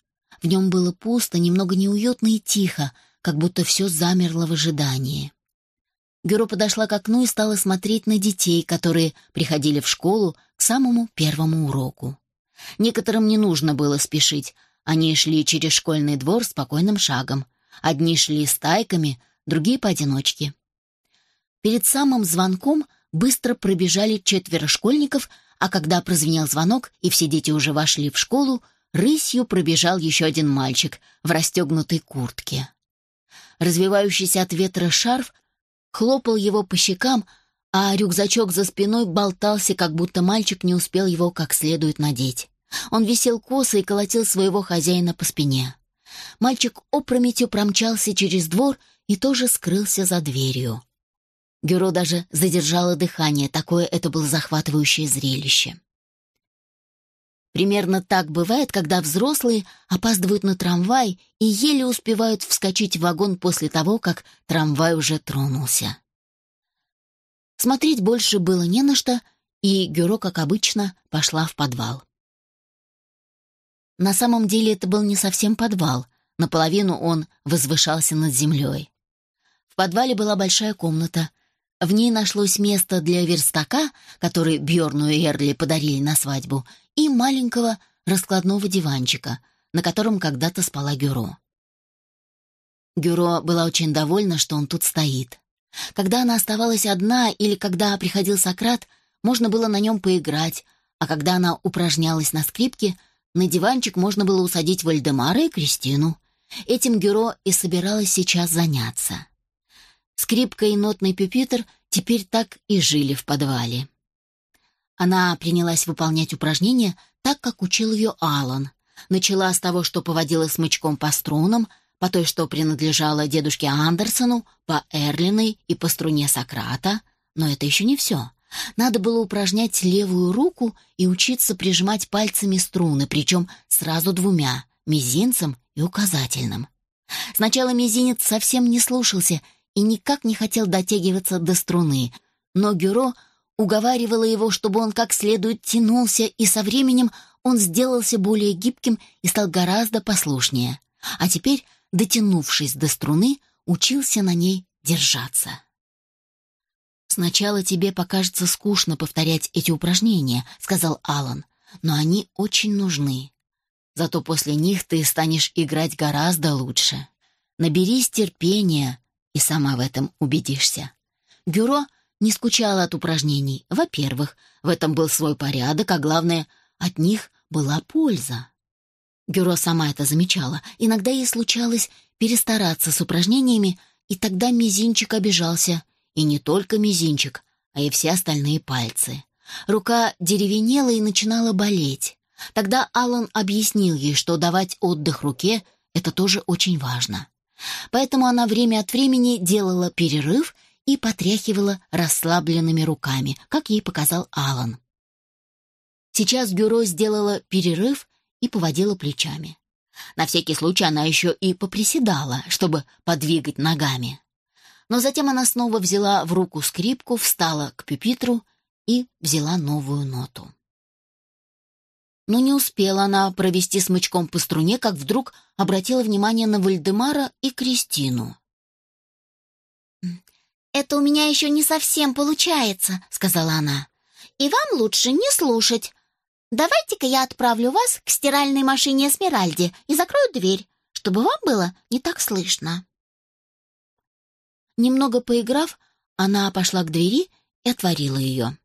В нем было пусто, немного неуютно и тихо, как будто все замерло в ожидании. Гюро подошла к окну и стала смотреть на детей, которые приходили в школу к самому первому уроку. Некоторым не нужно было спешить. Они шли через школьный двор спокойным шагом. Одни шли стайками, другие поодиночке. Перед самым звонком быстро пробежали четверо школьников, а когда прозвенел звонок и все дети уже вошли в школу, рысью пробежал еще один мальчик в расстегнутой куртке. Развивающийся от ветра шарф хлопал его по щекам, а рюкзачок за спиной болтался, как будто мальчик не успел его как следует надеть. Он висел косо и колотил своего хозяина по спине. Мальчик опрометью промчался через двор и тоже скрылся за дверью. Гюро даже задержало дыхание, такое это было захватывающее зрелище. Примерно так бывает, когда взрослые опаздывают на трамвай и еле успевают вскочить в вагон после того, как трамвай уже тронулся. Смотреть больше было не на что, и Гюро, как обычно, пошла в подвал. На самом деле это был не совсем подвал, наполовину он возвышался над землей. В подвале была большая комната. В ней нашлось место для верстака, который Бьорну и Эрли подарили на свадьбу, и маленького раскладного диванчика, на котором когда-то спала Гюро. Гюро была очень довольна, что он тут стоит. Когда она оставалась одна или когда приходил Сократ, можно было на нем поиграть, а когда она упражнялась на скрипке — на диванчик можно было усадить Вальдемара и Кристину. Этим Гюро и собиралась сейчас заняться. Скрипка и нотный пюпитр теперь так и жили в подвале. Она принялась выполнять упражнения так, как учил ее Алан. Начала с того, что поводила смычком по струнам, по той, что принадлежала дедушке Андерсону, по Эрлиной и по струне Сократа. Но это еще не все. Надо было упражнять левую руку и учиться прижимать пальцами струны, причем сразу двумя — мизинцем и указательным. Сначала мизинец совсем не слушался и никак не хотел дотягиваться до струны, но Гюро уговаривала его, чтобы он как следует тянулся, и со временем он сделался более гибким и стал гораздо послушнее. А теперь, дотянувшись до струны, учился на ней держаться. «Сначала тебе покажется скучно повторять эти упражнения», — сказал Алан, «но они очень нужны. Зато после них ты станешь играть гораздо лучше. Наберись терпения, и сама в этом убедишься». Бюро не скучало от упражнений. Во-первых, в этом был свой порядок, а главное, от них была польза. Гюро сама это замечала. Иногда ей случалось перестараться с упражнениями, и тогда мизинчик обижался, и не только мизинчик, а и все остальные пальцы. Рука деревенела и начинала болеть. Тогда Алан объяснил ей, что давать отдых руке — это тоже очень важно. Поэтому она время от времени делала перерыв и потряхивала расслабленными руками, как ей показал Алан. Сейчас Гюро сделала перерыв и поводила плечами. На всякий случай она еще и поприседала, чтобы подвигать ногами. Но затем она снова взяла в руку скрипку, встала к пюпитру и взяла новую ноту. Но не успела она провести смычком по струне, как вдруг обратила внимание на Вальдемара и Кристину. «Это у меня еще не совсем получается», — сказала она. «И вам лучше не слушать. Давайте-ка я отправлю вас к стиральной машине Эсмеральде и закрою дверь, чтобы вам было не так слышно». Немного поиграв, она пошла к двери и отворила ее.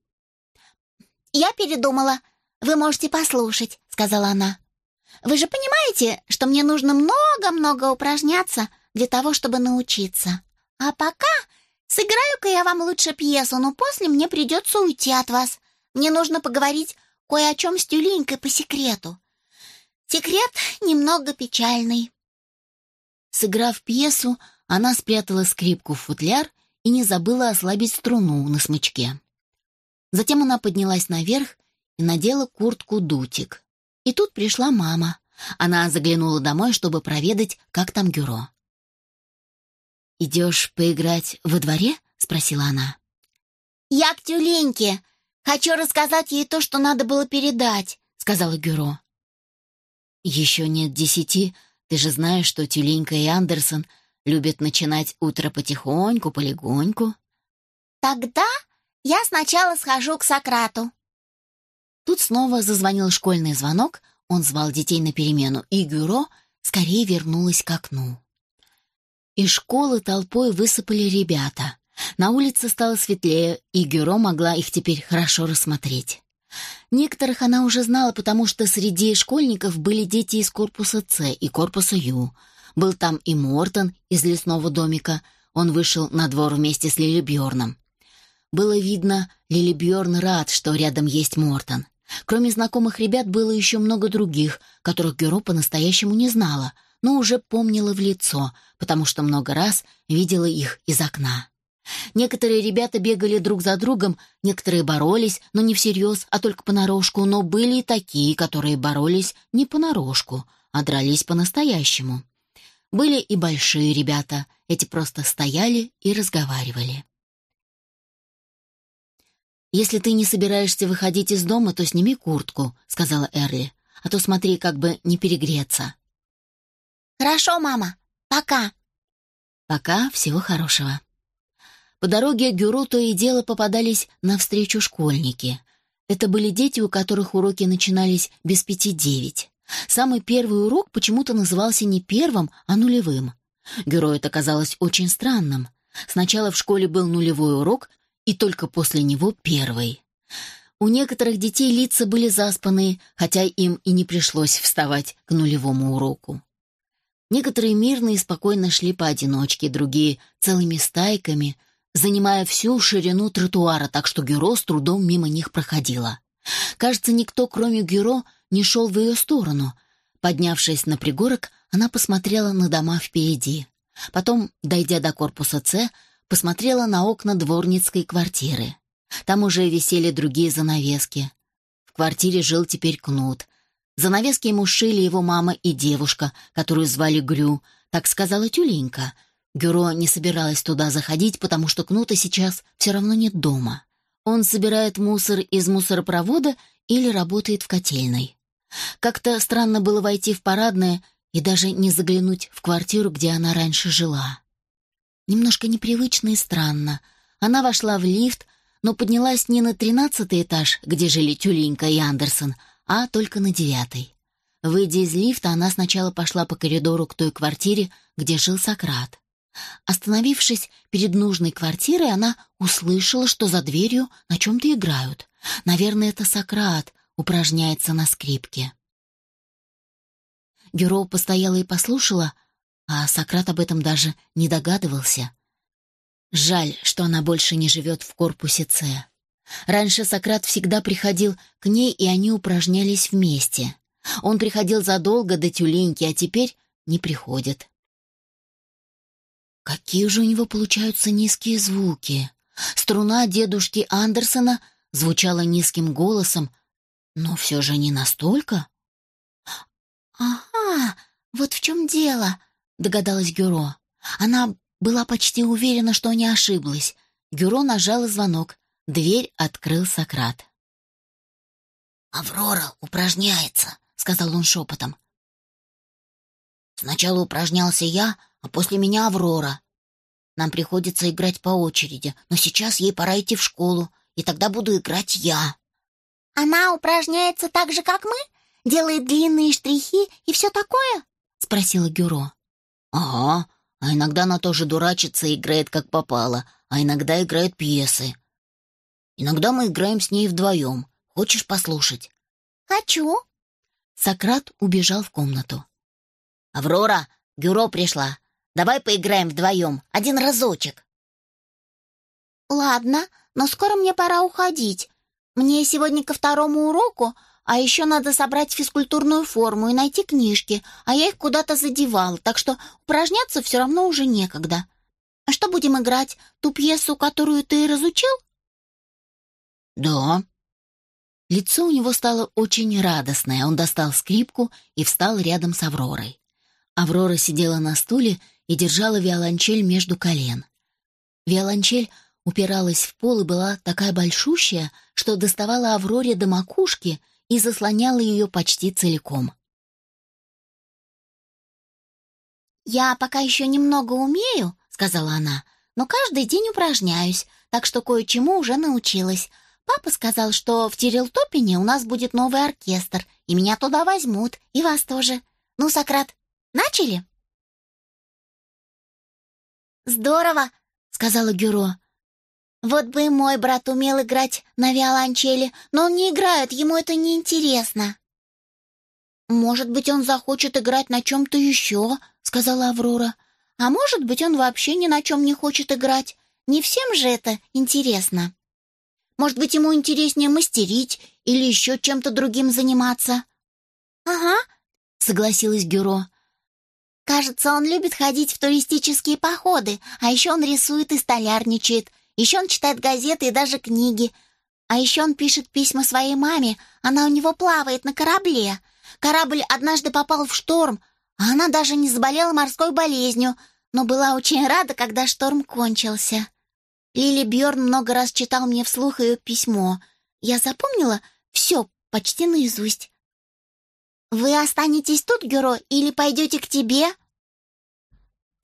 «Я передумала. Вы можете послушать», — сказала она. «Вы же понимаете, что мне нужно много-много упражняться для того, чтобы научиться. А пока сыграю-ка я вам лучше пьесу, но после мне придется уйти от вас. Мне нужно поговорить кое о чем с Тюленькой по секрету. Секрет немного печальный». Сыграв пьесу, она спрятала скрипку в футляр и не забыла ослабить струну на смычке. Затем она поднялась наверх и надела куртку-дутик. И тут пришла мама. Она заглянула домой, чтобы проведать, как там Гюро. «Идешь поиграть во дворе?» — спросила она. «Я к тюленьке. Хочу рассказать ей то, что надо было передать», — сказала Гюро. «Еще нет десяти. Ты же знаешь, что тюленька и Андерсон любит начинать утро потихоньку, полегоньку. Тогда я сначала схожу к Сократу. Тут снова зазвонил школьный звонок, он звал детей на перемену, и Гюро скорее вернулась к окну. Из школы толпой высыпали ребята. На улице стало светлее, и Гюро могла их теперь хорошо рассмотреть. Некоторых она уже знала, потому что среди школьников были дети из корпуса С и корпуса Ю. Был там и Мортон из лесного домика. Он вышел на двор вместе с Лили Бьорном. Было видно, Лили Бьорн рад, что рядом есть Мортон. Кроме знакомых ребят было еще много других, которых Гюро по-настоящему не знала, но уже помнила в лицо, потому что много раз видела их из окна. Некоторые ребята бегали друг за другом, некоторые боролись, но не всерьез, а только понарошку, но были и такие, которые боролись не понарошку, а дрались по-настоящему. Были и большие ребята, эти просто стояли и разговаривали. «Если ты не собираешься выходить из дома, то сними куртку», — сказала Эрли, «а то смотри, как бы не перегреться». «Хорошо, мама. Пока». «Пока. Всего хорошего». По дороге Гюру то и дело попадались навстречу школьники. Это были дети, у которых уроки начинались без пяти девять. Самый первый урок почему-то назывался не первым, а нулевым. Герою это казалось очень странным. Сначала в школе был нулевой урок, и только после него первый. У некоторых детей лица были заспанные, хотя им и не пришлось вставать к нулевому уроку. Некоторые мирно и спокойно шли поодиночке, другие — целыми стайками, занимая всю ширину тротуара, так что Гюро с трудом мимо них проходила. Кажется, никто, кроме Гюро, не шел в ее сторону. Поднявшись на пригорок, она посмотрела на дома впереди. Потом, дойдя до корпуса С, посмотрела на окна дворницкой квартиры. Там уже висели другие занавески. В квартире жил теперь Кнут. Занавески ему шили его мама и девушка, которую звали Грю, так сказала Тюленька — Гюро не собиралась туда заходить, потому что Кнута сейчас все равно нет дома. Он собирает мусор из мусоропровода или работает в котельной. Как-то странно было войти в парадное и даже не заглянуть в квартиру, где она раньше жила. Немножко непривычно и странно. Она вошла в лифт, но поднялась не на тринадцатый этаж, где жили Тюленька и Андерсон, а только на девятый. Выйдя из лифта, она сначала пошла по коридору к той квартире, где жил Сократ. Остановившись перед нужной квартирой, она услышала, что за дверью на чем-то играют. Наверное, это Сократ упражняется на скрипке. Гюро постояла и послушала, а Сократ об этом даже не догадывался. Жаль, что она больше не живет в корпусе С. Раньше Сократ всегда приходил к ней, и они упражнялись вместе. Он приходил задолго до тюленьки, а теперь не приходит. Какие же у него получаются низкие звуки. Струна дедушки Андерсона звучала низким голосом, но все же не настолько. «Ага, вот в чем дело», — догадалась Гюро. Она была почти уверена, что не ошиблась. Гюро нажала звонок. Дверь открыл Сократ. «Аврора упражняется», — сказал он шепотом. «Сначала упражнялся я, а после меня Аврора. Нам приходится играть по очереди, но сейчас ей пора идти в школу, и тогда буду играть я». «Она упражняется так же, как мы? Делает длинные штрихи и все такое?» — спросила Гюро. «Ага, а иногда она тоже дурачится и играет как попало, а иногда играет пьесы. Иногда мы играем с ней вдвоем. Хочешь послушать?» «Хочу». Сократ убежал в комнату. «Аврора, Гюро пришла. Давай поиграем вдвоем. Один разочек». «Ладно, но скоро мне пора уходить. Мне сегодня ко второму уроку, а еще надо собрать физкультурную форму и найти книжки, а я их куда-то задевал, так что упражняться все равно уже некогда. А что будем играть? Ту пьесу, которую ты разучил?» «Да». Лицо у него стало очень радостное. Он достал скрипку и встал рядом с Авророй. Аврора сидела на стуле и держала виолончель между колен. Виолончель упиралась в пол и была такая большущая, что доставала Авроре до макушки и заслоняла ее почти целиком. «Я пока еще немного умею», — сказала она, но каждый день упражняюсь, так что кое-чему уже научилась. Папа сказал, что в Терилтопине у нас будет новый оркестр, и меня туда возьмут, и вас тоже. Ну, Сократ, начали?» «Здорово!» — сказала Гюро. «Вот бы и мой брат умел играть на виолончели, но он не играет, ему это неинтересно». «Может быть, он захочет играть на чем-то еще», — сказала Аврора. «А может быть, он вообще ни на чем не хочет играть. Не всем же это интересно». Может быть, ему интереснее мастерить или еще чем-то другим заниматься?» «Ага», — согласилась Гюро. «Кажется, он любит ходить в туристические походы, а еще он рисует и столярничает, еще он читает газеты и даже книги, а еще он пишет письма своей маме, она у него плавает на корабле. Корабль однажды попал в шторм, а она даже не заболела морской болезнью, но была очень рада, когда шторм кончился. Лили Бьорн много раз читал мне вслух ее письмо. Я запомнила все почти наизусть. «Вы останетесь тут, Гюро, или пойдете к тебе?»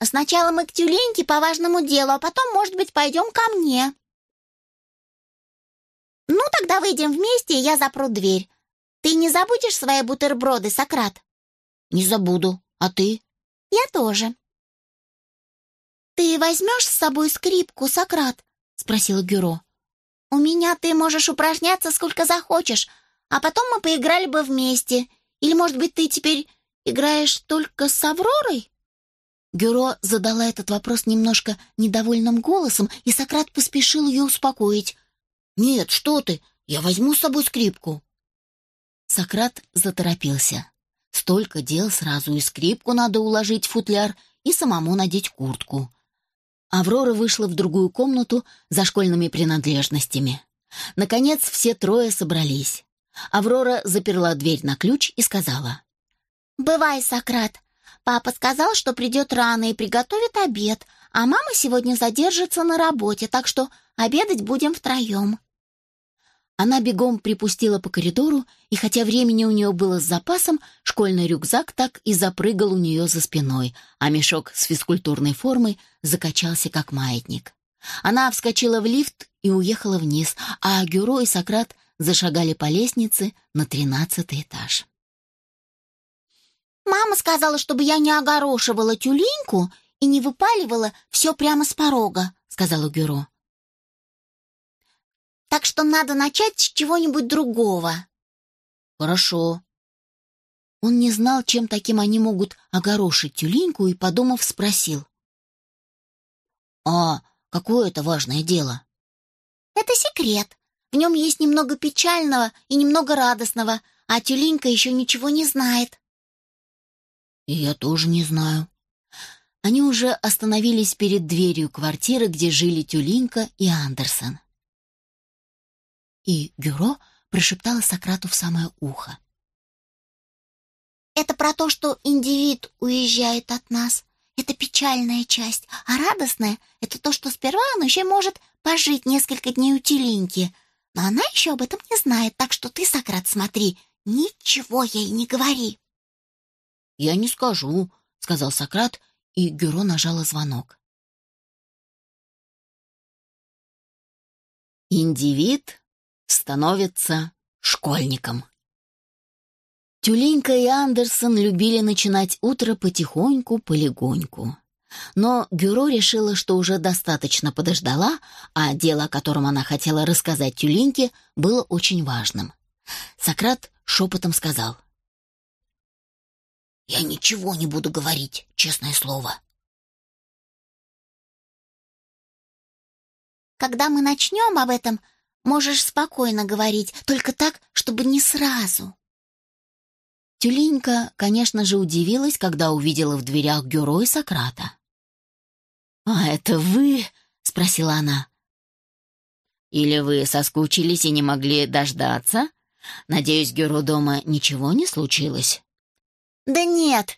«Сначала мы к тюленьке по важному делу, а потом, может быть, пойдем ко мне». «Ну, тогда выйдем вместе, и я запру дверь. Ты не забудешь свои бутерброды, Сократ?» «Не забуду. А ты?» «Я тоже». «Ты возьмешь с собой скрипку, Сократ?» — спросила Гюро. «У меня ты можешь упражняться сколько захочешь, а потом мы поиграли бы вместе. Или, может быть, ты теперь играешь только с Авророй?» Гюро задала этот вопрос немножко недовольным голосом, и Сократ поспешил ее успокоить. «Нет, что ты, я возьму с собой скрипку». Сократ заторопился. Столько дел сразу, и скрипку надо уложить в футляр, и самому надеть куртку. Аврора вышла в другую комнату за школьными принадлежностями. Наконец все трое собрались. Аврора заперла дверь на ключ и сказала. «Бывай, Сократ. Папа сказал, что придет рано и приготовит обед, а мама сегодня задержится на работе, так что обедать будем втроем». Она бегом припустила по коридору, и хотя времени у нее было с запасом, школьный рюкзак так и запрыгал у нее за спиной, а мешок с физкультурной формой закачался как маятник. Она вскочила в лифт и уехала вниз, а Гюро и Сократ зашагали по лестнице на тринадцатый этаж. «Мама сказала, чтобы я не огорошивала тюленьку и не выпаливала все прямо с порога», — сказала Гюро. Так что надо начать с чего-нибудь другого. Хорошо. Он не знал, чем таким они могут огорошить тюленьку, и, подумав, спросил. «А какое это важное дело?» «Это секрет. В нем есть немного печального и немного радостного, а тюленька еще ничего не знает». «И я тоже не знаю». Они уже остановились перед дверью квартиры, где жили Тюлинка и Андерсон и Гюро прошептала Сократу в самое ухо. «Это про то, что индивид уезжает от нас. Это печальная часть, а радостная — это то, что сперва он еще может пожить несколько дней у Телинки. Но она еще об этом не знает, так что ты, Сократ, смотри, ничего ей не говори». «Я не скажу», — сказал Сократ, и Гюро нажала звонок. Индивид становится школьником. Тюленька и Андерсон любили начинать утро потихоньку, полегоньку. Но Гюро решила, что уже достаточно подождала, а дело, о котором она хотела рассказать Тюленьке, было очень важным. Сократ шепотом сказал. «Я ничего не буду говорить, честное слово». «Когда мы начнем об этом, Можешь спокойно говорить, только так, чтобы не сразу». Тюленька, конечно же, удивилась, когда увидела в дверях Гюро и Сократа. «А это вы?» — спросила она. «Или вы соскучились и не могли дождаться? Надеюсь, Гюро дома ничего не случилось?» «Да нет,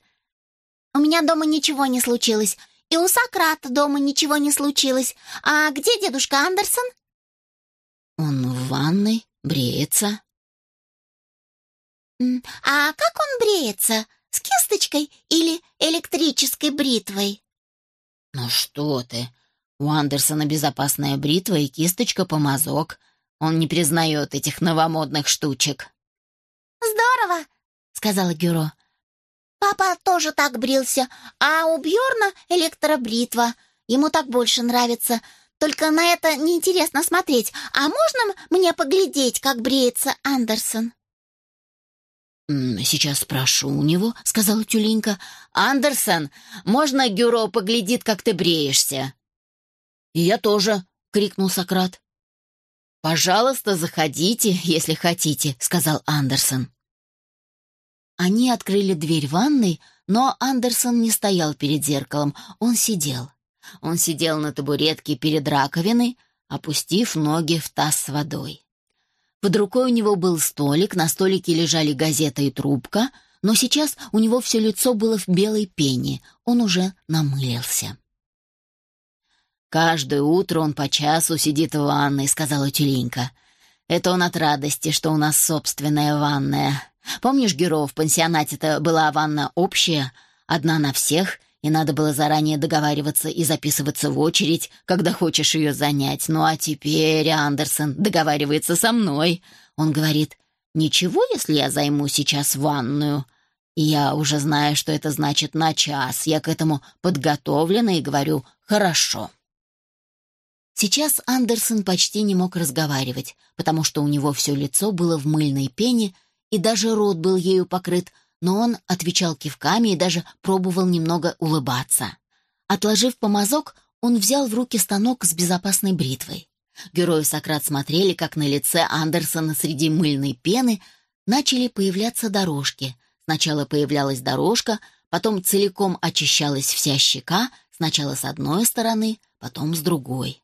у меня дома ничего не случилось, и у Сократа дома ничего не случилось. А где дедушка Андерсон?» Он в ванной, бреется. А как он бреется? С кисточкой или электрической бритвой? Ну что ты? У Андерсона безопасная бритва и кисточка-помазок. Он не признает этих новомодных штучек». «Здорово!» — сказала Гюро. «Папа тоже так брился, а у Бьорна электробритва. Ему так больше нравится. Только на это неинтересно смотреть. А можно мне поглядеть, как бреется Андерсон?» «Сейчас спрошу у него», — сказала тюленька. «Андерсон, можно Гюро поглядит, как ты бреешься?» «И я тоже», — крикнул Сократ. «Пожалуйста, заходите, если хотите», — сказал Андерсон. Они открыли дверь ванной, но Андерсон не стоял перед зеркалом, он сидел. Он сидел на табуретке перед раковиной, опустив ноги в таз с водой. Под рукой у него был столик, на столике лежали газета и трубка, но сейчас у него все лицо было в белой пене, он уже намылился. «Каждое утро он по часу сидит в ванной», — сказала Тюленька. «Это он от радости, что у нас собственная ванная. Помнишь, Геро, в пансионате-то была ванна общая, одна на всех, и надо было заранее договариваться и записываться в очередь, когда хочешь ее занять. Ну а теперь Андерсон договаривается со мной. Он говорит, «Ничего, если я займу сейчас ванную?» Я уже знаю, что это значит на час. Я к этому подготовлена и говорю «хорошо». Сейчас Андерсон почти не мог разговаривать, потому что у него все лицо было в мыльной пене, и даже рот был ею покрыт, но он отвечал кивками и даже пробовал немного улыбаться. Отложив помазок, он взял в руки станок с безопасной бритвой. Герои Сократ смотрели, как на лице Андерсона среди мыльной пены начали появляться дорожки. Сначала появлялась дорожка, потом целиком очищалась вся щека, сначала с одной стороны, потом с другой.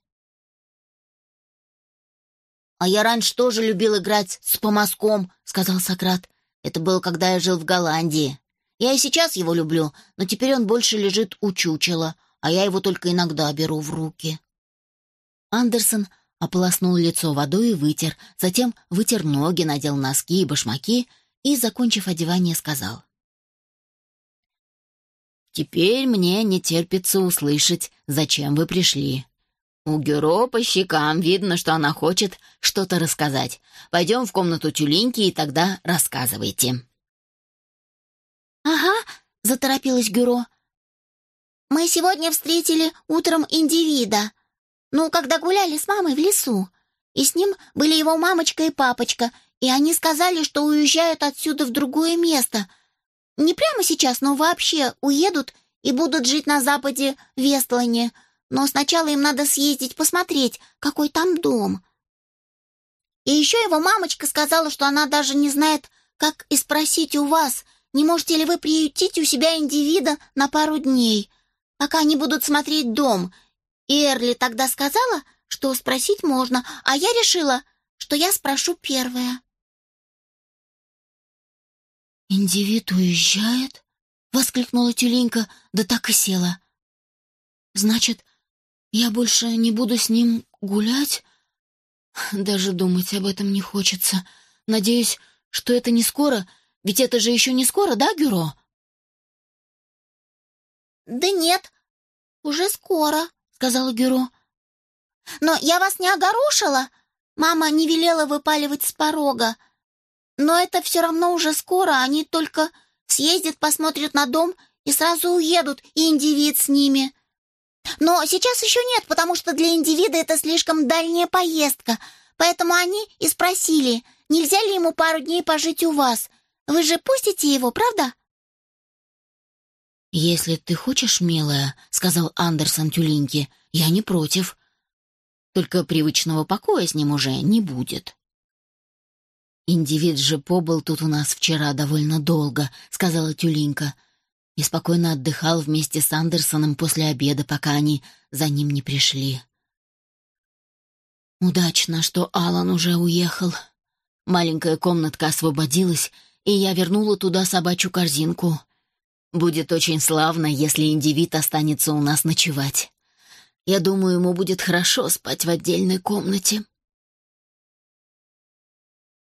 «А я раньше тоже любил играть с помазком», — сказал Сократ. Это было, когда я жил в Голландии. Я и сейчас его люблю, но теперь он больше лежит у чучела, а я его только иногда беру в руки». Андерсон ополоснул лицо водой и вытер, затем вытер ноги, надел носки и башмаки и, закончив одевание, сказал. «Теперь мне не терпится услышать, зачем вы пришли. У Гюро по щекам видно, что она хочет что-то рассказать. Пойдем в комнату тюленьки, и тогда рассказывайте». «Ага», — заторопилась Гюро. «Мы сегодня встретили утром индивида. Ну, когда гуляли с мамой в лесу. И с ним были его мамочка и папочка, и они сказали, что уезжают отсюда в другое место. Не прямо сейчас, но вообще уедут и будут жить на западе Вестлане. Но сначала им надо съездить посмотреть, какой там дом. И еще его мамочка сказала, что она даже не знает, как и спросить у вас, не можете ли вы приютить у себя индивида на пару дней, пока они будут смотреть дом. И Эрли тогда сказала, что спросить можно, а я решила, что я спрошу первая. «Индивид уезжает?» — воскликнула тюленька, да так и села. «Значит, я больше не буду с ним гулять? Даже думать об этом не хочется. Надеюсь, что это не скоро, ведь это же еще не скоро, да, Гюро? Да нет, уже скоро, сказала Гюро. Но я вас не огорошила. Мама не велела выпаливать с порога. Но это все равно уже скоро, они только съездят, посмотрят на дом и сразу уедут, и индивид с ними. Но сейчас еще нет, потому что для индивида это слишком дальняя поездка. Поэтому они и спросили, нельзя ли ему пару дней пожить у вас. Вы же пустите его, правда? «Если ты хочешь, милая», — сказал Андерсон тюленьке, — «я не против. Только привычного покоя с ним уже не будет». «Индивид же побыл тут у нас вчера довольно долго», — сказала тюленька и отдыхал вместе с Андерсоном после обеда, пока они за ним не пришли. Удачно, что Алан уже уехал. Маленькая комнатка освободилась, и я вернула туда собачью корзинку. Будет очень славно, если индивид останется у нас ночевать. Я думаю, ему будет хорошо спать в отдельной комнате.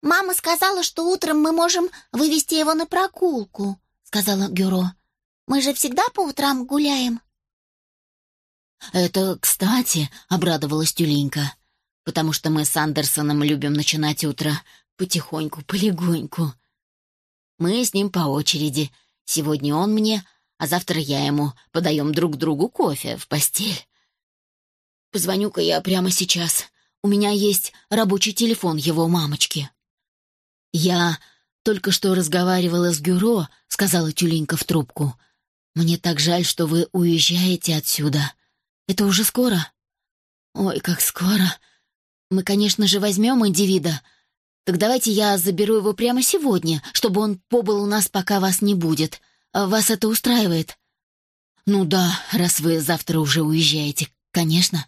«Мама сказала, что утром мы можем вывести его на прогулку», — сказала Гюро. Мы же всегда по утрам гуляем». «Это кстати», — обрадовалась Тюленька, «потому что мы с Андерсоном любим начинать утро потихоньку, полегоньку. Мы с ним по очереди. Сегодня он мне, а завтра я ему. Подаем друг другу кофе в постель. Позвоню-ка я прямо сейчас. У меня есть рабочий телефон его мамочки». «Я только что разговаривала с Гюро», — сказала Тюленька в трубку. «Мне так жаль, что вы уезжаете отсюда. Это уже скоро?» «Ой, как скоро. Мы, конечно же, возьмем индивида. Так давайте я заберу его прямо сегодня, чтобы он побыл у нас, пока вас не будет. Вас это устраивает?» «Ну да, раз вы завтра уже уезжаете, конечно.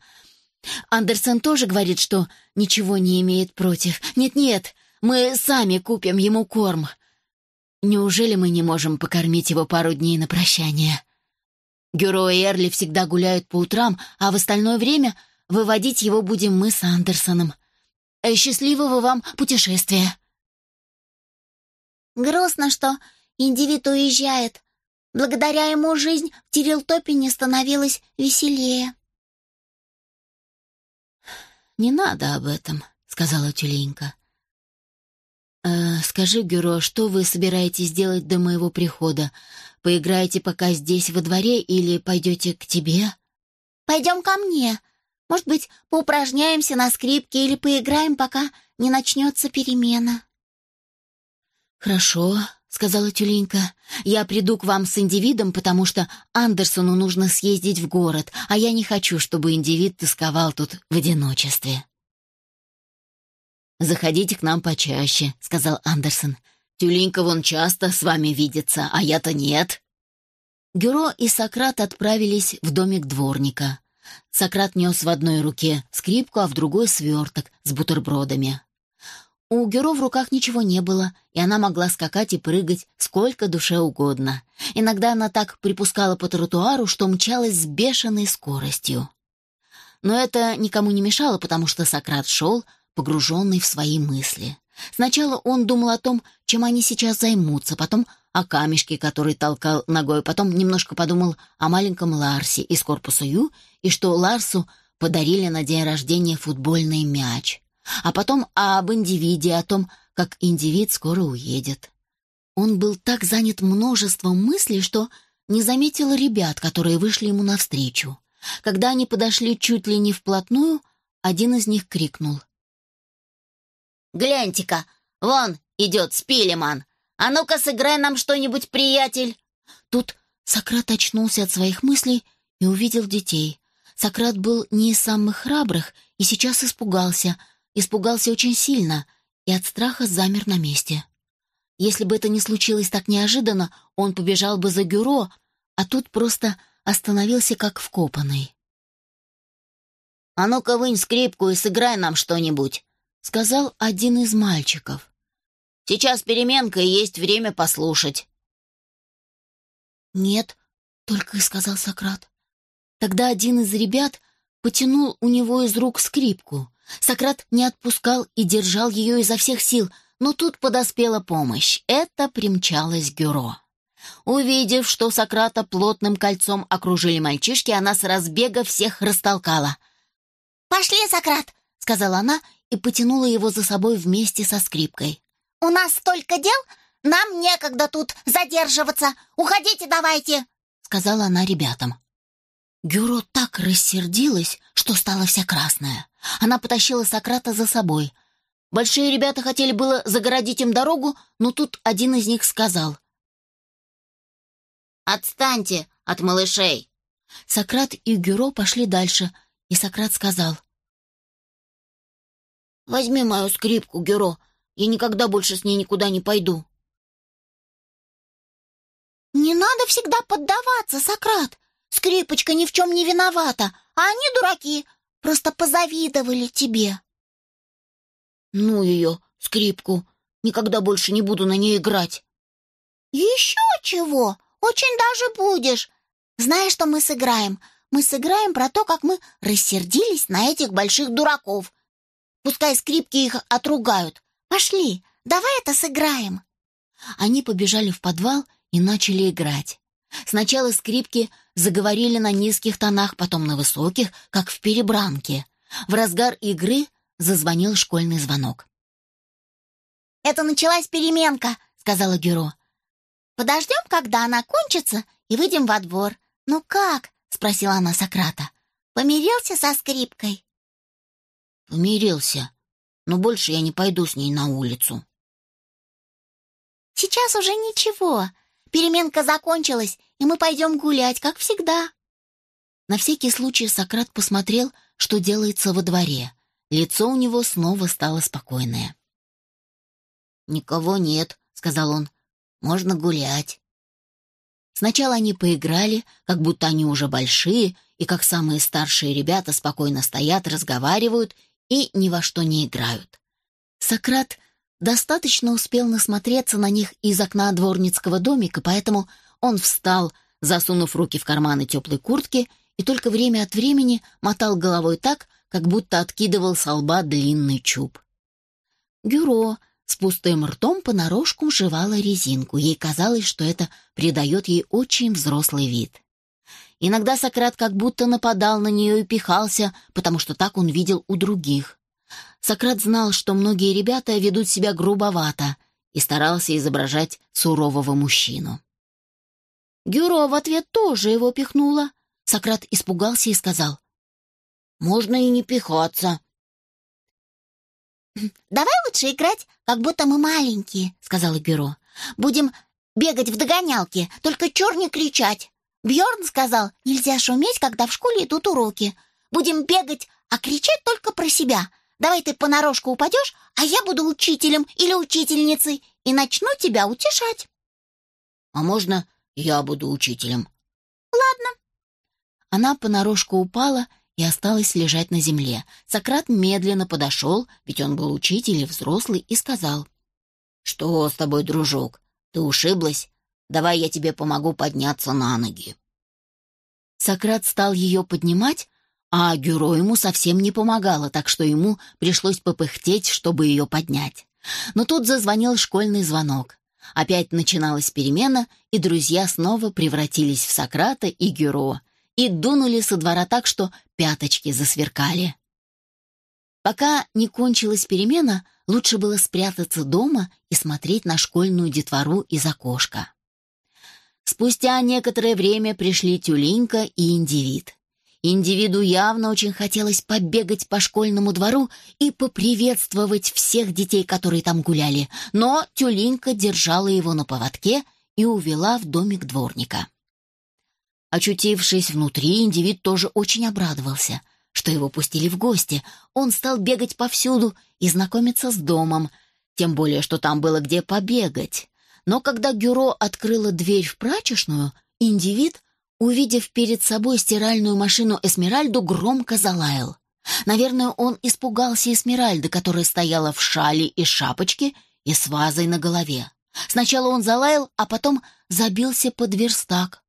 Андерсон тоже говорит, что ничего не имеет против. Нет-нет, мы сами купим ему корм. Неужели мы не можем покормить его пару дней на прощание? Гюро и Эрли всегда гуляют по утрам, а в остальное время выводить его будем мы с Андерсоном. Э, счастливого вам путешествия!» «Грустно, что индивид уезжает. Благодаря ему жизнь в Тирилтопине становилась веселее». «Не надо об этом», — сказала Тюленька. «Э, «Скажи, Гюро, что вы собираетесь делать до моего прихода? Поиграете пока здесь во дворе или пойдете к тебе?» «Пойдем ко мне. Может быть, поупражняемся на скрипке или поиграем, пока не начнется перемена». «Хорошо», — сказала Тюленька. «Я приду к вам с индивидом, потому что Андерсону нужно съездить в город, а я не хочу, чтобы индивид тосковал тут в одиночестве». «Заходите к нам почаще», — сказал Андерсон. «Тюленька вон часто с вами видится, а я-то нет». Гюро и Сократ отправились в домик дворника. Сократ нес в одной руке скрипку, а в другой — сверток с бутербродами. У Гюро в руках ничего не было, и она могла скакать и прыгать сколько душе угодно. Иногда она так припускала по тротуару, что мчалась с бешеной скоростью. Но это никому не мешало, потому что Сократ шел, погруженный в свои мысли. Сначала он думал о том, чем они сейчас займутся, потом о камешке, который толкал ногой, потом немножко подумал о маленьком Ларсе из корпуса Ю и что Ларсу подарили на день рождения футбольный мяч, а потом об индивиде, о том, как индивид скоро уедет. Он был так занят множеством мыслей, что не заметил ребят, которые вышли ему навстречу. Когда они подошли чуть ли не вплотную, один из них крикнул. «Гляньте-ка, вон идет Спилеман! А ну-ка сыграй нам что-нибудь, приятель!» Тут Сократ очнулся от своих мыслей и увидел детей. Сократ был не из самых храбрых и сейчас испугался. Испугался очень сильно и от страха замер на месте. Если бы это не случилось так неожиданно, он побежал бы за Гюро, а тут просто остановился как вкопанный. «А ну-ка вынь скрипку и сыграй нам что-нибудь!» Сказал один из мальчиков. «Сейчас переменка, и есть время послушать». «Нет», — только и сказал Сократ. Тогда один из ребят потянул у него из рук скрипку. Сократ не отпускал и держал ее изо всех сил, но тут подоспела помощь. Это примчалось Гюро. Увидев, что Сократа плотным кольцом окружили мальчишки, она с разбега всех растолкала. «Пошли, Сократ!» — сказала она и потянула его за собой вместе со скрипкой. «У нас столько дел, нам некогда тут задерживаться. Уходите давайте!» — сказала она ребятам. Гюро так рассердилась, что стала вся красная. Она потащила Сократа за собой. Большие ребята хотели было загородить им дорогу, но тут один из них сказал. «Отстаньте от малышей!» Сократ и Гюро пошли дальше, и Сократ сказал. Возьми мою скрипку, Геро. Я никогда больше с ней никуда не пойду. Не надо всегда поддаваться, Сократ. Скрипочка ни в чем не виновата, а они дураки, просто позавидовали тебе. Ну ее, скрипку, никогда больше не буду на ней играть. Еще чего? Очень даже будешь. Знаешь, что мы сыграем? Мы сыграем про то, как мы рассердились на этих больших дураков, Пускай скрипки их отругают. Пошли, давай это сыграем. Они побежали в подвал и начали играть. Сначала скрипки заговорили на низких тонах, потом на высоких, как в перебранке. В разгар игры зазвонил школьный звонок. «Это началась переменка», — сказала Гюро. «Подождем, когда она кончится, и выйдем во двор. Ну как?» — спросила она Сократа. «Помирился со скрипкой?» «Помирился, но больше я не пойду с ней на улицу». «Сейчас уже ничего. Переменка закончилась, и мы пойдем гулять, как всегда». На всякий случай Сократ посмотрел, что делается во дворе. Лицо у него снова стало спокойное. «Никого нет», — сказал он. «Можно гулять». Сначала они поиграли, как будто они уже большие, и как самые старшие ребята спокойно стоят, разговаривают и ни во что не играют. Сократ достаточно успел насмотреться на них из окна дворницкого домика, поэтому он встал, засунув руки в карманы теплой куртки, и только время от времени мотал головой так, как будто откидывал со лба длинный чуб. Гюро с пустым ртом понарошку жевала резинку. Ей казалось, что это придает ей очень взрослый вид. Иногда Сократ как будто нападал на нее и пихался, потому что так он видел у других. Сократ знал, что многие ребята ведут себя грубовато и старался изображать сурового мужчину. Гюро в ответ тоже его пихнула. Сократ испугался и сказал, «Можно и не пихаться. «Давай лучше играть, как будто мы маленькие», — сказала Бюро. «Будем бегать в догонялки, только чур не кричать. Бьорн сказал, нельзя шуметь, когда в школе идут уроки. Будем бегать, а кричать только про себя. Давай ты понарошку упадешь, а я буду учителем или учительницей и начну тебя утешать». «А можно я буду учителем?» «Ладно». Она понарошку упала и осталась лежать на земле. Сократ медленно подошел, ведь он был учитель и взрослый, и сказал. «Что с тобой, дружок? Ты ушиблась? Давай я тебе помогу подняться на ноги». Сократ стал ее поднимать, а Гюро ему совсем не помогала, так что ему пришлось попыхтеть, чтобы ее поднять. Но тут зазвонил школьный звонок. Опять начиналась перемена, и друзья снова превратились в Сократа и Гюро и дунули со двора так, что пяточки засверкали. Пока не кончилась перемена, лучше было спрятаться дома и смотреть на школьную детвору из окошка. Спустя некоторое время пришли Тюленька и Индивид. Индивиду явно очень хотелось побегать по школьному двору и поприветствовать всех детей, которые там гуляли, но Тюленька держала его на поводке и увела в домик дворника. Очутившись внутри, индивид тоже очень обрадовался, что его пустили в гости. Он стал бегать повсюду и знакомиться с домом, тем более, что там было где побегать. Но когда Гюро открыла дверь в прачечную, индивид, увидев перед собой стиральную машину Эсмеральду, громко залаял. Наверное, он испугался Эсмеральды, которая стояла в шале и шапочке и с вазой на голове. Сначала он залаял, а потом забился под верстак.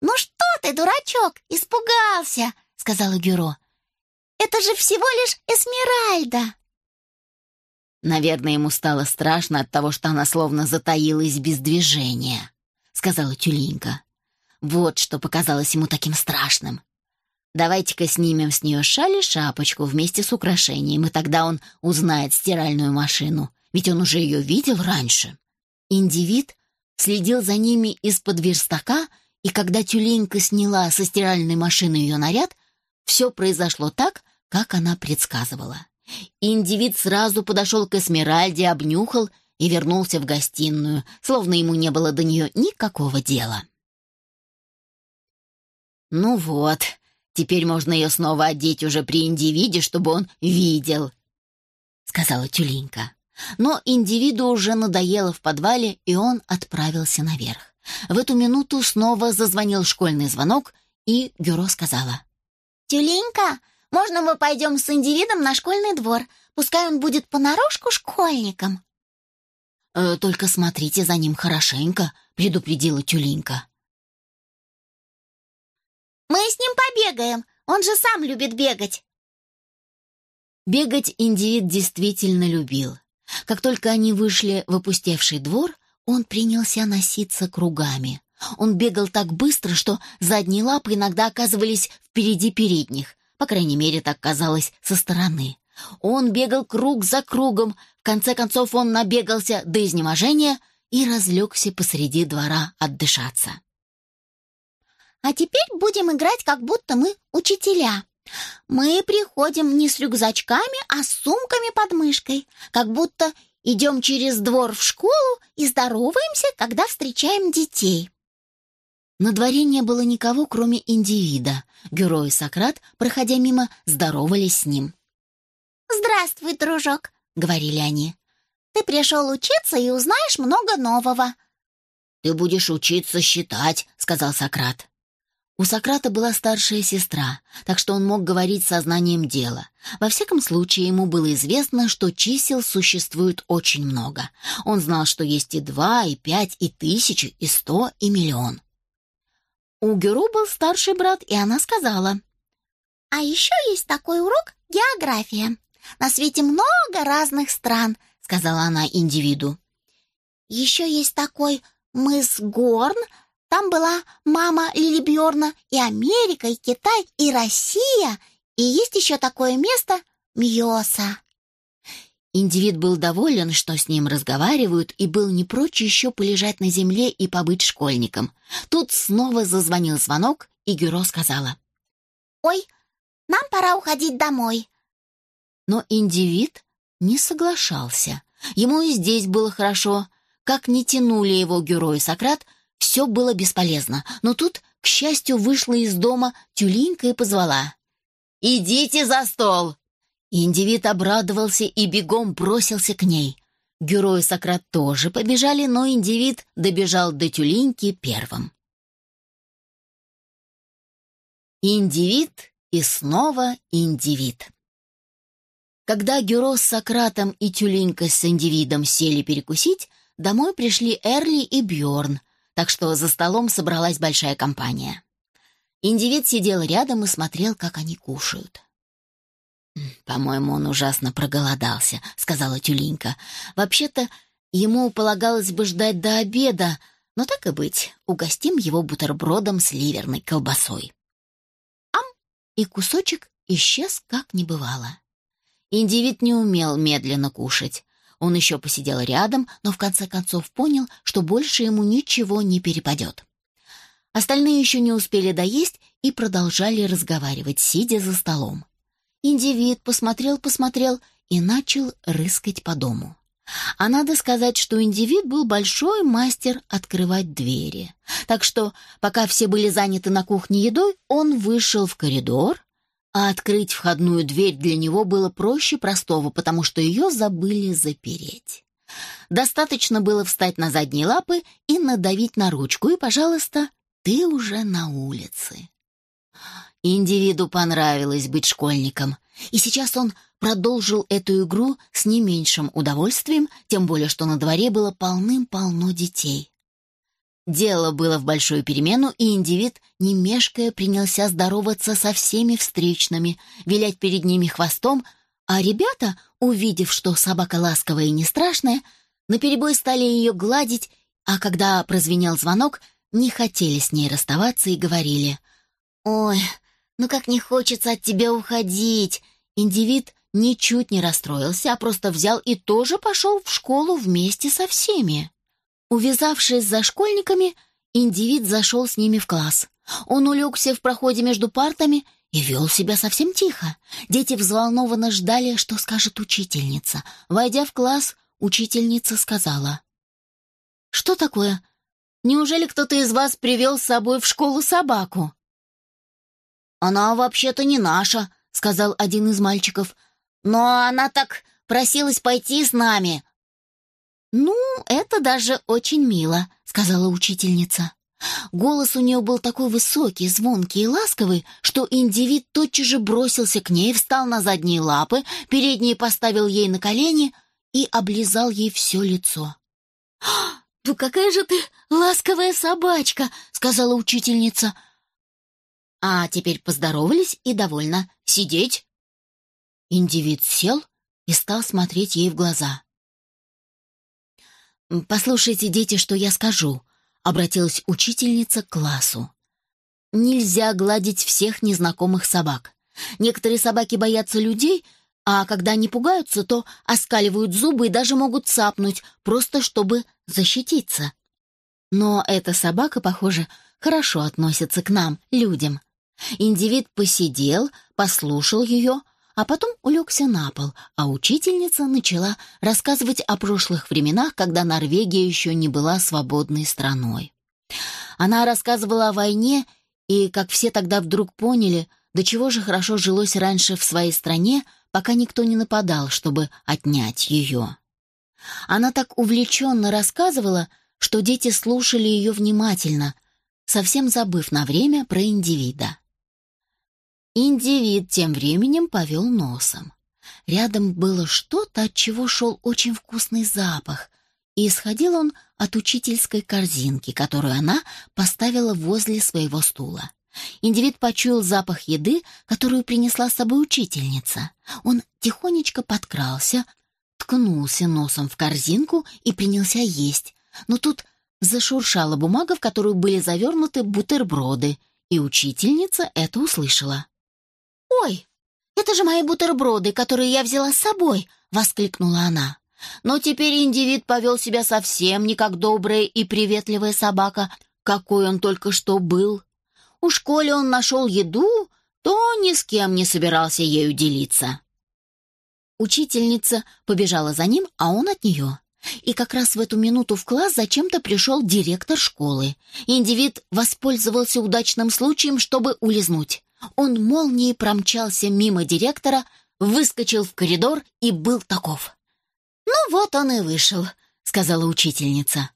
«Ну что ты, дурачок, испугался!» — сказала Гюро. «Это же всего лишь Эсмеральда!» «Наверное, ему стало страшно от того, что она словно затаилась без движения», — сказала Тюленька. «Вот что показалось ему таким страшным. Давайте-ка снимем с нее шаль и шапочку вместе с украшением, и тогда он узнает стиральную машину, ведь он уже ее видел раньше». Индивид следил за ними из-под верстака и когда тюленька сняла со стиральной машины ее наряд, все произошло так, как она предсказывала. Индивид сразу подошел к Эсмеральде, обнюхал и вернулся в гостиную, словно ему не было до нее никакого дела. «Ну вот, теперь можно ее снова одеть уже при индивиде, чтобы он видел», — сказала тюленька. Но индивиду уже надоело в подвале, и он отправился наверх. В эту минуту снова зазвонил школьный звонок, и Гюро сказала. «Тюленька, можно мы пойдем с индивидом на школьный двор? Пускай он будет понарошку школьником». «Э, «Только смотрите за ним хорошенько», — предупредила Тюленька. «Мы с ним побегаем, он же сам любит бегать». Бегать индивид действительно любил. Как только они вышли в опустевший двор, он принялся носиться кругами. Он бегал так быстро, что задние лапы иногда оказывались впереди передних. По крайней мере, так казалось со стороны. Он бегал круг за кругом. В конце концов он набегался до изнеможения и разлегся посреди двора отдышаться. «А теперь будем играть, как будто мы учителя. Мы приходим не с рюкзачками, а с сумками под мышкой, как будто идем через двор в школу и здороваемся, когда встречаем детей». На дворе не было никого, кроме индивида. Герой и Сократ, проходя мимо, здоровались с ним. «Здравствуй, дружок», — говорили они. «Ты пришел учиться и узнаешь много нового». «Ты будешь учиться считать», — сказал Сократ. У Сократа была старшая сестра, так что он мог говорить сознанием дела. Во всяком случае, ему было известно, что чисел существует очень много. Он знал, что есть и два, и пять, и тысячи, и сто, и миллион. У Геру был старший брат, и она сказала. «А еще есть такой урок — география. На свете много разных стран», — сказала она индивиду. «Еще есть такой мыс Горн. Там была мама Лили Бьорна, и Америка, и Китай, и Россия. И есть еще такое место — Мьоса». Индивид был доволен, что с ним разговаривают, и был не прочь еще полежать на земле и побыть школьником. Тут снова зазвонил звонок, и Гюро сказала. «Ой, нам пора уходить домой». Но индивид не соглашался. Ему и здесь было хорошо. Как не тянули его Гюро и Сократ, все было бесполезно. Но тут, к счастью, вышла из дома тюленька и позвала. «Идите за стол!» Индивид обрадовался и бегом бросился к ней. Герой Сократ тоже побежали, но индивид добежал до тюленьки первым. Индивид и снова индивид. Когда Гюро с Сократом и Тюленька с индивидом сели перекусить, домой пришли Эрли и Бьорн, так что за столом собралась большая компания. Индивид сидел рядом и смотрел, как они кушают. «По-моему, он ужасно проголодался», — сказала Тюленька. «Вообще-то ему полагалось бы ждать до обеда, но так и быть, угостим его бутербродом с ливерной колбасой». Ам! И кусочек исчез, как не бывало. Индивид не умел медленно кушать. Он еще посидел рядом, но в конце концов понял, что больше ему ничего не перепадет. Остальные еще не успели доесть и продолжали разговаривать, сидя за столом. Индивид посмотрел-посмотрел и начал рыскать по дому. А надо сказать, что индивид был большой мастер открывать двери. Так что, пока все были заняты на кухне едой, он вышел в коридор, а открыть входную дверь для него было проще простого, потому что ее забыли запереть. Достаточно было встать на задние лапы и надавить на ручку, и, пожалуйста, ты уже на улице. Индивиду понравилось быть школьником, и сейчас он продолжил эту игру с не меньшим удовольствием, тем более что на дворе было полным-полно детей. Дело было в большую перемену, и индивид, не мешкая, принялся здороваться со всеми встречными, вилять перед ними хвостом, а ребята, увидев, что собака ласковая и не страшная, наперебой стали ее гладить, а когда прозвенел звонок, не хотели с ней расставаться и говорили «Ой, ну как не хочется от тебя уходить!» Индивид ничуть не расстроился, а просто взял и тоже пошел в школу вместе со всеми. Увязавшись за школьниками, индивид зашел с ними в класс. Он улегся в проходе между партами и вел себя совсем тихо. Дети взволнованно ждали, что скажет учительница. Войдя в класс, учительница сказала. «Что такое? Неужели кто-то из вас привел с собой в школу собаку?» «Она вообще-то не наша», — сказал один из мальчиков. «Но она так просилась пойти с нами». «Ну, это даже очень мило», — сказала учительница. Голос у нее был такой высокий, звонкий и ласковый, что индивид тотчас же бросился к ней, встал на задние лапы, передние поставил ей на колени и облизал ей все лицо. «Ну какая же ты ласковая собачка!» — сказала учительница. А теперь поздоровались и довольно. Сидеть?» Индивид сел и стал смотреть ей в глаза. «Послушайте, дети, что я скажу, обратилась учительница к классу. Нельзя гладить всех незнакомых собак. Некоторые собаки боятся людей, а когда они пугаются, то оскаливают зубы и даже могут цапнуть, просто чтобы защититься. Но эта собака, похоже, хорошо относится к нам, людям. Индивид посидел, послушал ее, а потом улегся на пол, а учительница начала рассказывать о прошлых временах, когда Норвегия еще не была свободной страной. Она рассказывала о войне, и, как все тогда вдруг поняли, до чего же хорошо жилось раньше в своей стране, пока никто не нападал, чтобы отнять ее. Она так увлеченно рассказывала, что дети слушали ее внимательно, совсем забыв на время про индивида. Индивид тем временем повел носом. Рядом было что-то, от чего шел очень вкусный запах, и исходил он от учительской корзинки, которую она поставила возле своего стула. Индивид почуял запах еды, которую принесла с собой учительница. Он тихонечко подкрался, ткнулся носом в корзинку и принялся есть. Но тут зашуршала бумага, в которую были завернуты бутерброды, и учительница это услышала. «Ой, это же мои бутерброды, которые я взяла с собой!» — воскликнула она. Но теперь индивид повел себя совсем не как добрая и приветливая собака, какой он только что был. У школе он нашел еду, то ни с кем не собирался ею делиться. Учительница побежала за ним, а он от нее. И как раз в эту минуту в класс зачем-то пришел директор школы. Индивид воспользовался удачным случаем, чтобы улизнуть. Он молнией промчался мимо директора, выскочил в коридор и был таков. «Ну вот он и вышел», — сказала учительница.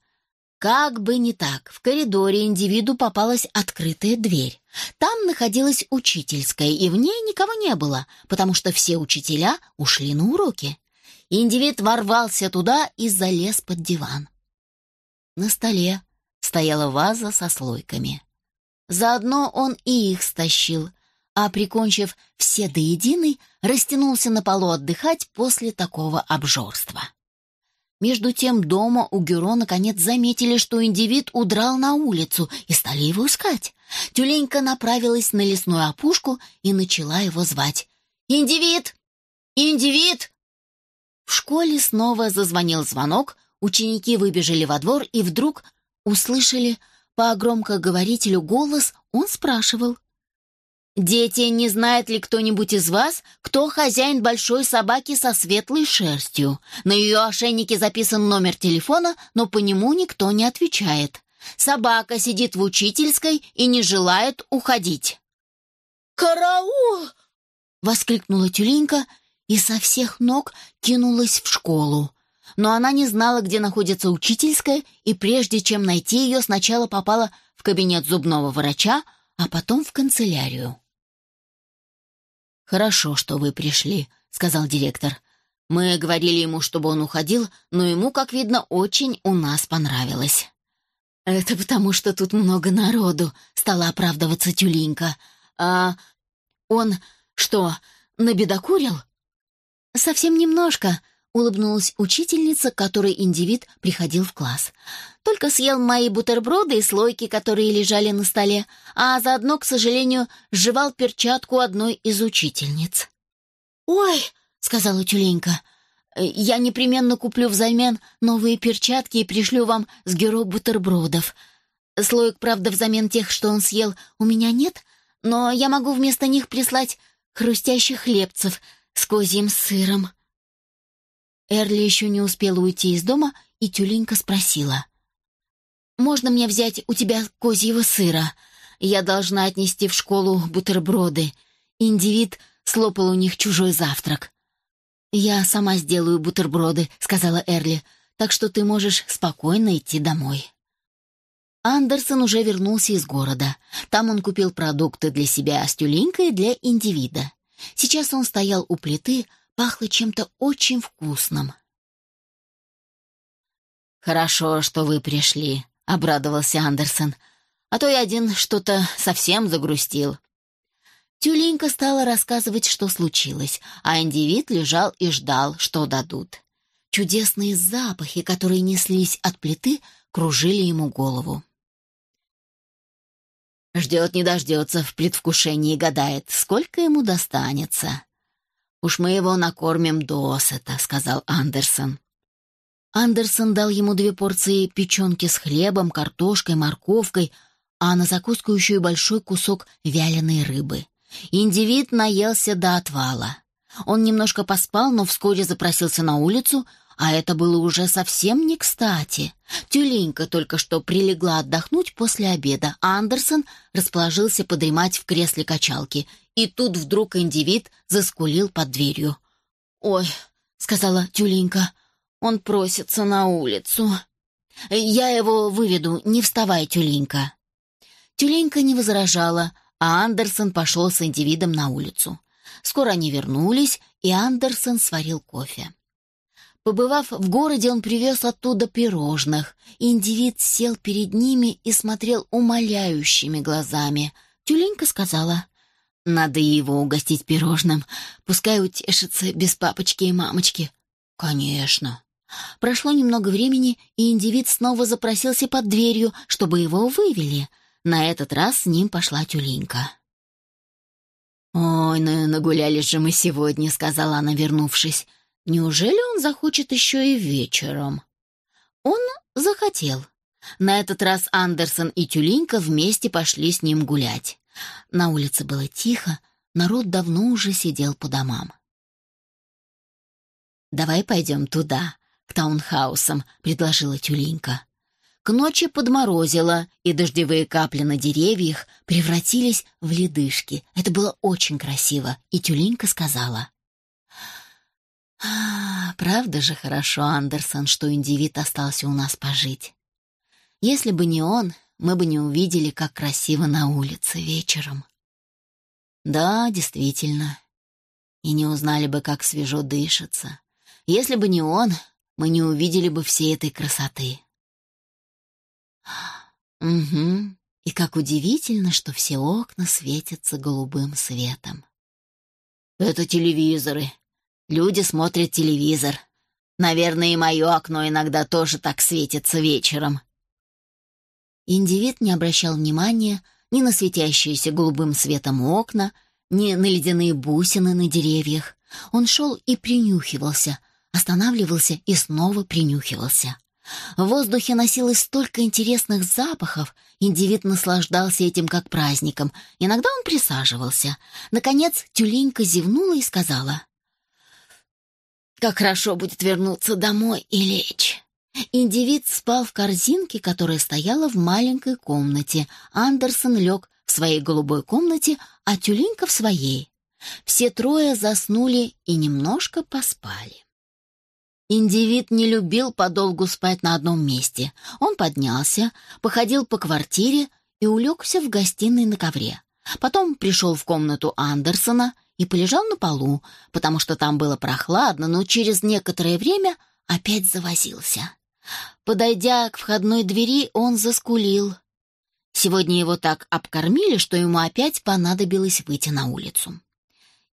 Как бы не так, в коридоре индивиду попалась открытая дверь. Там находилась учительская, и в ней никого не было, потому что все учителя ушли на уроки. Индивид ворвался туда и залез под диван. На столе стояла ваза со слойками. Заодно он и их стащил, а, прикончив все до единой, растянулся на полу отдыхать после такого обжорства. Между тем дома у Гюро наконец заметили, что индивид удрал на улицу и стали его искать. Тюленька направилась на лесную опушку и начала его звать. «Индивид! Индивид!» В школе снова зазвонил звонок, ученики выбежали во двор и вдруг услышали по громкоговорителю голос, он спрашивал. «Дети, не знает ли кто-нибудь из вас, кто хозяин большой собаки со светлой шерстью? На ее ошейнике записан номер телефона, но по нему никто не отвечает. Собака сидит в учительской и не желает уходить». «Караул!» — воскликнула тюленька и со всех ног кинулась в школу но она не знала, где находится учительская, и прежде чем найти ее, сначала попала в кабинет зубного врача, а потом в канцелярию. «Хорошо, что вы пришли», — сказал директор. «Мы говорили ему, чтобы он уходил, но ему, как видно, очень у нас понравилось». «Это потому, что тут много народу», — стала оправдываться Тюленька. «А он что, набедокурил?» «Совсем немножко», улыбнулась учительница, которой индивид приходил в класс. Только съел мои бутерброды и слойки, которые лежали на столе, а заодно, к сожалению, сживал перчатку одной из учительниц. «Ой!» — сказала тюленька. «Я непременно куплю взамен новые перчатки и пришлю вам с геро бутербродов. Слоек, правда, взамен тех, что он съел, у меня нет, но я могу вместо них прислать хрустящих хлебцев с козьим сыром». Эрли еще не успела уйти из дома, и тюленька спросила. «Можно мне взять у тебя козьего сыра? Я должна отнести в школу бутерброды. Индивид слопал у них чужой завтрак». «Я сама сделаю бутерброды», — сказала Эрли, «так что ты можешь спокойно идти домой». Андерсон уже вернулся из города. Там он купил продукты для себя с тюленькой для индивида. Сейчас он стоял у плиты, пахло чем-то очень вкусным. «Хорошо, что вы пришли», — обрадовался Андерсон. «А то я один что-то совсем загрустил». Тюленька стала рассказывать, что случилось, а индивид лежал и ждал, что дадут. Чудесные запахи, которые неслись от плиты, кружили ему голову. Ждет не дождется, в предвкушении гадает, сколько ему достанется. «Уж мы его накормим досыта», — сказал Андерсон. Андерсон дал ему две порции печенки с хлебом, картошкой, морковкой, а на закуску еще и большой кусок вяленой рыбы. Индивид наелся до отвала. Он немножко поспал, но вскоре запросился на улицу, а это было уже совсем не кстати. Тюленька только что прилегла отдохнуть после обеда, а Андерсон расположился подремать в кресле качалки, и тут вдруг индивид заскулил под дверью. «Ой», — сказала Тюленька, — «он просится на улицу». «Я его выведу, не вставай, Тюленька». Тюленька не возражала, а Андерсон пошел с индивидом на улицу. Скоро они вернулись, и Андерсон сварил кофе. Побывав в городе, он привез оттуда пирожных. Индивид сел перед ними и смотрел умоляющими глазами. Тюленька сказала, «Надо его угостить пирожным. Пускай утешится без папочки и мамочки». «Конечно». Прошло немного времени, и индивид снова запросился под дверью, чтобы его вывели. На этот раз с ним пошла тюленька. «Ой, ну нагулялись же мы сегодня», — сказала она, вернувшись. Неужели он захочет еще и вечером? Он захотел. На этот раз Андерсон и Тюленька вместе пошли с ним гулять. На улице было тихо, народ давно уже сидел по домам. «Давай пойдем туда, к таунхаусам», — предложила Тюленька. К ночи подморозило, и дождевые капли на деревьях превратились в ледышки. Это было очень красиво, и Тюленька сказала. А, правда же хорошо, Андерсон, что индивид остался у нас пожить. Если бы не он, мы бы не увидели, как красиво на улице вечером. Да, действительно. И не узнали бы, как свежо дышится. Если бы не он, мы не увидели бы всей этой красоты. Угу. И как удивительно, что все окна светятся голубым светом. Это телевизоры, Люди смотрят телевизор. Наверное, и мое окно иногда тоже так светится вечером. Индивид не обращал внимания ни на светящиеся голубым светом окна, ни на ледяные бусины на деревьях. Он шел и принюхивался, останавливался и снова принюхивался. В воздухе носилось столько интересных запахов, индивид наслаждался этим как праздником. Иногда он присаживался. Наконец тюленька зевнула и сказала, как хорошо будет вернуться домой и лечь. Индивид спал в корзинке, которая стояла в маленькой комнате. Андерсон лег в своей голубой комнате, а Тюленька в своей. Все трое заснули и немножко поспали. Индивид не любил подолгу спать на одном месте. Он поднялся, походил по квартире и улегся в гостиной на ковре. Потом пришел в комнату Андерсона и полежал на полу, потому что там было прохладно, но через некоторое время опять завозился. Подойдя к входной двери, он заскулил. Сегодня его так обкормили, что ему опять понадобилось выйти на улицу.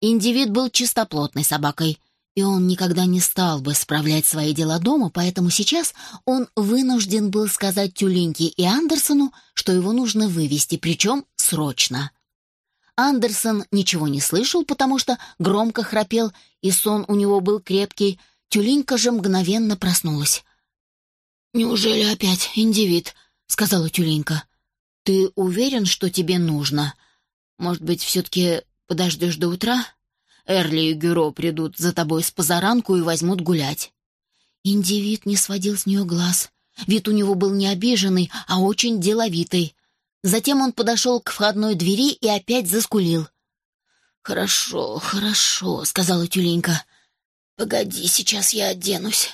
Индивид был чистоплотной собакой, и он никогда не стал бы справлять свои дела дома, поэтому сейчас он вынужден был сказать Тюленьке и Андерсону, что его нужно вывести, причем срочно. Андерсон ничего не слышал, потому что громко храпел, и сон у него был крепкий. Тюленька же мгновенно проснулась. «Неужели опять индивид?» — сказала Тюленька. «Ты уверен, что тебе нужно? Может быть, все-таки подождешь до утра? Эрли и Гюро придут за тобой с позаранку и возьмут гулять». Индивид не сводил с нее глаз. Вид у него был не обиженный, а очень деловитый. Затем он подошел к входной двери и опять заскулил. «Хорошо, хорошо», — сказала тюленька. «Погоди, сейчас я оденусь.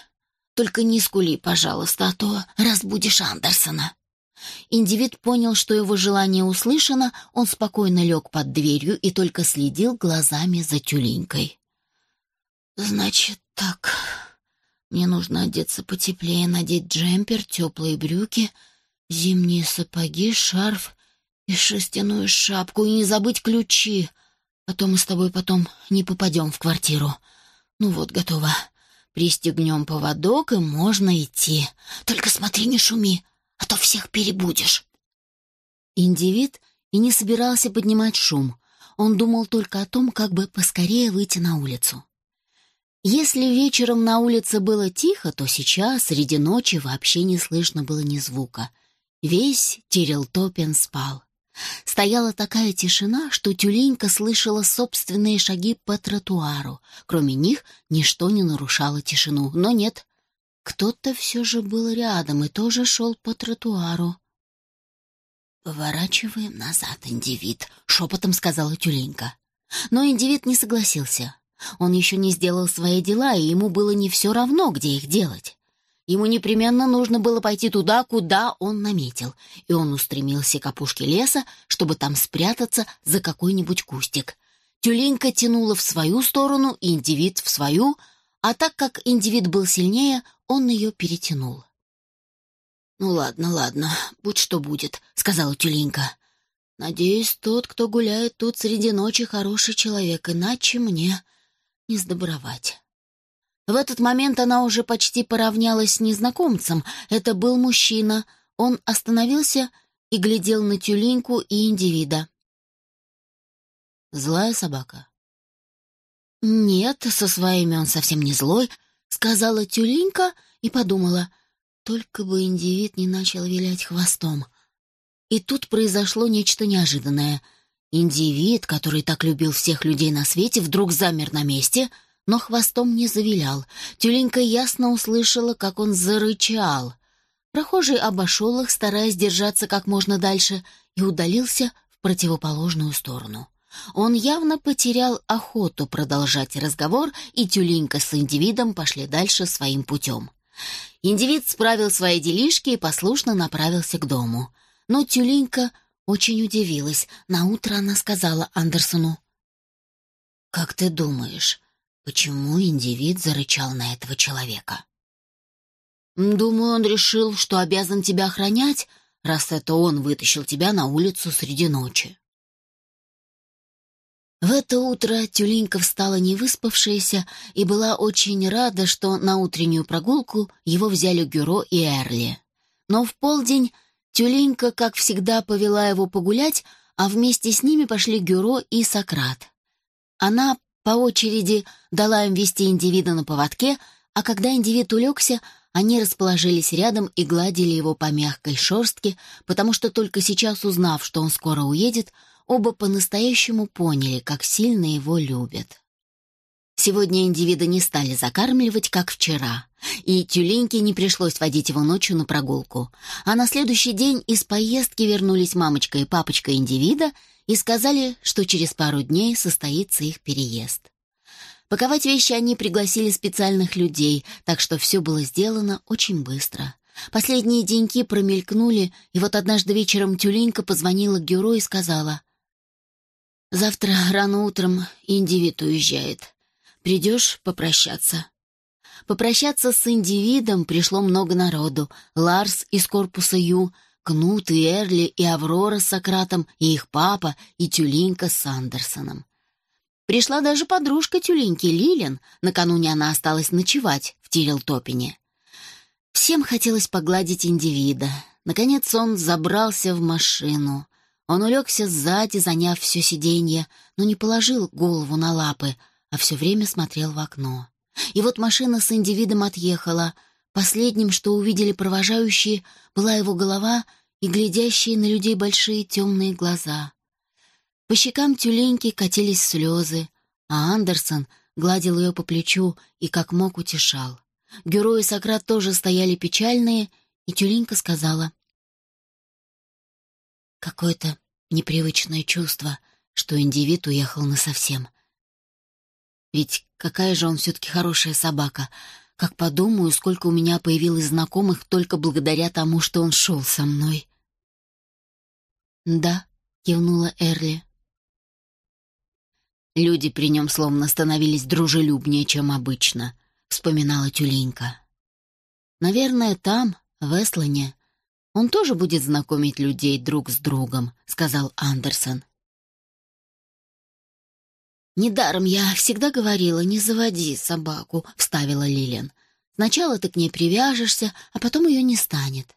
Только не скули, пожалуйста, а то разбудишь Андерсона». Индивид понял, что его желание услышано, он спокойно лег под дверью и только следил глазами за тюленькой. «Значит так, мне нужно одеться потеплее, надеть джемпер, теплые брюки, Зимние сапоги, шарф и шерстяную шапку, и не забыть ключи, а то мы с тобой потом не попадем в квартиру. Ну вот, готово. Пристегнем поводок, и можно идти. Только смотри, не шуми, а то всех перебудешь. Индивид и не собирался поднимать шум. Он думал только о том, как бы поскорее выйти на улицу. Если вечером на улице было тихо, то сейчас, среди ночи, вообще не слышно было ни звука. Весь Тирилтопен спал. Стояла такая тишина, что тюленька слышала собственные шаги по тротуару. Кроме них ничто не нарушало тишину. Но нет, кто-то все же был рядом и тоже шел по тротуару. «Поворачиваем назад, индивид», — шепотом сказала тюленька. Но индивид не согласился. Он еще не сделал свои дела, и ему было не все равно, где их делать. Ему непременно нужно было пойти туда, куда он наметил, и он устремился к опушке леса, чтобы там спрятаться за какой-нибудь кустик. Тюленька тянула в свою сторону, индивид в свою, а так как индивид был сильнее, он ее перетянул. «Ну ладно, ладно, будь что будет», — сказала тюленька. «Надеюсь, тот, кто гуляет тут среди ночи, хороший человек, иначе мне не сдобровать». В этот момент она уже почти поравнялась с незнакомцем. Это был мужчина. Он остановился и глядел на тюленьку и индивида. «Злая собака?» «Нет, со своими он совсем не злой», — сказала тюленька и подумала, только бы индивид не начал вилять хвостом. И тут произошло нечто неожиданное. Индивид, который так любил всех людей на свете, вдруг замер на месте — но хвостом не завилял. Тюленька ясно услышала, как он зарычал. Прохожий обошел их, стараясь держаться как можно дальше, и удалился в противоположную сторону. Он явно потерял охоту продолжать разговор, и Тюленька с индивидом пошли дальше своим путем. Индивид справил свои делишки и послушно направился к дому. Но Тюленька очень удивилась. Наутро она сказала Андерсону. «Как ты думаешь, Почему индивид зарычал на этого человека? Думаю, он решил, что обязан тебя охранять, раз это он вытащил тебя на улицу среди ночи. В это утро Тюленька встала невыспавшаяся и была очень рада, что на утреннюю прогулку его взяли Гюро и Эрли. Но в полдень Тюленька, как всегда, повела его погулять, а вместе с ними пошли Гюро и Сократ. Она по очереди дала им вести индивида на поводке, а когда индивид улегся, они расположились рядом и гладили его по мягкой шерстке, потому что только сейчас, узнав, что он скоро уедет, оба по-настоящему поняли, как сильно его любят. Сегодня индивида не стали закармливать, как вчера, и тюленьке не пришлось водить его ночью на прогулку. А на следующий день из поездки вернулись мамочка и папочка индивида и сказали, что через пару дней состоится их переезд. Паковать вещи они пригласили специальных людей, так что все было сделано очень быстро. Последние деньки промелькнули, и вот однажды вечером Тюленька позвонила Гюро и сказала, «Завтра рано утром индивид уезжает. Придешь попрощаться?» Попрощаться с индивидом пришло много народу. Ларс из корпуса Ю, Кнут и Эрли, и Аврора с Сократом, и их папа, и Тюлинка с Андерсоном. Пришла даже подружка Тюлинки, Лилин. Накануне она осталась ночевать в Тирилтопине. Всем хотелось погладить индивида. Наконец он забрался в машину. Он улегся сзади, заняв все сиденье, но не положил голову на лапы, а все время смотрел в окно. И вот машина с индивидом отъехала — Последним, что увидели провожающие, была его голова и глядящие на людей большие темные глаза. По щекам тюленьки катились слезы, а Андерсон гладил ее по плечу и как мог утешал. Герой и Сократ тоже стояли печальные, и тюленька сказала. Какое-то непривычное чувство, что индивид уехал насовсем. Ведь какая же он все-таки хорошая собака — как подумаю, сколько у меня появилось знакомых только благодаря тому, что он шел со мной. «Да», — кивнула Эрли. «Люди при нем словно становились дружелюбнее, чем обычно», — вспоминала Тюленька. «Наверное, там, в Эслане, он тоже будет знакомить людей друг с другом», — сказал Андерсон. «Недаром я всегда говорила, не заводи собаку», — вставила Лилиан. «Сначала ты к ней привяжешься, а потом ее не станет».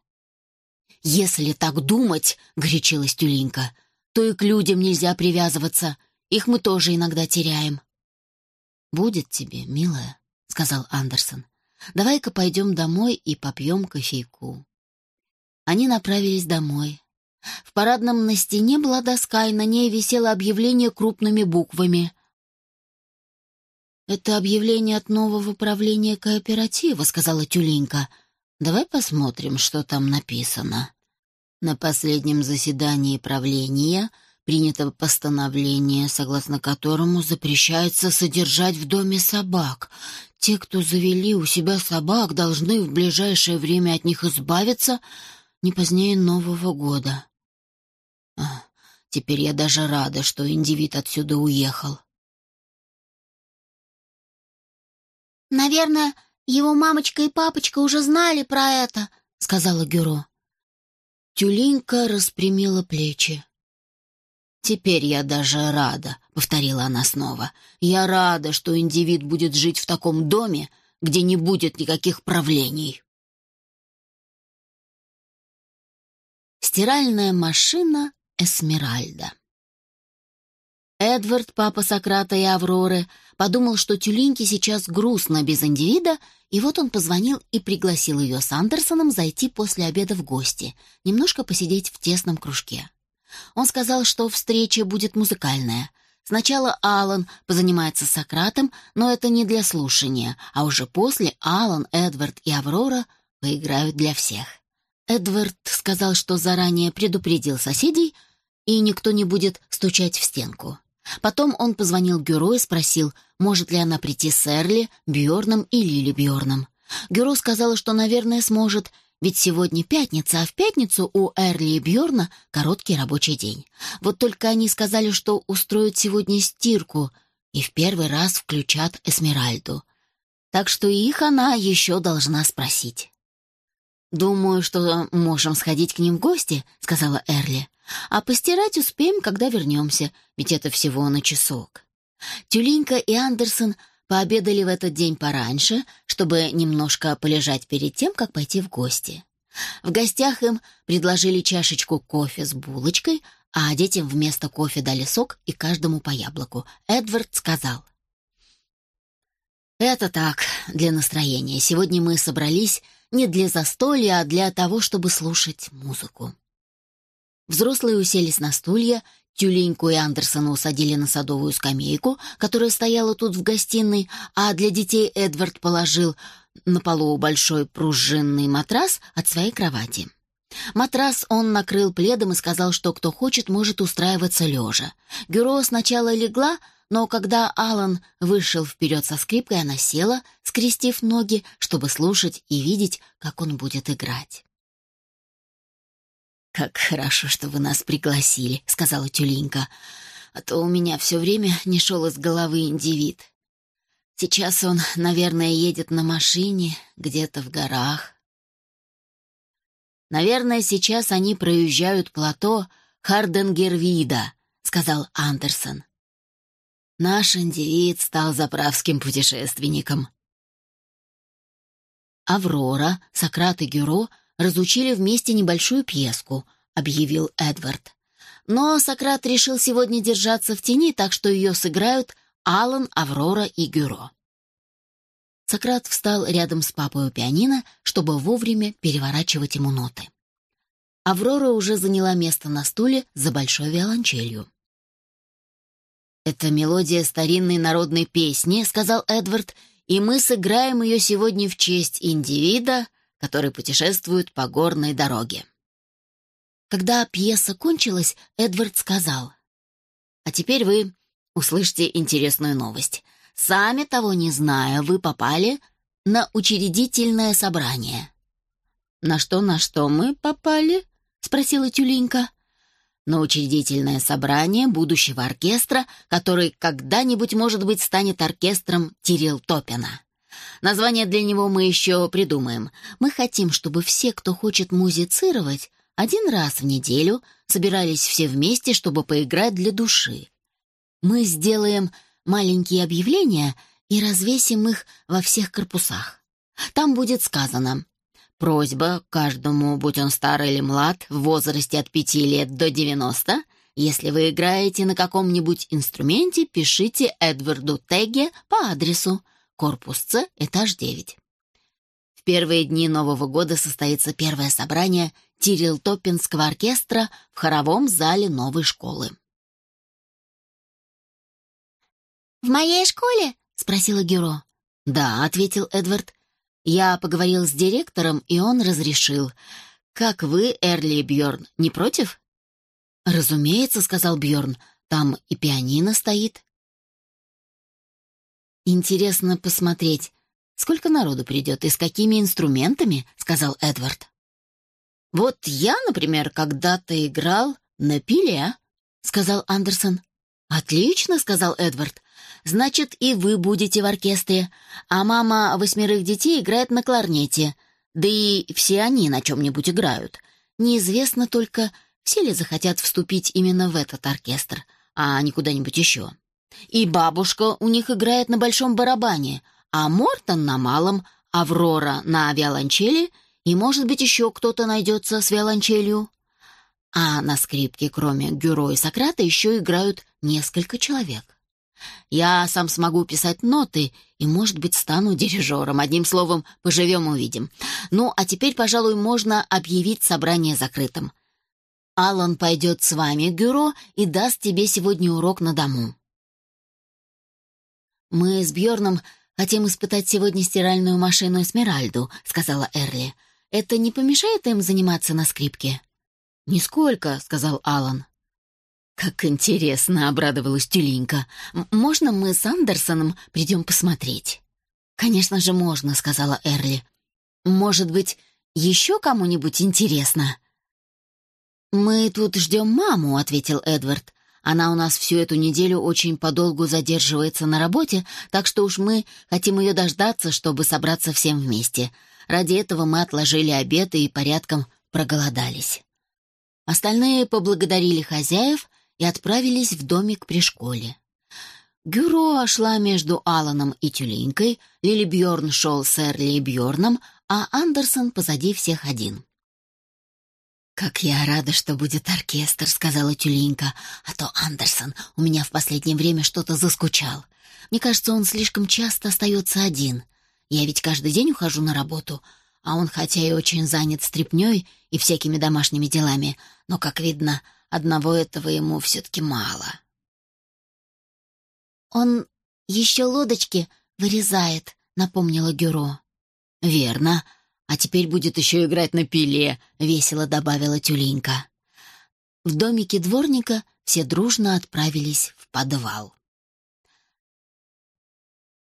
«Если так думать», — горячилась Тюлинка, — то и к людям нельзя привязываться. Их мы тоже иногда теряем». «Будет тебе, милая», — сказал Андерсон. «Давай-ка пойдем домой и попьем кофейку». Они направились домой. В парадном на стене была доска, и на ней висело объявление крупными буквами. «Это объявление от нового правления кооператива», — сказала Тюленька. «Давай посмотрим, что там написано». На последнем заседании правления принято постановление, согласно которому запрещается содержать в доме собак. Те, кто завели у себя собак, должны в ближайшее время от них избавиться не позднее Нового года. Теперь я даже рада, что индивид отсюда уехал. «Наверное, его мамочка и папочка уже знали про это», — сказала Гюро. Тюленька распрямила плечи. «Теперь я даже рада», — повторила она снова. «Я рада, что индивид будет жить в таком доме, где не будет никаких правлений». Стиральная машина Эсмеральда Эдвард, папа Сократа и Авроры, подумал, что Тюлинке сейчас грустно без индивида, и вот он позвонил и пригласил ее с Андерсоном зайти после обеда в гости, немножко посидеть в тесном кружке. Он сказал, что встреча будет музыкальная. Сначала Алан позанимается с Сократом, но это не для слушания, а уже после Алан, Эдвард и Аврора поиграют для всех. Эдвард сказал, что заранее предупредил соседей, и никто не будет стучать в стенку. Потом он позвонил Гюро и спросил, может ли она прийти с Эрли, Бьорном и Лили Бьорном. Гюро сказала, что, наверное, сможет, ведь сегодня пятница, а в пятницу у Эрли и Бьорна короткий рабочий день. Вот только они сказали, что устроят сегодня стирку и в первый раз включат Эсмеральду. Так что их она еще должна спросить. «Думаю, что можем сходить к ним в гости», — сказала Эрли. А постирать успеем, когда вернемся, ведь это всего на часок. Тюленька и Андерсон пообедали в этот день пораньше, чтобы немножко полежать перед тем, как пойти в гости. В гостях им предложили чашечку кофе с булочкой, а детям вместо кофе дали сок и каждому по яблоку. Эдвард сказал. «Это так, для настроения. Сегодня мы собрались не для застолья, а для того, чтобы слушать музыку». Взрослые уселись на стулья, Тюленьку и Андерсона усадили на садовую скамейку, которая стояла тут в гостиной, а для детей Эдвард положил на полу большой пружинный матрас от своей кровати. Матрас он накрыл пледом и сказал, что кто хочет, может устраиваться лежа. Гюро сначала легла, но когда Алан вышел вперед со скрипкой, она села, скрестив ноги, чтобы слушать и видеть, как он будет играть. «Как хорошо, что вы нас пригласили», — сказала Тюленька. «А то у меня все время не шел из головы индивид. Сейчас он, наверное, едет на машине где-то в горах». «Наверное, сейчас они проезжают плато Харденгервида», — сказал Андерсон. «Наш индивид стал заправским путешественником». Аврора, Сократ и Гюро — разучили вместе небольшую пьеску», — объявил Эдвард. Но Сократ решил сегодня держаться в тени, так что ее сыграют Алан, Аврора и Гюро. Сократ встал рядом с папой у пианино, чтобы вовремя переворачивать ему ноты. Аврора уже заняла место на стуле за большой виолончелью. «Это мелодия старинной народной песни», — сказал Эдвард, «и мы сыграем ее сегодня в честь индивида, который путешествует по горной дороге. Когда пьеса кончилась, Эдвард сказал, «А теперь вы услышите интересную новость. Сами того не зная, вы попали на учредительное собрание». «На что, на что мы попали?» — спросила Тюленька. «На учредительное собрание будущего оркестра, который когда-нибудь, может быть, станет оркестром Тирил Топина». Название для него мы еще придумаем. Мы хотим, чтобы все, кто хочет музицировать, один раз в неделю собирались все вместе, чтобы поиграть для души. Мы сделаем маленькие объявления и развесим их во всех корпусах. Там будет сказано «Просьба каждому, будь он стар или млад, в возрасте от пяти лет до девяносто, Если вы играете на каком-нибудь инструменте, пишите Эдварду Тегге по адресу корпус С, этаж 9. В первые дни Нового года состоится первое собрание Тирил-Топпинского оркестра в хоровом зале новой школы. «В моей школе?» — спросила Гюро. «Да», — ответил Эдвард. «Я поговорил с директором, и он разрешил. Как вы, Эрли Бьорн, не против?» «Разумеется», — сказал Бьорн, — «там и пианино стоит». «Интересно посмотреть, сколько народу придет и с какими инструментами», — сказал Эдвард. «Вот я, например, когда-то играл на пиле», — сказал Андерсон. «Отлично», — сказал Эдвард. «Значит, и вы будете в оркестре, а мама восьмерых детей играет на кларнете, да и все они на чем-нибудь играют. Неизвестно только, все ли захотят вступить именно в этот оркестр, а не куда-нибудь еще. И бабушка у них играет на большом барабане, а Мортон на малом, Аврора на виолончели, и, может быть, еще кто-то найдется с виолончелью. А на скрипке, кроме Гюро и Сократа, еще играют несколько человек. Я сам смогу писать ноты и, может быть, стану дирижером. Одним словом, поживем-увидим. Ну, а теперь, пожалуй, можно объявить собрание закрытым. Алан пойдет с вами, Гюро, и даст тебе сегодня урок на дому. Мы с Бьорном хотим испытать сегодня стиральную машину Эсмеральду, сказала Эрли. Это не помешает им заниматься на скрипке? Нисколько, сказал Алан. Как интересно, обрадовалась Тюленька. Можно мы с Андерсоном придем посмотреть? Конечно же, можно, сказала Эрли. Может быть, еще кому-нибудь интересно? «Мы тут ждем маму», — ответил Эдвард. «Она у нас всю эту неделю очень подолгу задерживается на работе, так что уж мы хотим ее дождаться, чтобы собраться всем вместе. Ради этого мы отложили обед и порядком проголодались». Остальные поблагодарили хозяев и отправились в домик при школе. Гюро шла между Аланом и Тюленькой, Лили Бьорн шел с Эрли Бьорном, а Андерсон позади всех один. «Как я рада, что будет оркестр», — сказала Тюленька. «А то Андерсон у меня в последнее время что-то заскучал. Мне кажется, он слишком часто остается один. Я ведь каждый день ухожу на работу, а он хотя и очень занят стряпнёй и всякими домашними делами, но, как видно, одного этого ему все-таки мало». «Он еще лодочки вырезает», — напомнила Гюро. «Верно», а теперь будет еще играть на пиле», — весело добавила Тюленька. В домике дворника все дружно отправились в подвал.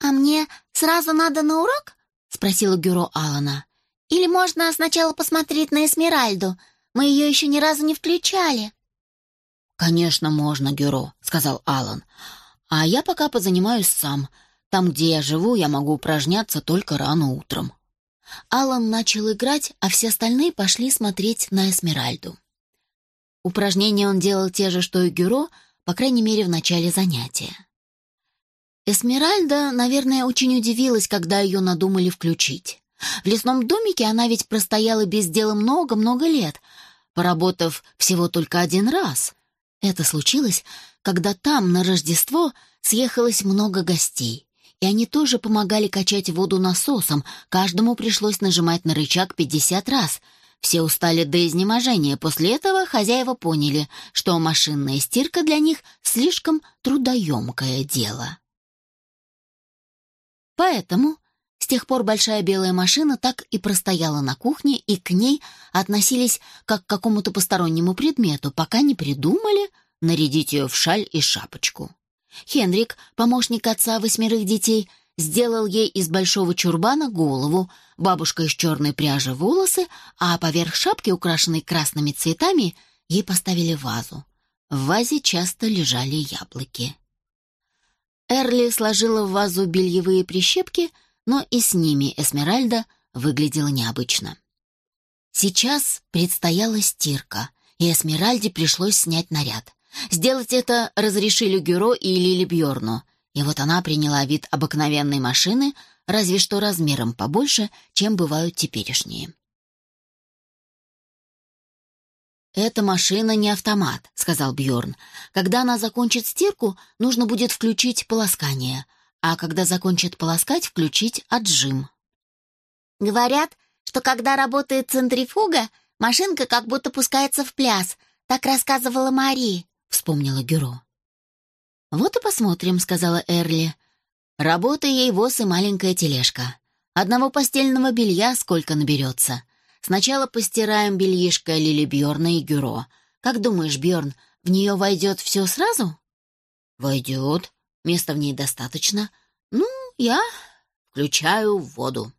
«А мне сразу надо на урок?» — спросила Гюро Алана. «Или можно сначала посмотреть на Эсмеральду? Мы ее еще ни разу не включали». «Конечно, можно, Гюро», — сказал Алан. «А я пока позанимаюсь сам. Там, где я живу, я могу упражняться только рано утром». Алан начал играть, а все остальные пошли смотреть на Эсмеральду. Упражнения он делал те же, что и Гюро, по крайней мере, в начале занятия. Эсмеральда, наверное, очень удивилась, когда ее надумали включить. В лесном домике она ведь простояла без дела много-много лет, поработав всего только один раз. Это случилось, когда там на Рождество съехалось много гостей и они тоже помогали качать воду насосом, каждому пришлось нажимать на рычаг 50 раз. Все устали до изнеможения, после этого хозяева поняли, что машинная стирка для них слишком трудоемкое дело. Поэтому с тех пор большая белая машина так и простояла на кухне, и к ней относились как к какому-то постороннему предмету, пока не придумали нарядить ее в шаль и шапочку. Хенрик, помощник отца восьмерых детей, сделал ей из большого чурбана голову, бабушка из черной пряжи волосы, а поверх шапки, украшенной красными цветами, ей поставили вазу. В вазе часто лежали яблоки. Эрли сложила в вазу бельевые прищепки, но и с ними Эсмеральда выглядела необычно. Сейчас предстояла стирка, и Эсмеральде пришлось снять наряд. Сделать это разрешили Гюро и Лили Бьорну, и вот она приняла вид обыкновенной машины, разве что размером побольше, чем бывают теперешние. «Эта машина не автомат», — сказал Бьорн. «Когда она закончит стирку, нужно будет включить полоскание, а когда закончит полоскать, включить отжим». Говорят, что когда работает центрифуга, машинка как будто пускается в пляс. Так рассказывала Мари, вспомнила Гюро. «Вот и посмотрим», — сказала Эрли. «Работа ей воз и маленькая тележка. Одного постельного белья сколько наберется. Сначала постираем бельишко Лили Бьорна и Гюро. Как думаешь, Бьорн, в нее войдет все сразу?» «Войдет. Места в ней достаточно. Ну, я включаю воду».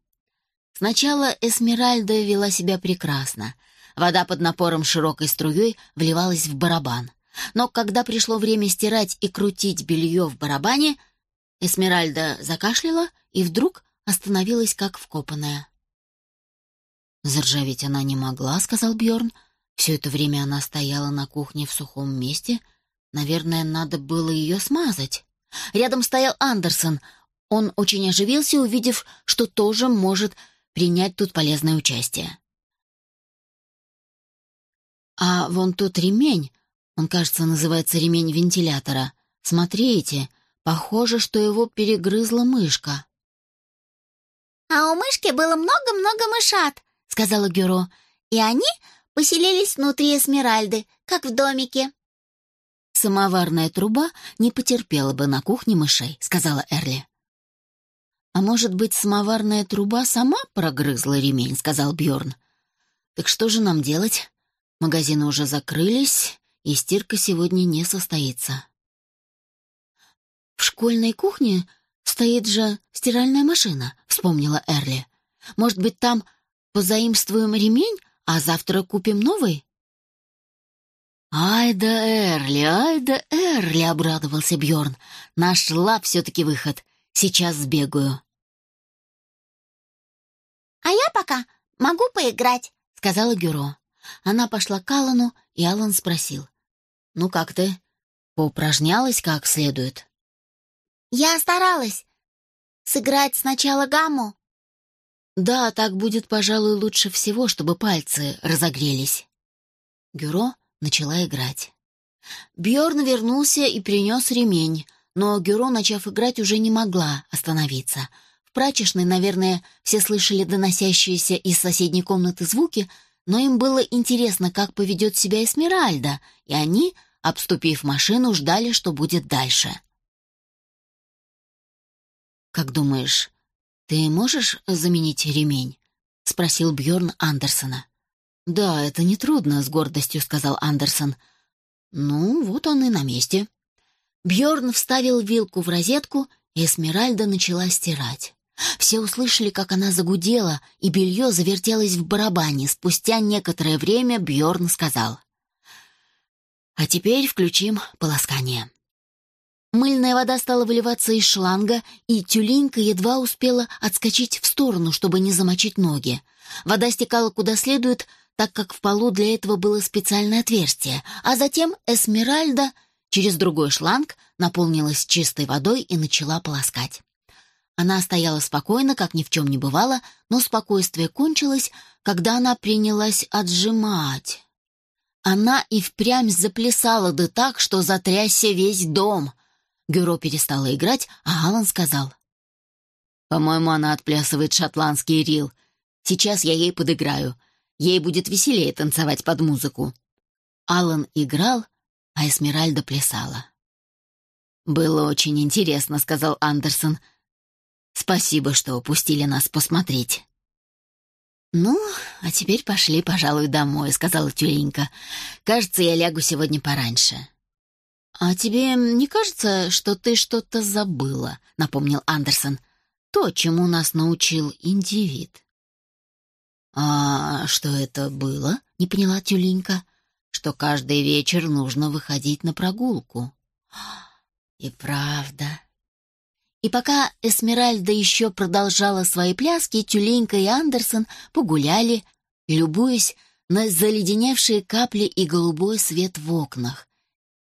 Сначала Эсмеральда вела себя прекрасно. Вода под напором широкой струей вливалась в барабан. Но когда пришло время стирать и крутить белье в барабане, Эсмеральда закашляла и вдруг остановилась как вкопанная. «Заржаветь она не могла», — сказал Бьорн. «Все это время она стояла на кухне в сухом месте. Наверное, надо было ее смазать». Рядом стоял Андерсон. Он очень оживился, увидев, что тоже может принять тут полезное участие. А вон тот ремень, он, кажется, называется ремень вентилятора. Смотрите, похоже, что его перегрызла мышка. «А у мышки было много-много мышат», — сказала Гюро, «и они поселились внутри Эсмеральды, как в домике». «Самоварная труба не потерпела бы на кухне мышей», — сказала Эрли. «А может быть, самоварная труба сама прогрызла ремень?» — сказал Бьорн. «Так что же нам делать? Магазины уже закрылись, и стирка сегодня не состоится». «В школьной кухне стоит же стиральная машина», — вспомнила Эрли. «Может быть, там позаимствуем ремень, а завтра купим новый?» «Ай да Эрли, ай да Эрли!» — обрадовался Бьорн. «Нашла все-таки выход. Сейчас сбегаю». «А я пока могу поиграть», — сказала Гюро. Она пошла к Аллану, и Аллан спросил. «Ну как ты? Поупражнялась как следует?» «Я старалась. Сыграть сначала гамму». «Да, так будет, пожалуй, лучше всего, чтобы пальцы разогрелись». Гюро начала играть. Бьорн вернулся и принес ремень, но Гюро, начав играть, уже не могла остановиться. В прачечной, наверное, все слышали доносящиеся из соседней комнаты звуки, но им было интересно, как поведет себя Эсмеральда, и они, обступив машину, ждали, что будет дальше. «Как думаешь, ты можешь заменить ремень?» — спросил Бьорн Андерсона. «Да, это нетрудно», — с гордостью сказал Андерсон. «Ну, вот он и на месте». Бьорн вставил вилку в розетку, и Эсмеральда начала стирать. Все услышали, как она загудела, и белье завертелось в барабане. Спустя некоторое время Бьорн сказал. «А теперь включим полоскание». Мыльная вода стала выливаться из шланга, и тюленька едва успела отскочить в сторону, чтобы не замочить ноги. Вода стекала куда следует, так как в полу для этого было специальное отверстие, а затем Эсмеральда через другой шланг наполнилась чистой водой и начала полоскать. Она стояла спокойно, как ни в чем не бывало, но спокойствие кончилось, когда она принялась отжимать. Она и впрямь заплясала да так, что затрясся весь дом. Гюро перестала играть, а Алан сказал. «По-моему, она отплясывает шотландский рил. Сейчас я ей подыграю. Ей будет веселее танцевать под музыку». Алан играл, а Эсмеральда плясала. «Было очень интересно», — сказал Андерсон. «Спасибо, что пустили нас посмотреть». «Ну, а теперь пошли, пожалуй, домой», — сказала тюленька. «Кажется, я лягу сегодня пораньше». «А тебе не кажется, что ты что-то забыла?» — напомнил Андерсон. «То, чему нас научил индивид». «А что это было?» — не поняла тюленька. «Что каждый вечер нужно выходить на прогулку». «И правда», и пока Эсмеральда еще продолжала свои пляски, Тюленька и Андерсон погуляли, любуясь на заледеневшие капли и голубой свет в окнах,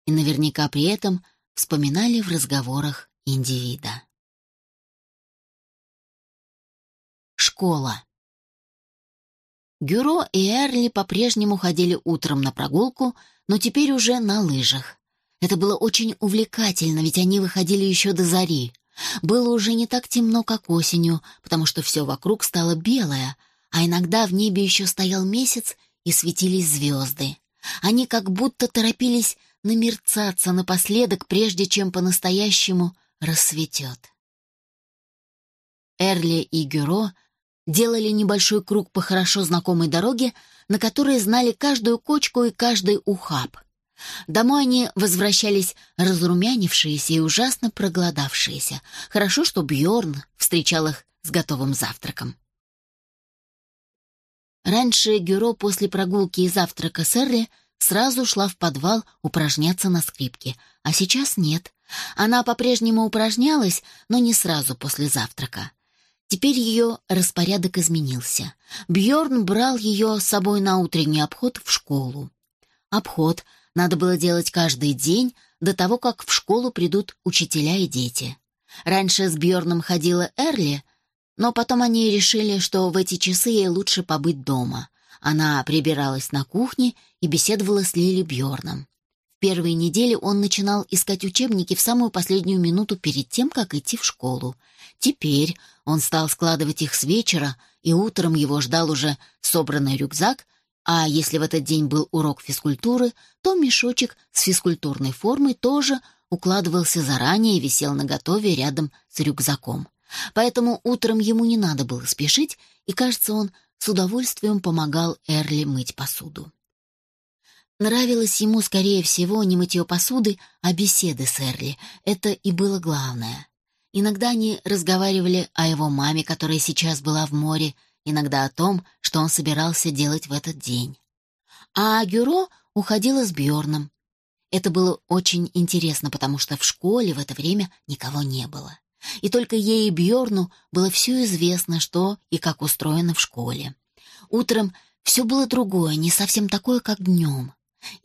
и наверняка при этом вспоминали в разговорах индивида. Школа Гюро и Эрли по-прежнему ходили утром на прогулку, но теперь уже на лыжах. Это было очень увлекательно, ведь они выходили еще до зари. Было уже не так темно, как осенью, потому что все вокруг стало белое, а иногда в небе еще стоял месяц и светились звезды. Они как будто торопились намерцаться напоследок, прежде чем по-настоящему рассветет. Эрли и Гюро делали небольшой круг по хорошо знакомой дороге, на которой знали каждую кочку и каждый ухаб. Домой они возвращались разрумянившиеся и ужасно проголодавшиеся. Хорошо, что Бьорн встречал их с готовым завтраком. Раньше Гюро после прогулки и завтрака с Эрли сразу шла в подвал упражняться на скрипке, а сейчас нет. Она по-прежнему упражнялась, но не сразу после завтрака. Теперь ее распорядок изменился. Бьорн брал ее с собой на утренний обход в школу. Обход надо было делать каждый день до того, как в школу придут учителя и дети. Раньше с Бьорном ходила Эрли, но потом они решили, что в эти часы ей лучше побыть дома. Она прибиралась на кухне и беседовала с Лили Бьорном. В первые недели он начинал искать учебники в самую последнюю минуту перед тем, как идти в школу. Теперь он стал складывать их с вечера, и утром его ждал уже собранный рюкзак, а если в этот день был урок физкультуры, то мешочек с физкультурной формой тоже укладывался заранее и висел наготове рядом с рюкзаком. Поэтому утром ему не надо было спешить, и, кажется, он с удовольствием помогал Эрли мыть посуду. Нравилось ему, скорее всего, не мытье посуды, а беседы с Эрли. Это и было главное. Иногда они разговаривали о его маме, которая сейчас была в море, иногда о том, что он собирался делать в этот день. А Гюро уходила с Бьорном. Это было очень интересно, потому что в школе в это время никого не было. И только ей и Бьорну было все известно, что и как устроено в школе. Утром все было другое, не совсем такое, как днем.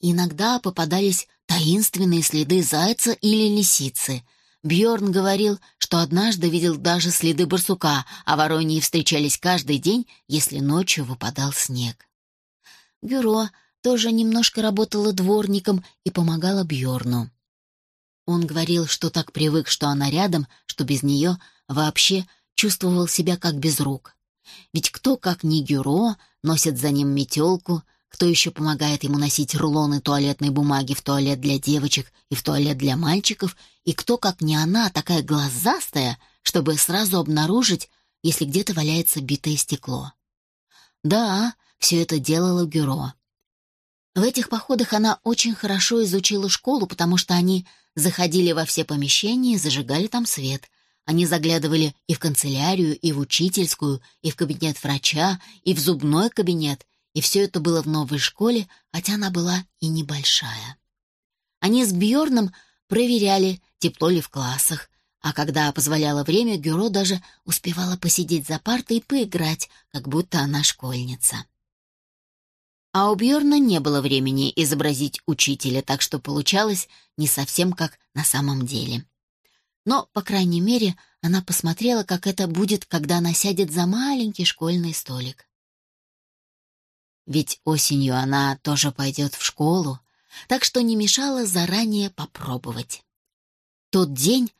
Иногда попадались таинственные следы зайца или лисицы. Бьорн говорил, что однажды видел даже следы барсука, а вороньи встречались каждый день, если ночью выпадал снег. Гюро тоже немножко работала дворником и помогала Бьорну. Он говорил, что так привык, что она рядом, что без нее вообще чувствовал себя как без рук. Ведь кто, как не Гюро, носит за ним метелку, кто еще помогает ему носить рулоны туалетной бумаги в туалет для девочек и в туалет для мальчиков, и кто, как не она, такая глазастая, чтобы сразу обнаружить, если где-то валяется битое стекло. Да, все это делала Гюро. В этих походах она очень хорошо изучила школу, потому что они заходили во все помещения и зажигали там свет. Они заглядывали и в канцелярию, и в учительскую, и в кабинет врача, и в зубной кабинет, и все это было в новой школе, хотя она была и небольшая. Они с Бьорном проверяли, тепло ли в классах, а когда позволяло время, Гюро даже успевала посидеть за партой и поиграть, как будто она школьница. А у Бьорна не было времени изобразить учителя, так что получалось не совсем как на самом деле. Но, по крайней мере, она посмотрела, как это будет, когда она сядет за маленький школьный столик. Ведь осенью она тоже пойдет в школу, так что не мешало заранее попробовать. Тот день,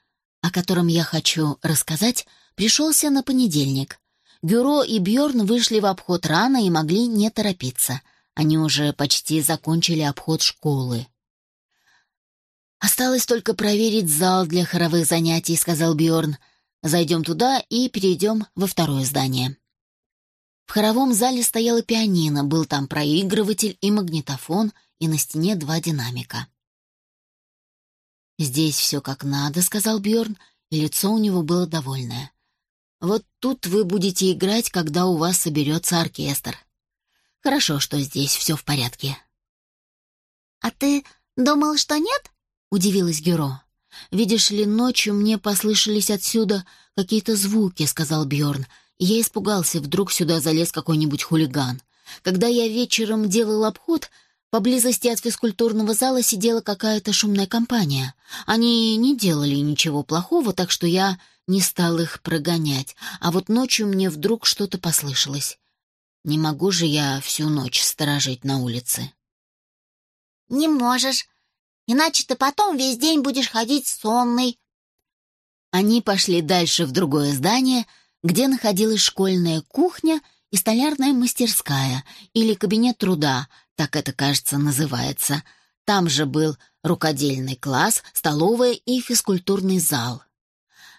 о котором я хочу рассказать, пришелся на понедельник. Гюро и Бьорн вышли в обход рано и могли не торопиться. Они уже почти закончили обход школы. «Осталось только проверить зал для хоровых занятий», — сказал Бьорн. «Зайдем туда и перейдем во второе здание». В хоровом зале стояла пианино, был там проигрыватель и магнитофон, и на стене два динамика. «Здесь все как надо», — сказал Бьорн, и лицо у него было довольное. «Вот тут вы будете играть, когда у вас соберется оркестр. Хорошо, что здесь все в порядке». «А ты думал, что нет?» — удивилась Гюро. «Видишь ли, ночью мне послышались отсюда какие-то звуки», — сказал Бьорн я испугался, вдруг сюда залез какой-нибудь хулиган. Когда я вечером делал обход, поблизости от физкультурного зала сидела какая-то шумная компания. Они не делали ничего плохого, так что я не стал их прогонять, а вот ночью мне вдруг что-то послышалось. Не могу же я всю ночь сторожить на улице. Не можешь, иначе ты потом весь день будешь ходить сонный. Они пошли дальше в другое здание, где находилась школьная кухня и столярная мастерская, или кабинет труда, так это, кажется, называется. Там же был рукодельный класс, столовая и физкультурный зал.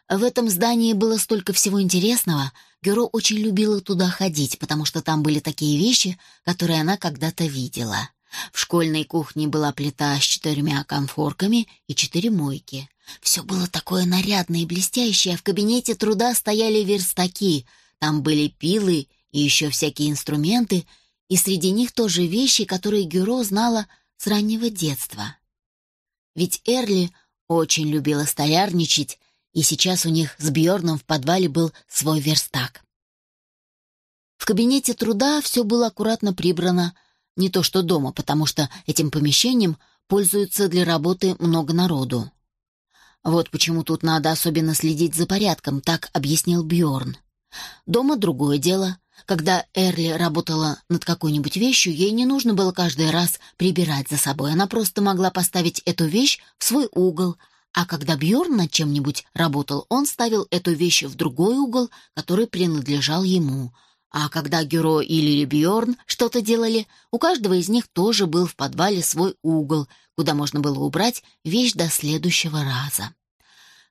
В этом здании было столько всего интересного. Геро очень любила туда ходить, потому что там были такие вещи, которые она когда-то видела. В школьной кухне была плита с четырьмя конфорками и четыре мойки. Все было такое нарядное и блестящее, а в кабинете труда стояли верстаки. Там были пилы и еще всякие инструменты, и среди них тоже вещи, которые Гюро знала с раннего детства. Ведь Эрли очень любила столярничать, и сейчас у них с Бьорном в подвале был свой верстак. В кабинете труда все было аккуратно прибрано, не то что дома, потому что этим помещением пользуются для работы много народу. Вот почему тут надо особенно следить за порядком, так объяснил Бьорн. Дома другое дело. Когда Эрли работала над какой-нибудь вещью, ей не нужно было каждый раз прибирать за собой. Она просто могла поставить эту вещь в свой угол, а когда Бьорн над чем-нибудь работал, он ставил эту вещь в другой угол, который принадлежал ему. А когда Гюро или Бьорн что-то делали, у каждого из них тоже был в подвале свой угол, куда можно было убрать вещь до следующего раза.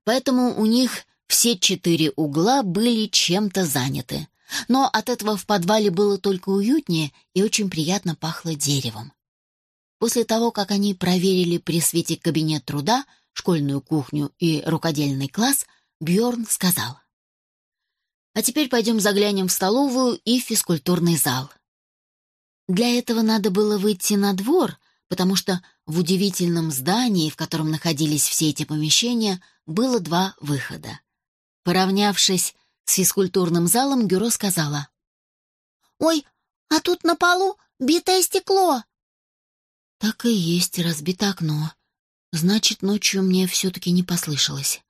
Поэтому у них все четыре угла были чем-то заняты. Но от этого в подвале было только уютнее и очень приятно пахло деревом. После того, как они проверили при свете кабинет труда, школьную кухню и рукодельный класс, Бьорн сказал. А теперь пойдем заглянем в столовую и физкультурный зал. Для этого надо было выйти на двор, потому что в удивительном здании, в котором находились все эти помещения, было два выхода. Поравнявшись с физкультурным залом, Гюро сказала. «Ой, а тут на полу битое стекло!» «Так и есть разбито окно. Значит, ночью мне все-таки не послышалось.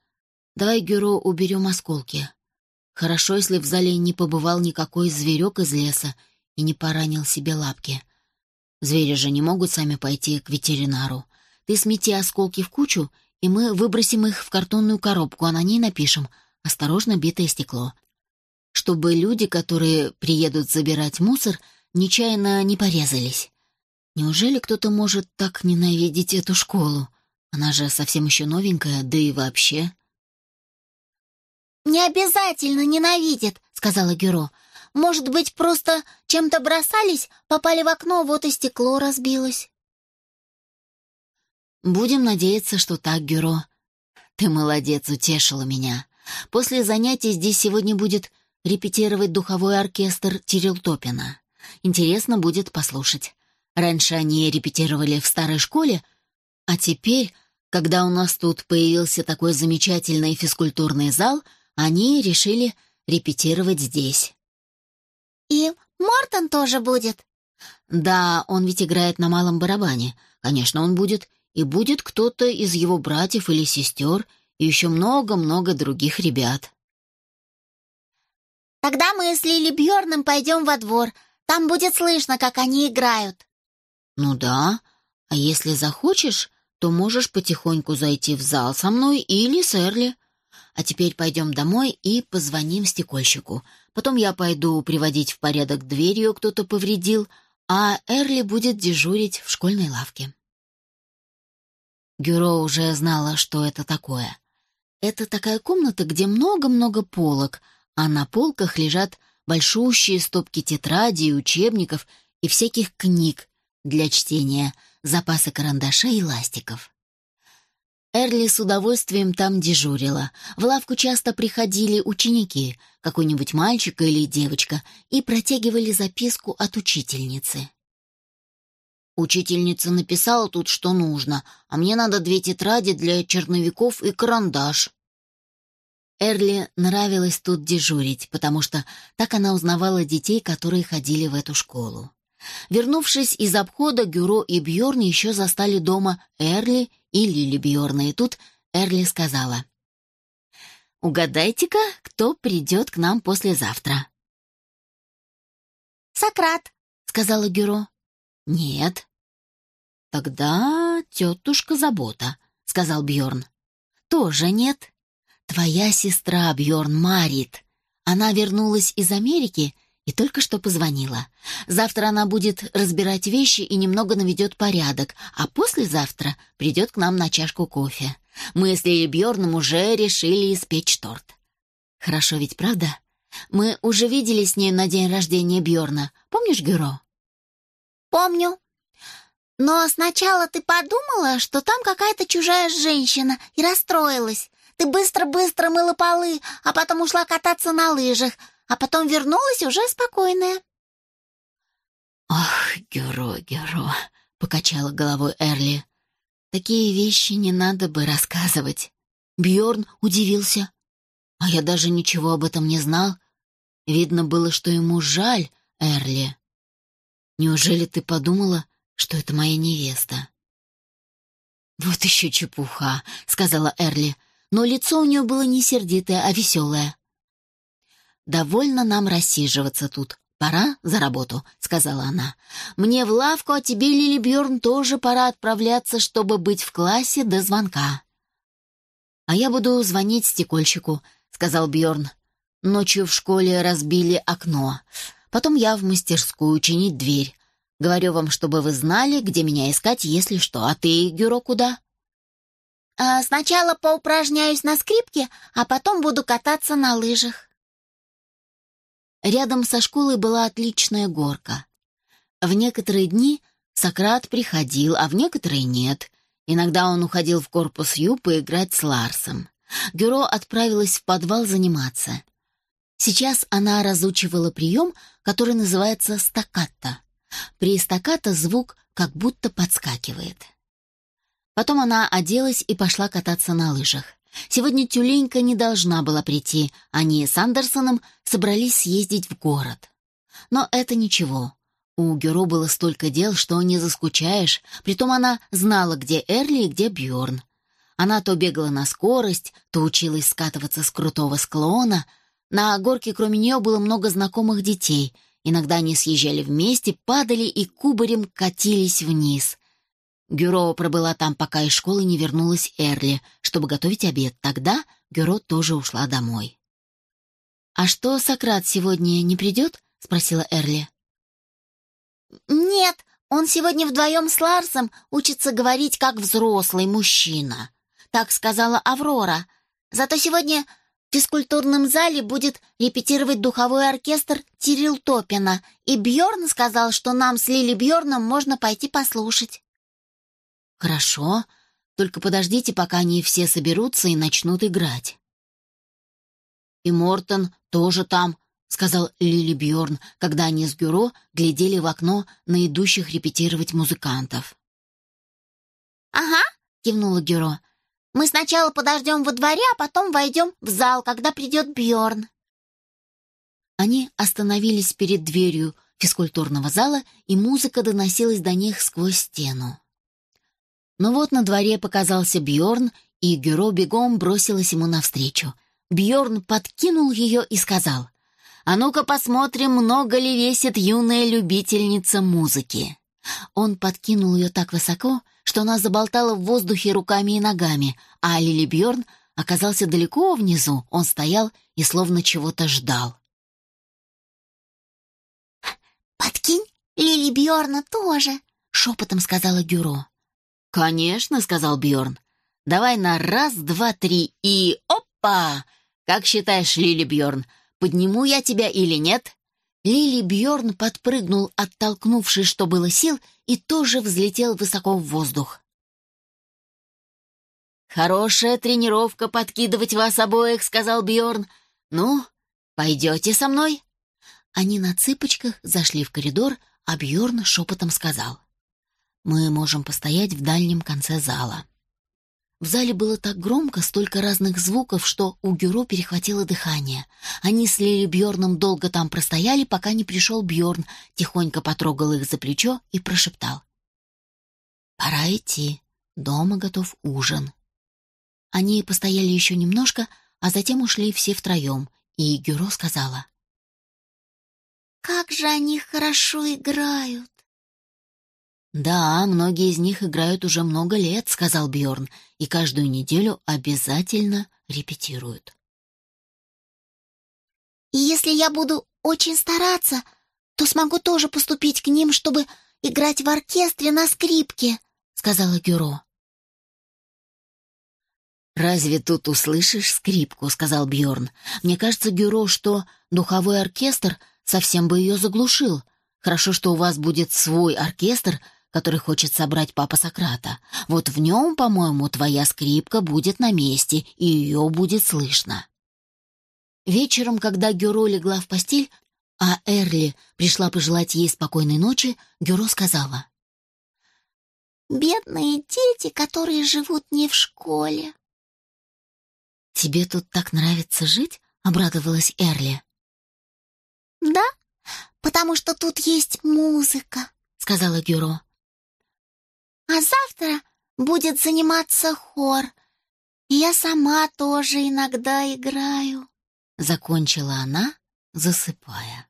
Давай, Гюро, уберем осколки. Хорошо, если в зале не побывал никакой зверек из леса и не поранил себе лапки. Звери же не могут сами пойти к ветеринару. Ты смети осколки в кучу, и мы выбросим их в картонную коробку, а на ней напишем «Осторожно, битое стекло». Чтобы люди, которые приедут забирать мусор, нечаянно не порезались. Неужели кто-то может так ненавидеть эту школу? Она же совсем еще новенькая, да и вообще... «Не обязательно ненавидит», — сказала Гюро. «Может быть, просто чем-то бросались, попали в окно, вот и стекло разбилось». «Будем надеяться, что так, Гюро. Ты молодец, утешила меня. После занятий здесь сегодня будет репетировать духовой оркестр Тирилтопина. Интересно будет послушать. Раньше они репетировали в старой школе, а теперь, когда у нас тут появился такой замечательный физкультурный зал — они решили репетировать здесь. «И Мортон тоже будет?» «Да, он ведь играет на малом барабане. Конечно, он будет. И будет кто-то из его братьев или сестер, и еще много-много других ребят». «Тогда мы с Лили Бьорном пойдем во двор. Там будет слышно, как они играют». «Ну да. А если захочешь, то можешь потихоньку зайти в зал со мной или с Эрли. А теперь пойдем домой и позвоним стекольщику. Потом я пойду приводить в порядок дверь, ее кто-то повредил, а Эрли будет дежурить в школьной лавке. Гюро уже знала, что это такое. Это такая комната, где много-много полок, а на полках лежат большущие стопки тетрадей, учебников и всяких книг для чтения, запасы карандашей и ластиков. Эрли с удовольствием там дежурила. В лавку часто приходили ученики, какой-нибудь мальчик или девочка, и протягивали записку от учительницы. Учительница написала тут, что нужно, а мне надо две тетради для черновиков и карандаш. Эрли нравилось тут дежурить, потому что так она узнавала детей, которые ходили в эту школу. Вернувшись из обхода, Гюро и Бьорн еще застали дома Эрли и Лили Бьорна, и тут Эрли сказала. «Угадайте-ка, кто придет к нам послезавтра?» Сократ», — сказала Гюро. «Нет». «Тогда тетушка Забота», — сказал Бьорн. «Тоже нет. Твоя сестра Бьорн Марит. Она вернулась из Америки и только что позвонила. Завтра она будет разбирать вещи и немного наведет порядок, а послезавтра придет к нам на чашку кофе. Мы с Лили Бьорном уже решили испечь торт. Хорошо ведь, правда? Мы уже видели с ней на день рождения Бьорна. Помнишь, Гюро? «Помню. Но сначала ты подумала, что там какая-то чужая женщина, и расстроилась. Ты быстро-быстро мыла полы, а потом ушла кататься на лыжах, а потом вернулась уже спокойная». «Ах, Гюро, Гюро», — покачала головой Эрли. «Такие вещи не надо бы рассказывать». Бьорн удивился. «А я даже ничего об этом не знал. Видно было, что ему жаль Эрли. Неужели ты подумала, что это моя невеста?» «Вот еще чепуха», — сказала Эрли, но лицо у нее было не сердитое, а веселое. «Довольно нам рассиживаться тут. Пора за работу», — сказала она. «Мне в лавку, а тебе, Лили Бьорн, тоже пора отправляться, чтобы быть в классе до звонка». «А я буду звонить стекольщику», — сказал Бьорн. «Ночью в школе разбили окно. Потом я в мастерскую чинить дверь. Говорю вам, чтобы вы знали, где меня искать, если что. А ты, Гюро, куда?» а «Сначала поупражняюсь на скрипке, а потом буду кататься на лыжах». Рядом со школой была отличная горка. В некоторые дни Сократ приходил, а в некоторые нет. Иногда он уходил в корпус Ю поиграть с Ларсом. Гюро отправилась в подвал заниматься. Сейчас она разучивала прием, который называется стаккато. При стаккато звук как будто подскакивает. Потом она оделась и пошла кататься на лыжах. Сегодня тюленька не должна была прийти, они с Андерсоном собрались съездить в город. Но это ничего. У Гюро было столько дел, что не заскучаешь, притом она знала, где Эрли и где Бьорн. Она то бегала на скорость, то училась скатываться с крутого склона. На горке кроме нее было много знакомых детей. Иногда они съезжали вместе, падали и кубарем катились вниз. Гюро пробыла там, пока из школы не вернулась Эрли, чтобы готовить обед. Тогда Гюро тоже ушла домой. «А что, Сократ сегодня не придет?» — спросила Эрли. «Нет, он сегодня вдвоем с Ларсом учится говорить как взрослый мужчина», — так сказала Аврора. «Зато сегодня в физкультурном зале будет репетировать духовой оркестр Тирил Топина, и Бьорн сказал, что нам с Лили Бьорном можно пойти послушать». «Хорошо, только подождите, пока они все соберутся и начнут играть». «И Мортон тоже там», — сказал Лили Бьорн, когда они с Гюро глядели в окно на идущих репетировать музыкантов. «Ага», — кивнула Гюро. «Мы сначала подождем во дворе, а потом войдем в зал, когда придет Бьорн». Они остановились перед дверью физкультурного зала, и музыка доносилась до них сквозь стену. Но вот на дворе показался Бьорн, и Гюро бегом бросилась ему навстречу. Бьорн подкинул ее и сказал, «А ну-ка посмотрим, много ли весит юная любительница музыки». Он подкинул ее так высоко, что она заболтала в воздухе руками и ногами, а Лили Бьорн оказался далеко внизу, он стоял и словно чего-то ждал. «Подкинь Лили Бьорна тоже», — шепотом сказала Гюро. «Конечно», — сказал Бьорн. «Давай на раз, два, три и опа! Как считаешь, Лили Бьорн, подниму я тебя или нет?» Лили Бьорн подпрыгнул, оттолкнувшись, что было сил, и тоже взлетел высоко в воздух. «Хорошая тренировка подкидывать вас обоих», — сказал Бьорн. «Ну, пойдете со мной?» Они на цыпочках зашли в коридор, а Бьорн шепотом сказал. Мы можем постоять в дальнем конце зала. В зале было так громко, столько разных звуков, что у Гюро перехватило дыхание. Они с Лили Бьорном долго там простояли, пока не пришел Бьорн, тихонько потрогал их за плечо и прошептал. «Пора идти. Дома готов ужин». Они постояли еще немножко, а затем ушли все втроем, и Гюро сказала. как же они хорошо играют!» «Да, многие из них играют уже много лет», — сказал Бьорн, «и каждую неделю обязательно репетируют». «И если я буду очень стараться, то смогу тоже поступить к ним, чтобы играть в оркестре на скрипке», — сказала Гюро. «Разве тут услышишь скрипку?» — сказал Бьорн. «Мне кажется, Гюро, что духовой оркестр совсем бы ее заглушил. Хорошо, что у вас будет свой оркестр, который хочет собрать папа Сократа. Вот в нем, по-моему, твоя скрипка будет на месте, и ее будет слышно». Вечером, когда Гюро легла в постель, а Эрли пришла пожелать ей спокойной ночи, Гюро сказала. «Бедные дети, которые живут не в школе». «Тебе тут так нравится жить?» — обрадовалась Эрли. «Да, потому что тут есть музыка», — сказала Гюро. «А завтра будет заниматься хор, я сама тоже иногда играю», — закончила она, засыпая.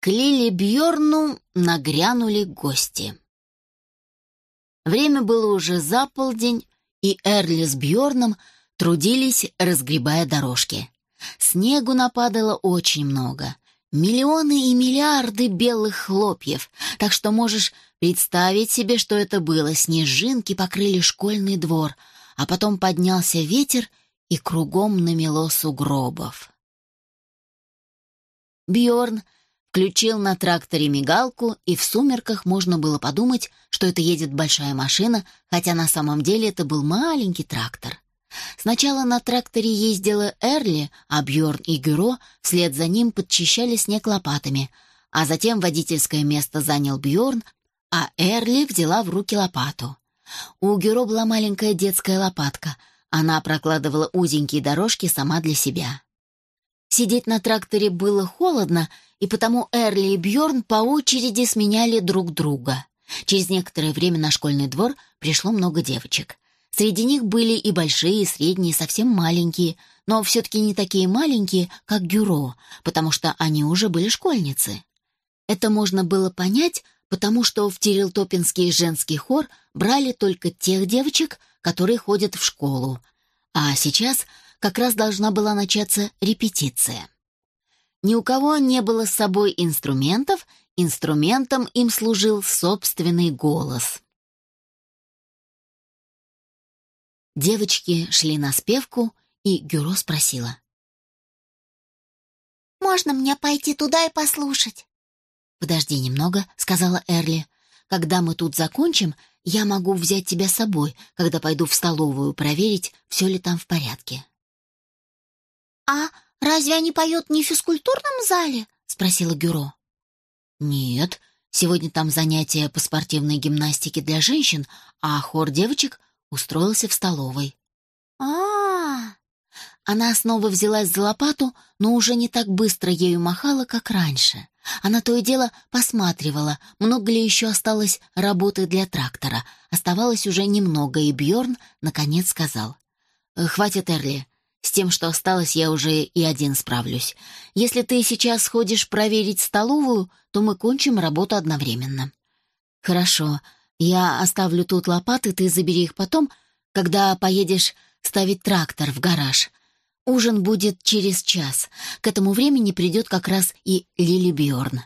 К Лиле Бьорну нагрянули гости. Время было уже за полдень, и Эрли с Бьорном трудились, разгребая дорожки. Снегу нападало очень много. Миллионы и миллиарды белых хлопьев, так что можешь представить себе, что это было. Снежинки покрыли школьный двор, а потом поднялся ветер, и кругом намело сугробов. Бьорн включил на тракторе мигалку, и в сумерках можно было подумать, что это едет большая машина, хотя на самом деле это был маленький трактор. Сначала на тракторе ездила Эрли, а Бьорн и Гюро вслед за ним подчищали снег лопатами, а затем водительское место занял Бьорн, а Эрли взяла в руки лопату. У Гюро была маленькая детская лопатка. Она прокладывала узенькие дорожки сама для себя. Сидеть на тракторе было холодно, и потому Эрли и Бьорн по очереди сменяли друг друга. Через некоторое время на школьный двор пришло много девочек. Среди них были и большие, и средние, и совсем маленькие, но все-таки не такие маленькие, как Гюро, потому что они уже были школьницы. Это можно было понять, потому что в Терилтопинский женский хор брали только тех девочек, которые ходят в школу, а сейчас как раз должна была начаться репетиция. Ни у кого не было с собой инструментов, инструментом им служил собственный голос. Девочки шли на спевку, и Гюро спросила. «Можно мне пойти туда и послушать?» «Подожди немного», — сказала Эрли. «Когда мы тут закончим, я могу взять тебя с собой, когда пойду в столовую проверить, все ли там в порядке». «А «Разве они поют не в физкультурном зале?» — спросила Гюро. «Нет, сегодня там занятия по спортивной гимнастике для женщин, а хор девочек устроился в столовой». А, -а, а Она снова взялась за лопату, но уже не так быстро ею махала, как раньше. Она то и дело посматривала, много ли еще осталось работы для трактора. Оставалось уже немного, и Бьорн наконец сказал. «Хватит, Эрли, с тем, что осталось, я уже и один справлюсь. Если ты сейчас сходишь проверить столовую, то мы кончим работу одновременно. Хорошо. Я оставлю тут лопаты, ты забери их потом, когда поедешь ставить трактор в гараж. Ужин будет через час. К этому времени придет как раз и Лили Бьорн.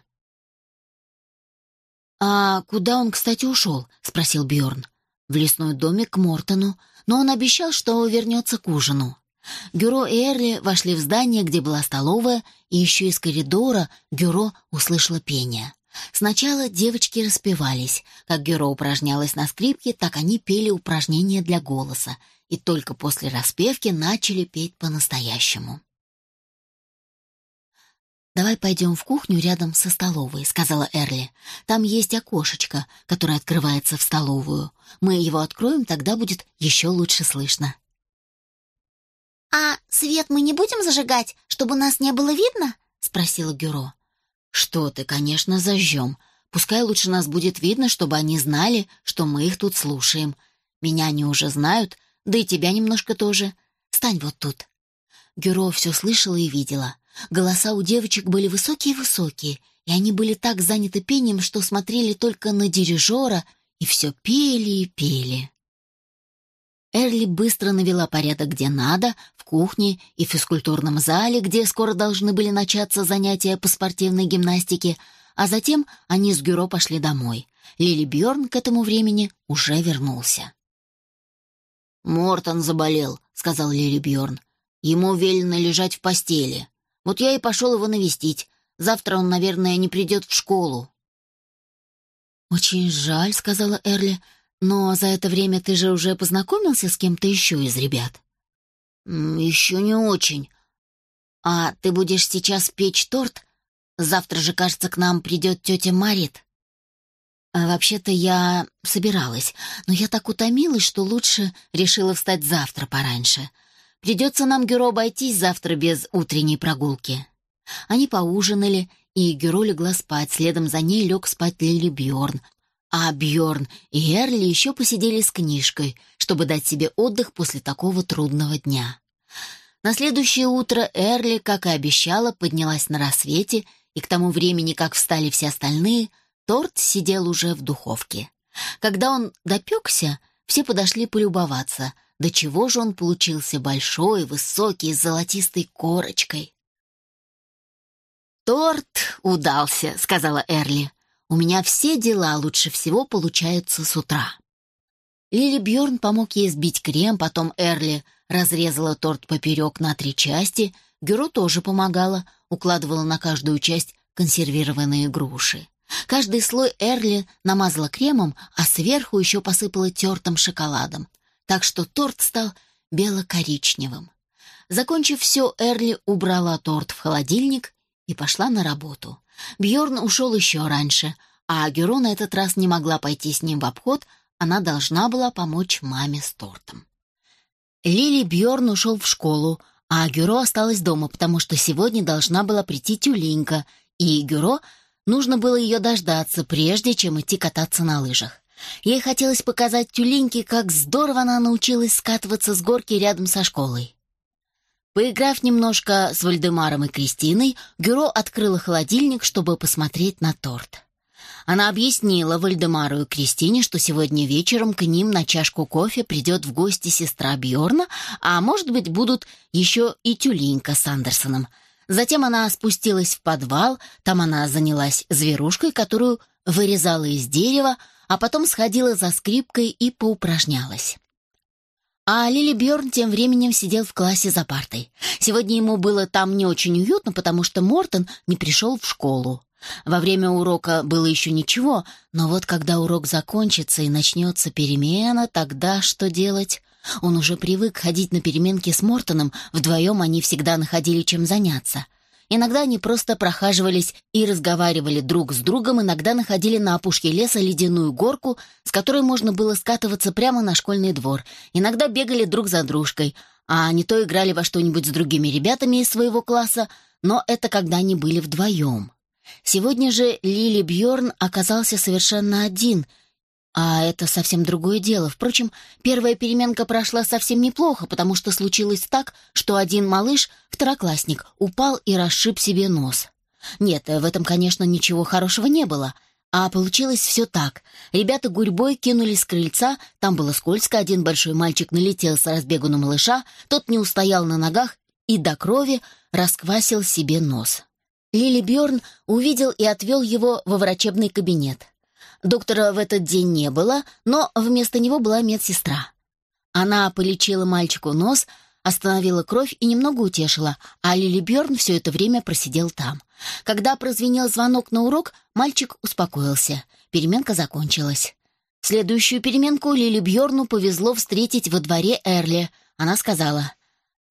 «А куда он, кстати, ушел?» — спросил Бьорн. «В лесной домик к Мортону, но он обещал, что вернется к ужину». Гюро и Эрли вошли в здание, где была столовая, и еще из коридора Гюро услышала пение. Сначала девочки распевались. Как Гюро упражнялась на скрипке, так они пели упражнения для голоса, и только после распевки начали петь по-настоящему. «Давай пойдем в кухню рядом со столовой», — сказала Эрли. «Там есть окошечко, которое открывается в столовую. Мы его откроем, тогда будет еще лучше слышно». «А свет мы не будем зажигать, чтобы нас не было видно?» — спросила Гюро. «Что ты, конечно, зажжем. Пускай лучше нас будет видно, чтобы они знали, что мы их тут слушаем. Меня они уже знают, да и тебя немножко тоже. Стань вот тут». Гюро все слышала и видела. Голоса у девочек были высокие-высокие, и они были так заняты пением, что смотрели только на дирижера и все пели и пели. Эрли быстро навела порядок где надо, в кухне и в физкультурном зале, где скоро должны были начаться занятия по спортивной гимнастике, а затем они с Гюро пошли домой. Лили Бьорн к этому времени уже вернулся. «Мортон заболел», — сказал Лили Бьорн. «Ему велено лежать в постели. Вот я и пошел его навестить. Завтра он, наверное, не придет в школу». «Очень жаль», — сказала Эрли, «но за это время ты же уже познакомился с кем-то еще из ребят?» «Еще не очень. А ты будешь сейчас печь торт? Завтра же, кажется, к нам придет тетя Марит». А «Вообще-то я собиралась, но я так утомилась, что лучше решила встать завтра пораньше. Придется нам, Гюро, обойтись завтра без утренней прогулки». Они поужинали, и Гюро легла спать, следом за ней лег спать Лили Бьорн, а Бьорн и Эрли еще посидели с книжкой, чтобы дать себе отдых после такого трудного дня. На следующее утро Эрли, как и обещала, поднялась на рассвете, и к тому времени, как встали все остальные, торт сидел уже в духовке. Когда он допекся, все подошли полюбоваться, до чего же он получился большой, высокий, с золотистой корочкой. «Торт удался», — сказала Эрли. «У меня все дела лучше всего получаются с утра». Лили Бьорн помог ей сбить крем, потом Эрли разрезала торт поперек на три части, Гюро тоже помогала, укладывала на каждую часть консервированные груши. Каждый слой Эрли намазала кремом, а сверху еще посыпала тертым шоколадом, так что торт стал бело-коричневым. Закончив все, Эрли убрала торт в холодильник и пошла на работу. Бьорн ушел еще раньше, а Гюро на этот раз не могла пойти с ним в обход, она должна была помочь маме с тортом. Лили Бьорн ушел в школу, а Гюро осталась дома, потому что сегодня должна была прийти тюленька, и Гюро нужно было ее дождаться, прежде чем идти кататься на лыжах. Ей хотелось показать тюленьке, как здорово она научилась скатываться с горки рядом со школой. Поиграв немножко с Вальдемаром и Кристиной, Гюро открыла холодильник, чтобы посмотреть на торт. Она объяснила Вальдемару и Кристине, что сегодня вечером к ним на чашку кофе придет в гости сестра Бьорна, а может быть будут еще и Тюлинка с Андерсоном. Затем она спустилась в подвал, там она занялась зверушкой, которую вырезала из дерева, а потом сходила за скрипкой и поупражнялась. А Лили Бьорн тем временем сидел в классе за партой. Сегодня ему было там не очень уютно, потому что Мортон не пришел в школу. Во время урока было еще ничего, но вот когда урок закончится и начнется перемена, тогда что делать? Он уже привык ходить на переменки с Мортоном, вдвоем они всегда находили чем заняться — Иногда они просто прохаживались и разговаривали друг с другом, иногда находили на опушке леса ледяную горку, с которой можно было скатываться прямо на школьный двор. Иногда бегали друг за дружкой, а не то играли во что-нибудь с другими ребятами из своего класса, но это когда они были вдвоем. Сегодня же Лили Бьорн оказался совершенно один — а это совсем другое дело. Впрочем, первая переменка прошла совсем неплохо, потому что случилось так, что один малыш, второклассник, упал и расшиб себе нос. Нет, в этом, конечно, ничего хорошего не было. А получилось все так. Ребята гурьбой кинулись с крыльца, там было скользко, один большой мальчик налетел с разбегу на малыша, тот не устоял на ногах и до крови расквасил себе нос. Лили Бьорн увидел и отвел его во врачебный кабинет. Доктора в этот день не было, но вместо него была медсестра. Она полечила мальчику нос, остановила кровь и немного утешила, а Лили Бьорн все это время просидел там. Когда прозвенел звонок на урок, мальчик успокоился. Переменка закончилась. Следующую переменку Лили Бьорну повезло встретить во дворе Эрли. Она сказала,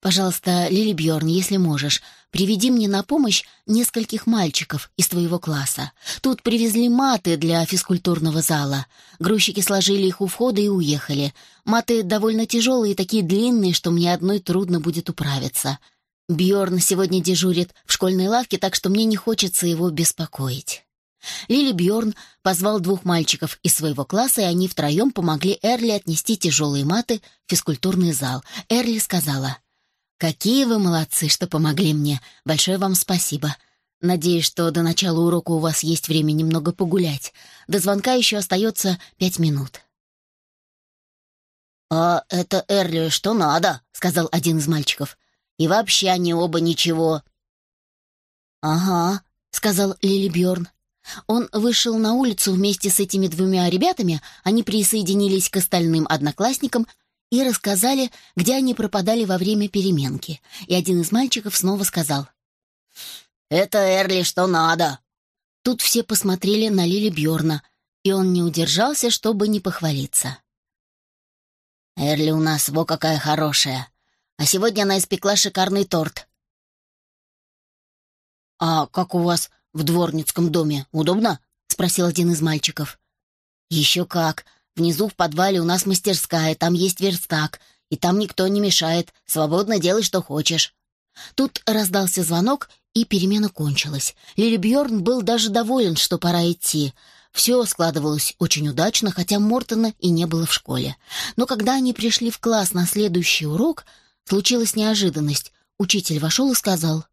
«Пожалуйста, Лили Бьорн, если можешь, приведи мне на помощь нескольких мальчиков из твоего класса. Тут привезли маты для физкультурного зала. Грузчики сложили их у входа и уехали. Маты довольно тяжелые и такие длинные, что мне одной трудно будет управиться. Бьорн сегодня дежурит в школьной лавке, так что мне не хочется его беспокоить». Лили Бьорн позвал двух мальчиков из своего класса, и они втроем помогли Эрли отнести тяжелые маты в физкультурный зал. Эрли сказала — «Какие вы молодцы, что помогли мне. Большое вам спасибо. Надеюсь, что до начала урока у вас есть время немного погулять. До звонка еще остается пять минут». «А это Эрли что надо?» — сказал один из мальчиков. «И вообще они оба ничего». «Ага», — сказал Лили Бьорн. Он вышел на улицу вместе с этими двумя ребятами, они присоединились к остальным одноклассникам и рассказали, где они пропадали во время переменки. И один из мальчиков снова сказал. «Это Эрли что надо!» Тут все посмотрели на Лили Бьорна, и он не удержался, чтобы не похвалиться. «Эрли у нас во какая хорошая! А сегодня она испекла шикарный торт!» «А как у вас в дворницком доме? Удобно?» — спросил один из мальчиков. «Еще как! Внизу в подвале у нас мастерская, там есть верстак, и там никто не мешает, свободно делай, что хочешь». Тут раздался звонок, и перемена кончилась. Лили Бьорн был даже доволен, что пора идти. Все складывалось очень удачно, хотя Мортона и не было в школе. Но когда они пришли в класс на следующий урок, случилась неожиданность. Учитель вошел и сказал,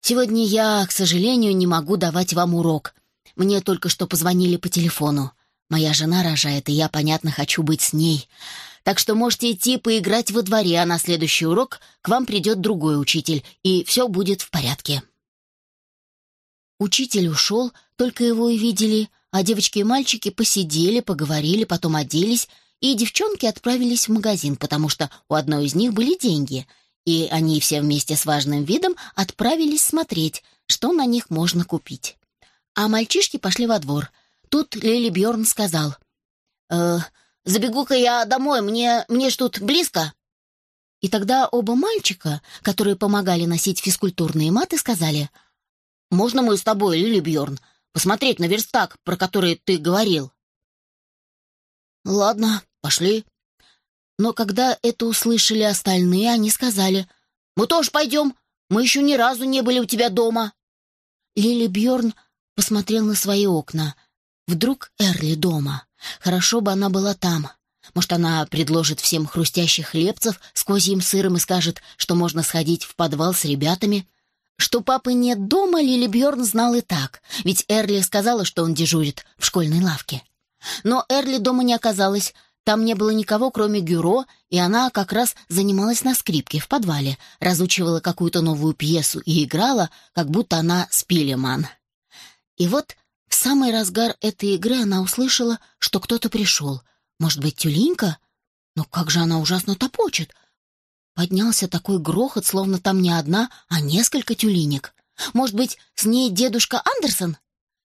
«Сегодня я, к сожалению, не могу давать вам урок. Мне только что позвонили по телефону. Моя жена рожает, и я, понятно, хочу быть с ней. Так что можете идти поиграть во дворе, а на следующий урок к вам придет другой учитель, и все будет в порядке». Учитель ушел, только его и видели, а девочки и мальчики посидели, поговорили, потом оделись, и девчонки отправились в магазин, потому что у одной из них были деньги, и они все вместе с важным видом отправились смотреть, что на них можно купить. А мальчишки пошли во двор. Тут Лили Бьорн сказал, «Э, забегу-ка я домой, мне, мне ж тут близко». И тогда оба мальчика, которые помогали носить физкультурные маты, сказали, «Можно мы с тобой, Лили Бьорн, посмотреть на верстак, про который ты говорил?» «Ладно, пошли». Но когда это услышали остальные, они сказали, «Мы тоже пойдем, мы еще ни разу не были у тебя дома». Лили Бьорн посмотрел на свои окна. Вдруг Эрли дома. Хорошо бы она была там. Может, она предложит всем хрустящих хлебцев с козьим сыром и скажет, что можно сходить в подвал с ребятами. Что папы нет дома, Лили Бьорн знал и так, ведь Эрли сказала, что он дежурит в школьной лавке. Но Эрли дома не оказалось, там не было никого, кроме Гюро, и она как раз занималась на скрипке в подвале, разучивала какую-то новую пьесу и играла, как будто она Спилеман. И вот самый разгар этой игры она услышала, что кто-то пришел. Может быть, тюленька? Но как же она ужасно топочет! Поднялся такой грохот, словно там не одна, а несколько тюленек. Может быть, с ней дедушка Андерсон?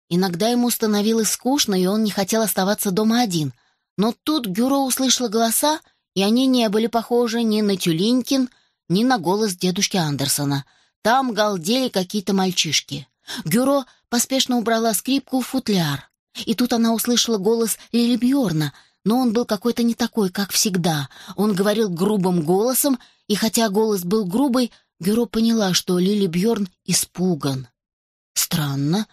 Иногда ему становилось скучно, и он не хотел оставаться дома один. Но тут Гюро услышала голоса, и они не были похожи ни на Тюлинькин, ни на голос дедушки Андерсона. Там галдели какие-то мальчишки. Гюро поспешно убрала скрипку в футляр. И тут она услышала голос Лили Бьорна, но он был какой-то не такой, как всегда. Он говорил грубым голосом, и хотя голос был грубый, Гюро поняла, что Лили Бьорн испуган. Странно.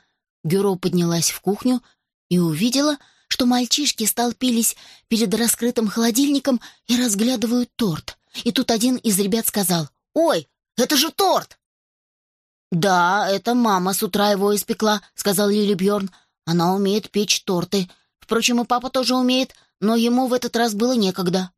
Гюро поднялась в кухню и увидела, что мальчишки столпились перед раскрытым холодильником и разглядывают торт. И тут один из ребят сказал «Ой, это же торт!» «Да, это мама с утра его испекла», — сказал Лили Бьорн. «Она умеет печь торты. Впрочем, и папа тоже умеет, но ему в этот раз было некогда».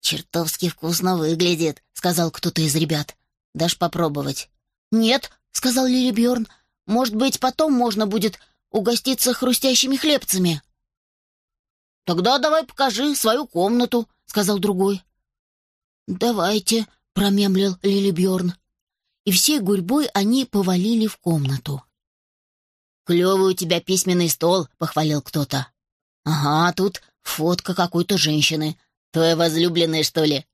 «Чертовски вкусно выглядит», — сказал кто-то из ребят. «Дашь попробовать?» «Нет», — сказал Лили Бьорн. «Может быть, потом можно будет угоститься хрустящими хлебцами». «Тогда давай покажи свою комнату», — сказал другой. «Давайте», — промемлил Лили Бьорн. И всей гурьбой они повалили в комнату. «Клевый у тебя письменный стол», — похвалил кто-то. «Ага, тут фотка какой-то женщины. Твоя возлюбленная, что ли?»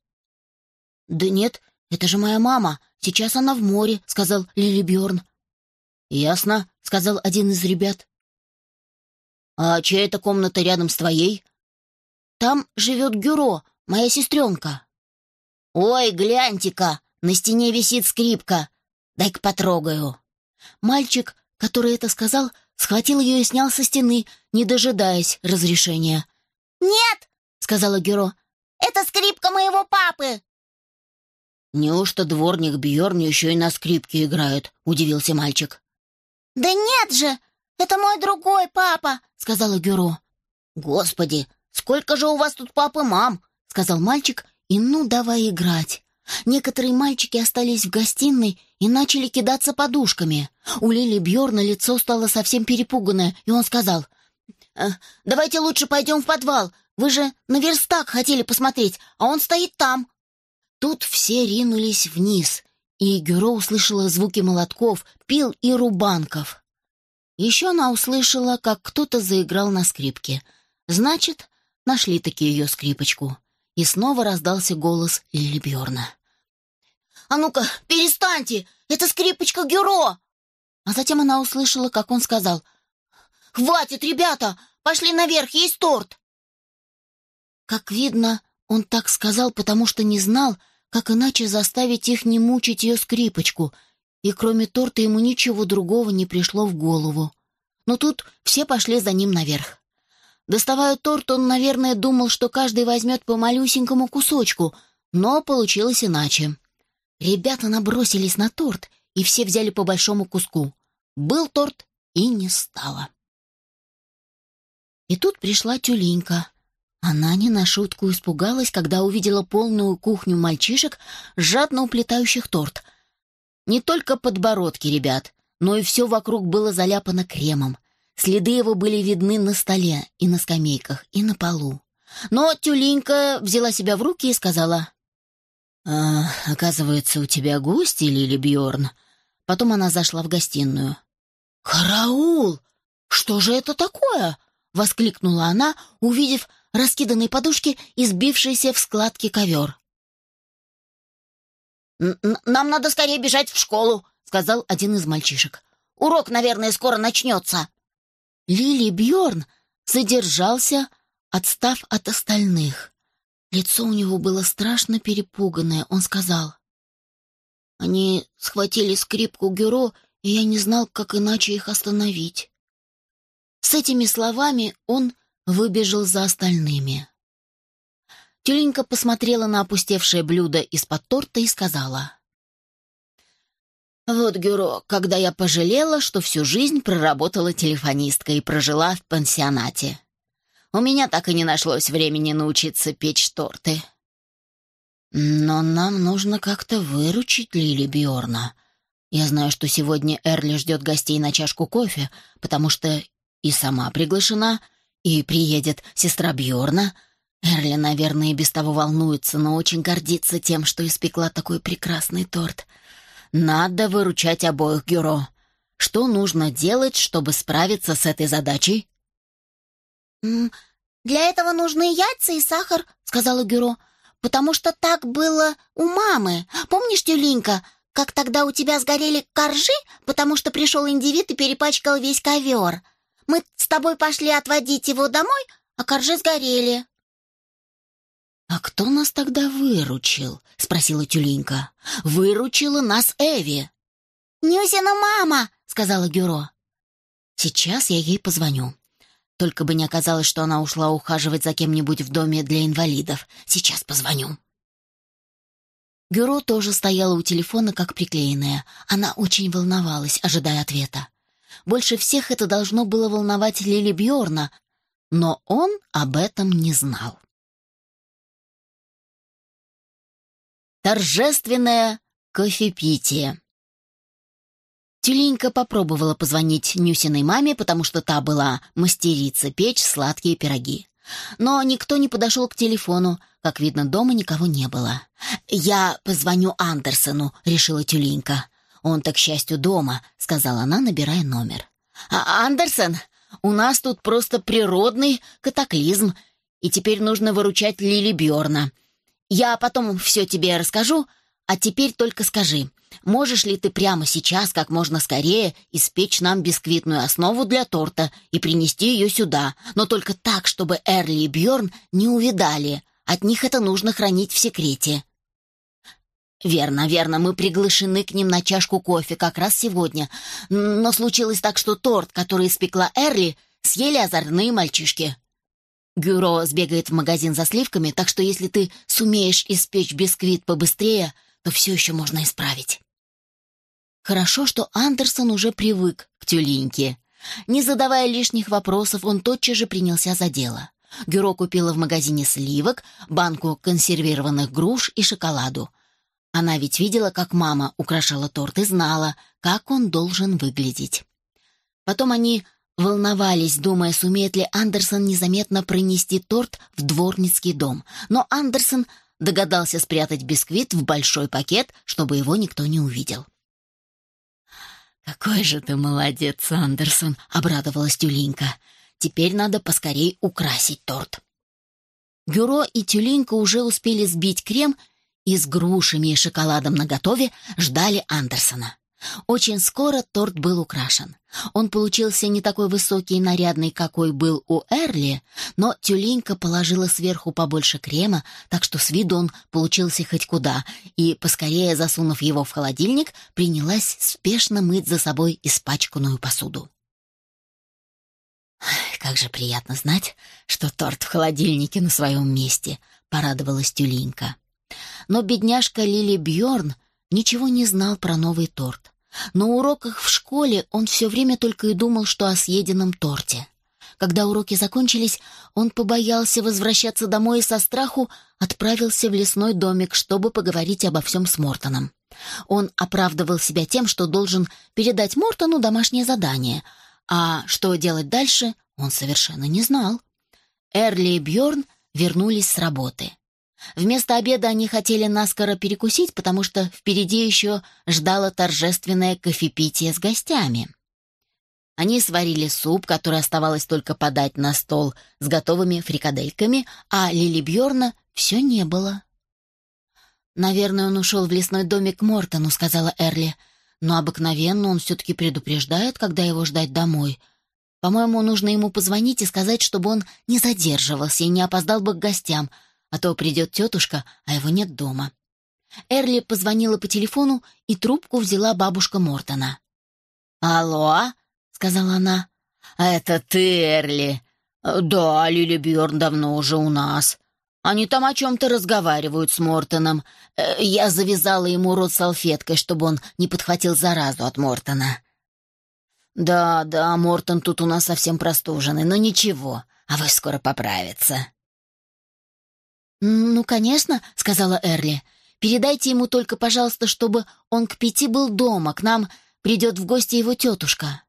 «Да нет, это же моя мама. Сейчас она в море», — сказал Лили Бьорн. «Ясно», — сказал один из ребят. «А чья это комната рядом с твоей?» «Там живет Гюро, моя сестренка». «Ой, гляньте-ка, на стене висит скрипка. Дай-ка потрогаю». Мальчик, который это сказал, схватил ее и снял со стены, не дожидаясь разрешения. «Нет!» — сказала Гюро. «Это скрипка моего папы!» «Неужто дворник Бьорн еще и на скрипке играет?» — удивился мальчик. «Да нет же! Это мой другой папа!» — сказала Гюро. «Господи, сколько же у вас тут пап и мам?» — сказал мальчик, и ну давай играть. Некоторые мальчики остались в гостиной и начали кидаться подушками. У Лили Бьорна лицо стало совсем перепуганное, и он сказал, «Э, «Давайте лучше пойдем в подвал. Вы же на верстак хотели посмотреть, а он стоит там». Тут все ринулись вниз, и Гюро услышала звуки молотков, пил и рубанков. Еще она услышала, как кто-то заиграл на скрипке. Значит, нашли таки ее скрипочку. И снова раздался голос Лили Бьорна. «А ну-ка, перестаньте! Это скрипочка Гюро!» А затем она услышала, как он сказал «Хватит, ребята! Пошли наверх, есть торт!» Как видно, он так сказал, потому что не знал, как иначе заставить их не мучить ее скрипочку, и кроме торта ему ничего другого не пришло в голову. Но тут все пошли за ним наверх. Доставая торт, он, наверное, думал, что каждый возьмет по малюсенькому кусочку, но получилось иначе. Ребята набросились на торт, и все взяли по большому куску. Был торт, и не стало. И тут пришла тюленька. Она не на шутку испугалась, когда увидела полную кухню мальчишек, жадно уплетающих торт. Не только подбородки ребят, но и все вокруг было заляпано кремом. Следы его были видны на столе и на скамейках, и на полу. Но тюленька взяла себя в руки и сказала, «А, оказывается, у тебя гости, Лили Бьорн. Потом она зашла в гостиную. «Караул! Что же это такое?» — воскликнула она, увидев раскиданные подушки и сбившийся в складки ковер. «Нам надо скорее бежать в школу», — сказал один из мальчишек. «Урок, наверное, скоро начнется». Лили Бьорн задержался, отстав от остальных. Лицо у него было страшно перепуганное. Он сказал, «Они схватили скрипку Гюро, и я не знал, как иначе их остановить». С этими словами он выбежал за остальными. Тюленька посмотрела на опустевшее блюдо из-под торта и сказала, вот, Гюро, когда я пожалела, что всю жизнь проработала телефонисткой и прожила в пансионате. У меня так и не нашлось времени научиться печь торты. Но нам нужно как-то выручить Лили Бьорна. Я знаю, что сегодня Эрли ждет гостей на чашку кофе, потому что и сама приглашена, и приедет сестра Бьорна. Эрли, наверное, и без того волнуется, но очень гордится тем, что испекла такой прекрасный торт — надо выручать обоих Гюро. Что нужно делать, чтобы справиться с этой задачей? «Для этого нужны яйца и сахар», — сказала Гюро, «потому что так было у мамы. Помнишь, Тюленька, как тогда у тебя сгорели коржи, потому что пришел индивид и перепачкал весь ковер? Мы с тобой пошли отводить его домой, а коржи сгорели». «А кто нас тогда выручил?» — спросила Тюленька. «Выручила нас Эви». «Нюсина мама!» — сказала Гюро. «Сейчас я ей позвоню. Только бы не оказалось, что она ушла ухаживать за кем-нибудь в доме для инвалидов. Сейчас позвоню». Гюро тоже стояла у телефона, как приклеенная. Она очень волновалась, ожидая ответа. Больше всех это должно было волновать Лили Бьорна, но он об этом не знал. Торжественное кофепитие. Тюленька попробовала позвонить Нюсиной маме, потому что та была мастерица печь сладкие пироги. Но никто не подошел к телефону, как видно, дома никого не было. «Я позвоню Андерсону», — решила Тюленька. «Он-то, к счастью, дома», — сказала она, набирая номер. «А Андерсон, у нас тут просто природный катаклизм, и теперь нужно выручать Лили Бьорна. Я потом все тебе расскажу, а теперь только скажи, можешь ли ты прямо сейчас, как можно скорее, испечь нам бисквитную основу для торта и принести ее сюда, но только так, чтобы Эрли и Бьорн не увидали. От них это нужно хранить в секрете. «Верно, верно, мы приглашены к ним на чашку кофе как раз сегодня. Но случилось так, что торт, который испекла Эрли, съели озорные мальчишки. Гюро сбегает в магазин за сливками, так что если ты сумеешь испечь бисквит побыстрее, то все еще можно исправить. Хорошо, что Андерсон уже привык к тюленьке. Не задавая лишних вопросов, он тотчас же принялся за дело. Гюро купила в магазине сливок, банку консервированных груш и шоколаду. Она ведь видела, как мама украшала торт и знала, как он должен выглядеть. Потом они волновались, думая, сумеет ли Андерсон незаметно пронести торт в дворницкий дом. Но Андерсон догадался спрятать бисквит в большой пакет, чтобы его никто не увидел. «Какой же ты молодец, Андерсон!» — обрадовалась Тюлинка. «Теперь надо поскорей украсить торт». Гюро и Тюлинка уже успели сбить крем и с грушами и шоколадом наготове ждали Андерсона. Очень скоро торт был украшен. Он получился не такой высокий и нарядный, какой был у Эрли, но тюленька положила сверху побольше крема, так что с виду он получился хоть куда, и, поскорее засунув его в холодильник, принялась спешно мыть за собой испачканную посуду. «Как же приятно знать, что торт в холодильнике на своем месте», — порадовалась тюленька. Но бедняжка Лили Бьорн ничего не знал про новый торт. На уроках в школе он все время только и думал, что о съеденном торте. Когда уроки закончились, он побоялся возвращаться домой и со страху отправился в лесной домик, чтобы поговорить обо всем с Мортоном. Он оправдывал себя тем, что должен передать Мортону домашнее задание, а что делать дальше, он совершенно не знал. Эрли и Бьорн вернулись с работы. Вместо обеда они хотели наскоро перекусить, потому что впереди еще ждало торжественное кофепитие с гостями. Они сварили суп, который оставалось только подать на стол с готовыми фрикадельками, а Лили Бьорна все не было. «Наверное, он ушел в лесной домик Мортону», — сказала Эрли. «Но обыкновенно он все-таки предупреждает, когда его ждать домой. По-моему, нужно ему позвонить и сказать, чтобы он не задерживался и не опоздал бы к гостям, а то придет тетушка, а его нет дома. Эрли позвонила по телефону, и трубку взяла бабушка Мортона. «Алло?» — сказала она. «А «Это ты, Эрли?» «Да, Лили Бьорн давно уже у нас. Они там о чем-то разговаривают с Мортоном. Э, я завязала ему рот салфеткой, чтобы он не подхватил заразу от Мортона». «Да, да, Мортон тут у нас совсем простуженный, но ничего, а вы скоро поправится». «Ну, конечно», — сказала Эрли. «Передайте ему только, пожалуйста, чтобы он к пяти был дома, к нам придет в гости его тетушка.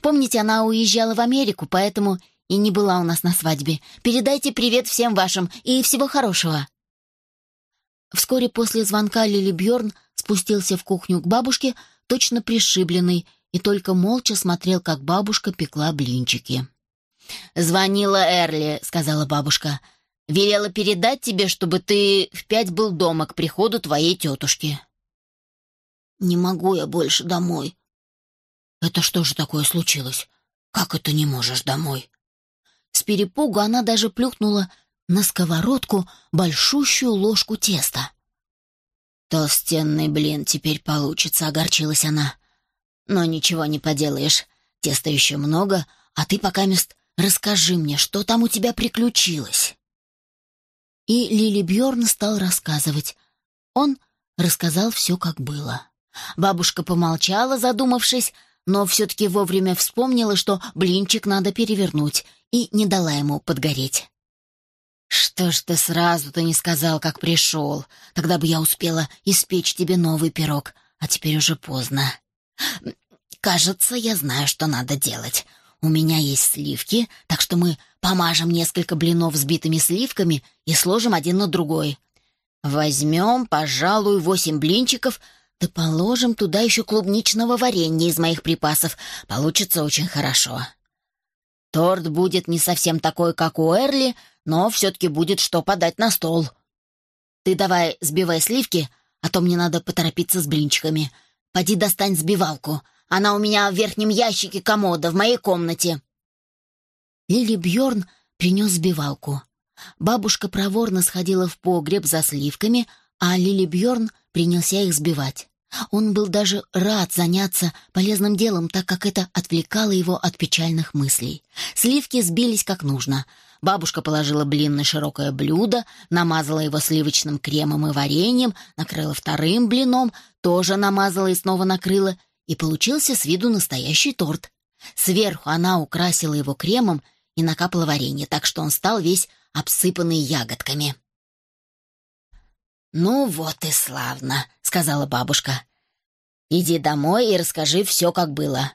Помните, она уезжала в Америку, поэтому и не была у нас на свадьбе. Передайте привет всем вашим и всего хорошего». Вскоре после звонка Лили Бьорн спустился в кухню к бабушке, точно пришибленный, и только молча смотрел, как бабушка пекла блинчики. «Звонила Эрли», — сказала бабушка. Велела передать тебе, чтобы ты в пять был дома к приходу твоей тетушки». «Не могу я больше домой». «Это что же такое случилось? Как это не можешь домой?» С перепугу она даже плюхнула на сковородку большущую ложку теста. «Толстенный блин теперь получится», — огорчилась она. «Но ничего не поделаешь. Теста еще много, а ты пока мест расскажи мне, что там у тебя приключилось». И Лили Бьорн стал рассказывать. Он рассказал все, как было. Бабушка помолчала, задумавшись, но все-таки вовремя вспомнила, что блинчик надо перевернуть, и не дала ему подгореть. «Что ж ты сразу-то не сказал, как пришел? Тогда бы я успела испечь тебе новый пирог, а теперь уже поздно. Кажется, я знаю, что надо делать. У меня есть сливки, так что мы помажем несколько блинов взбитыми сливками и сложим один на другой. Возьмем, пожалуй, восемь блинчиков, да положим туда еще клубничного варенья из моих припасов. Получится очень хорошо. Торт будет не совсем такой, как у Эрли, но все-таки будет что подать на стол. Ты давай сбивай сливки, а то мне надо поторопиться с блинчиками. Поди достань сбивалку, она у меня в верхнем ящике комода в моей комнате». Лили Бьорн принес сбивалку. Бабушка проворно сходила в погреб за сливками, а Лили Бьорн принялся их сбивать. Он был даже рад заняться полезным делом, так как это отвлекало его от печальных мыслей. Сливки сбились как нужно. Бабушка положила блин на широкое блюдо, намазала его сливочным кремом и вареньем, накрыла вторым блином, тоже намазала и снова накрыла, и получился с виду настоящий торт. Сверху она украсила его кремом и накапала варенье, так что он стал весь обсыпанный ягодками. «Ну вот и славно», — сказала бабушка. «Иди домой и расскажи все, как было.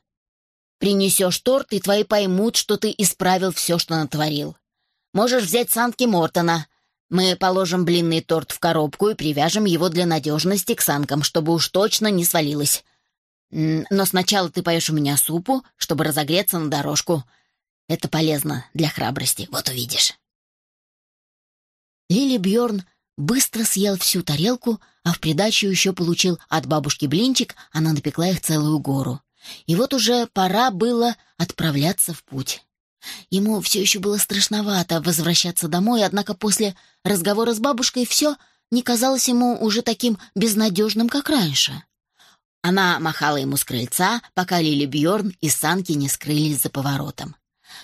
Принесешь торт, и твои поймут, что ты исправил все, что натворил. Можешь взять санки Мортона. Мы положим блинный торт в коробку и привяжем его для надежности к санкам, чтобы уж точно не свалилось. Но сначала ты поешь у меня супу, чтобы разогреться на дорожку. Это полезно для храбрости, вот увидишь». Лили Бьорн быстро съел всю тарелку, а в придачу еще получил от бабушки блинчик, она напекла их целую гору. И вот уже пора было отправляться в путь. Ему все еще было страшновато возвращаться домой, однако после разговора с бабушкой все не казалось ему уже таким безнадежным, как раньше. Она махала ему с крыльца, пока Лили Бьорн и санки не скрылись за поворотом.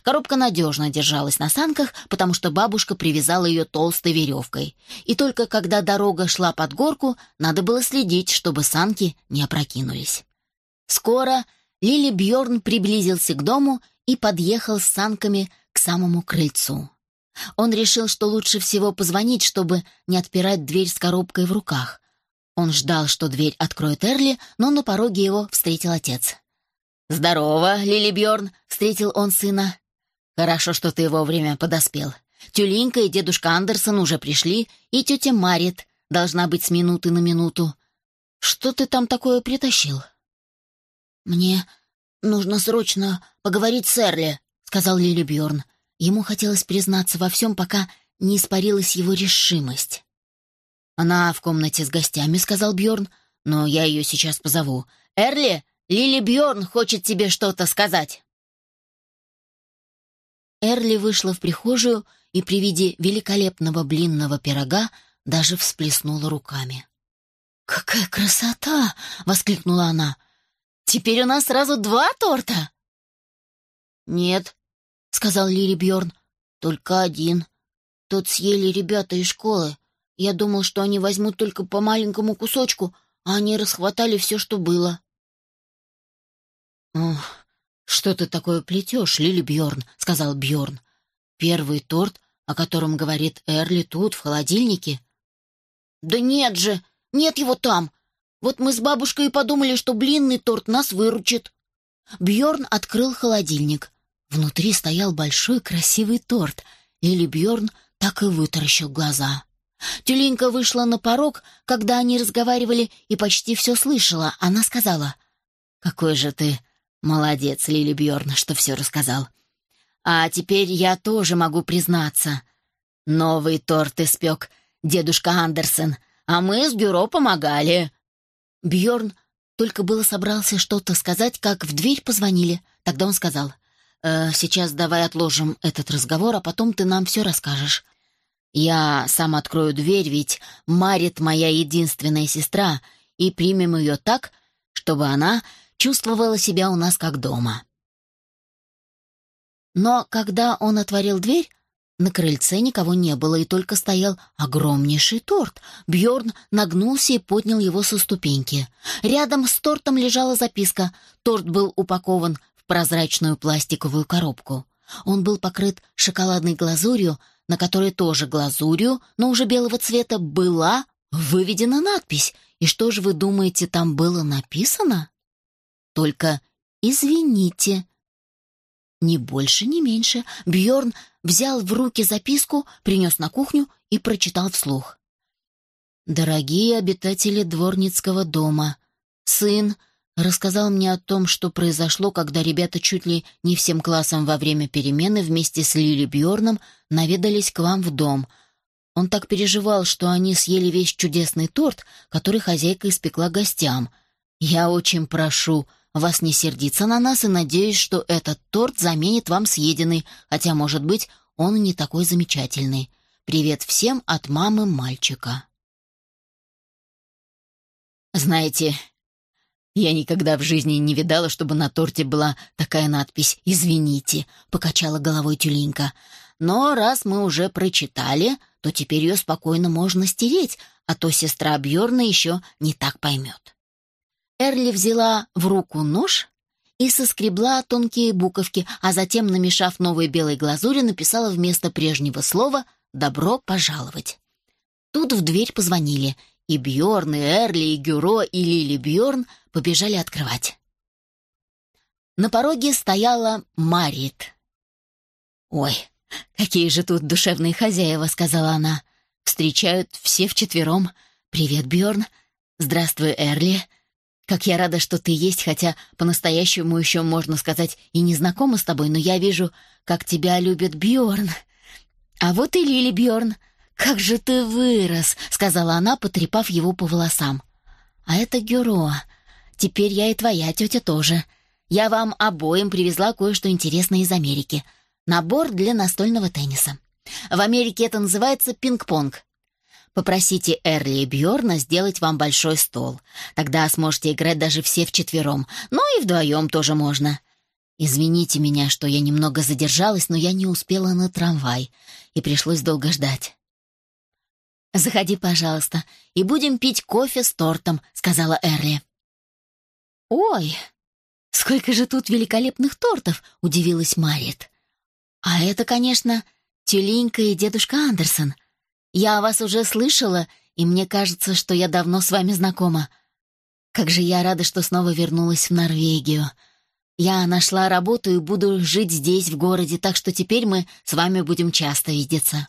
Коробка надежно держалась на санках, потому что бабушка привязала ее толстой веревкой. И только когда дорога шла под горку, надо было следить, чтобы санки не опрокинулись. Скоро Лили Бьорн приблизился к дому и подъехал с санками к самому крыльцу. Он решил, что лучше всего позвонить, чтобы не отпирать дверь с коробкой в руках. Он ждал, что дверь откроет Эрли, но на пороге его встретил отец. «Здорово, Лили Бьорн», — встретил он сына. Хорошо, что ты вовремя подоспел. Тюленька и дедушка Андерсон уже пришли, и тетя Марит должна быть с минуты на минуту. Что ты там такое притащил? Мне нужно срочно поговорить с Эрли, сказал Лили Бьорн. Ему хотелось признаться во всем, пока не испарилась его решимость. Она в комнате с гостями, сказал Бьорн, но я ее сейчас позову. Эрли, Лили Бьорн хочет тебе что-то сказать. Эрли вышла в прихожую и при виде великолепного блинного пирога даже всплеснула руками. «Какая красота!» — воскликнула она. «Теперь у нас сразу два торта!» «Нет», — сказал Лири Бьорн, — «только один. Тот съели ребята из школы. Я думал, что они возьмут только по маленькому кусочку, а они расхватали все, что было». «Ох, «Что ты такое плетешь, Лили Бьорн?» — сказал Бьорн. «Первый торт, о котором говорит Эрли, тут, в холодильнике». «Да нет же! Нет его там! Вот мы с бабушкой и подумали, что блинный торт нас выручит». Бьорн открыл холодильник. Внутри стоял большой красивый торт. Лили Бьорн так и вытаращил глаза. Тюленька вышла на порог, когда они разговаривали, и почти все слышала. Она сказала, «Какой же ты Молодец, Лили Бьорн, что все рассказал. А теперь я тоже могу признаться. Новый торт испек дедушка Андерсон, а мы с бюро помогали. Бьорн только было собрался что-то сказать, как в дверь позвонили. Тогда он сказал, э, «Сейчас давай отложим этот разговор, а потом ты нам все расскажешь. Я сам открою дверь, ведь Марит моя единственная сестра, и примем ее так, чтобы она чувствовала себя у нас как дома. Но когда он отворил дверь, на крыльце никого не было, и только стоял огромнейший торт. Бьорн нагнулся и поднял его со ступеньки. Рядом с тортом лежала записка. Торт был упакован в прозрачную пластиковую коробку. Он был покрыт шоколадной глазурью, на которой тоже глазурью, но уже белого цвета, была выведена надпись. И что же вы думаете, там было написано? Только извините. Ни больше, ни меньше. Бьорн взял в руки записку, принес на кухню и прочитал вслух. «Дорогие обитатели Дворницкого дома, сын рассказал мне о том, что произошло, когда ребята чуть ли не всем классом во время перемены вместе с Лили Бьорном наведались к вам в дом. Он так переживал, что они съели весь чудесный торт, который хозяйка испекла гостям. Я очень прошу, вас не сердиться на нас и надеюсь, что этот торт заменит вам съеденный, хотя, может быть, он не такой замечательный. Привет всем от мамы мальчика. Знаете, Я никогда в жизни не видала, чтобы на торте была такая надпись «Извините», — покачала головой тюленька. «Но раз мы уже прочитали, то теперь ее спокойно можно стереть, а то сестра Бьорна еще не так поймет». Эрли взяла в руку нож и соскребла тонкие буковки, а затем, намешав новой белой глазури, написала вместо прежнего слова «Добро пожаловать». Тут в дверь позвонили, и Бьорн, и Эрли, и Гюро, и Лили Бьорн побежали открывать. На пороге стояла Марит. «Ой, какие же тут душевные хозяева», — сказала она. «Встречают все вчетвером. Привет, Бьорн. Здравствуй, Эрли. Как я рада, что ты есть, хотя по-настоящему еще, можно сказать, и не знакома с тобой, но я вижу, как тебя любит Бьорн. А вот и Лили Бьорн. «Как же ты вырос!» — сказала она, потрепав его по волосам. «А это Гюро. Теперь я и твоя тетя тоже. Я вам обоим привезла кое-что интересное из Америки. Набор для настольного тенниса. В Америке это называется пинг-понг. Попросите Эрли и Бьорна сделать вам большой стол. Тогда сможете играть даже все вчетвером. Ну и вдвоем тоже можно. Извините меня, что я немного задержалась, но я не успела на трамвай, и пришлось долго ждать. «Заходи, пожалуйста, и будем пить кофе с тортом», — сказала Эрли. «Ой, сколько же тут великолепных тортов!» — удивилась Марит. «А это, конечно, тюленька и дедушка Андерсон. Я о вас уже слышала, и мне кажется, что я давно с вами знакома. Как же я рада, что снова вернулась в Норвегию. Я нашла работу и буду жить здесь, в городе, так что теперь мы с вами будем часто видеться».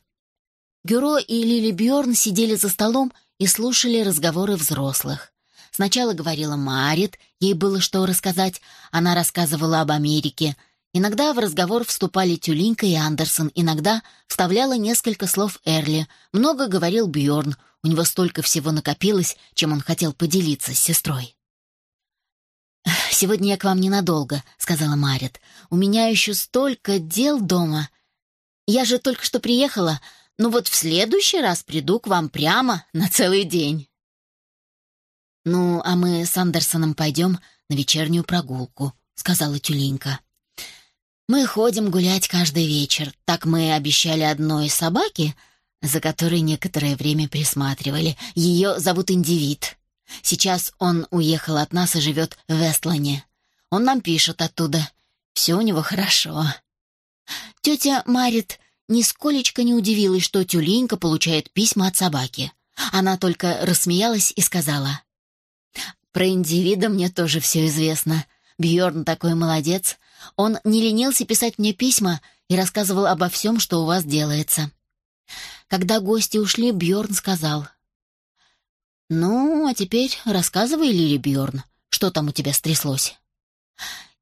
Гюро и Лили Бьорн сидели за столом и слушали разговоры взрослых. Сначала говорила Марит, ей было что рассказать, она рассказывала об Америке. Иногда в разговор вступали Тюлинка и Андерсон, иногда вставляла несколько слов Эрли. Много говорил Бьорн, у него столько всего накопилось, чем он хотел поделиться с сестрой. «Сегодня я к вам ненадолго», — сказала Марит. «У меня еще столько дел дома. Я же только что приехала, ну вот в следующий раз приду к вам прямо на целый день. Ну, а мы с Андерсоном пойдем на вечернюю прогулку, сказала Тюленька. Мы ходим гулять каждый вечер. Так мы обещали одной собаке, за которой некоторое время присматривали. Ее зовут Индивид. Сейчас он уехал от нас и живет в Вестлане. Он нам пишет оттуда. Все у него хорошо. Тетя Марит нисколечко не удивилась, что тюленька получает письма от собаки. Она только рассмеялась и сказала. «Про индивида мне тоже все известно. Бьорн такой молодец. Он не ленился писать мне письма и рассказывал обо всем, что у вас делается». Когда гости ушли, Бьорн сказал. «Ну, а теперь рассказывай, Лили Бьорн, что там у тебя стряслось?»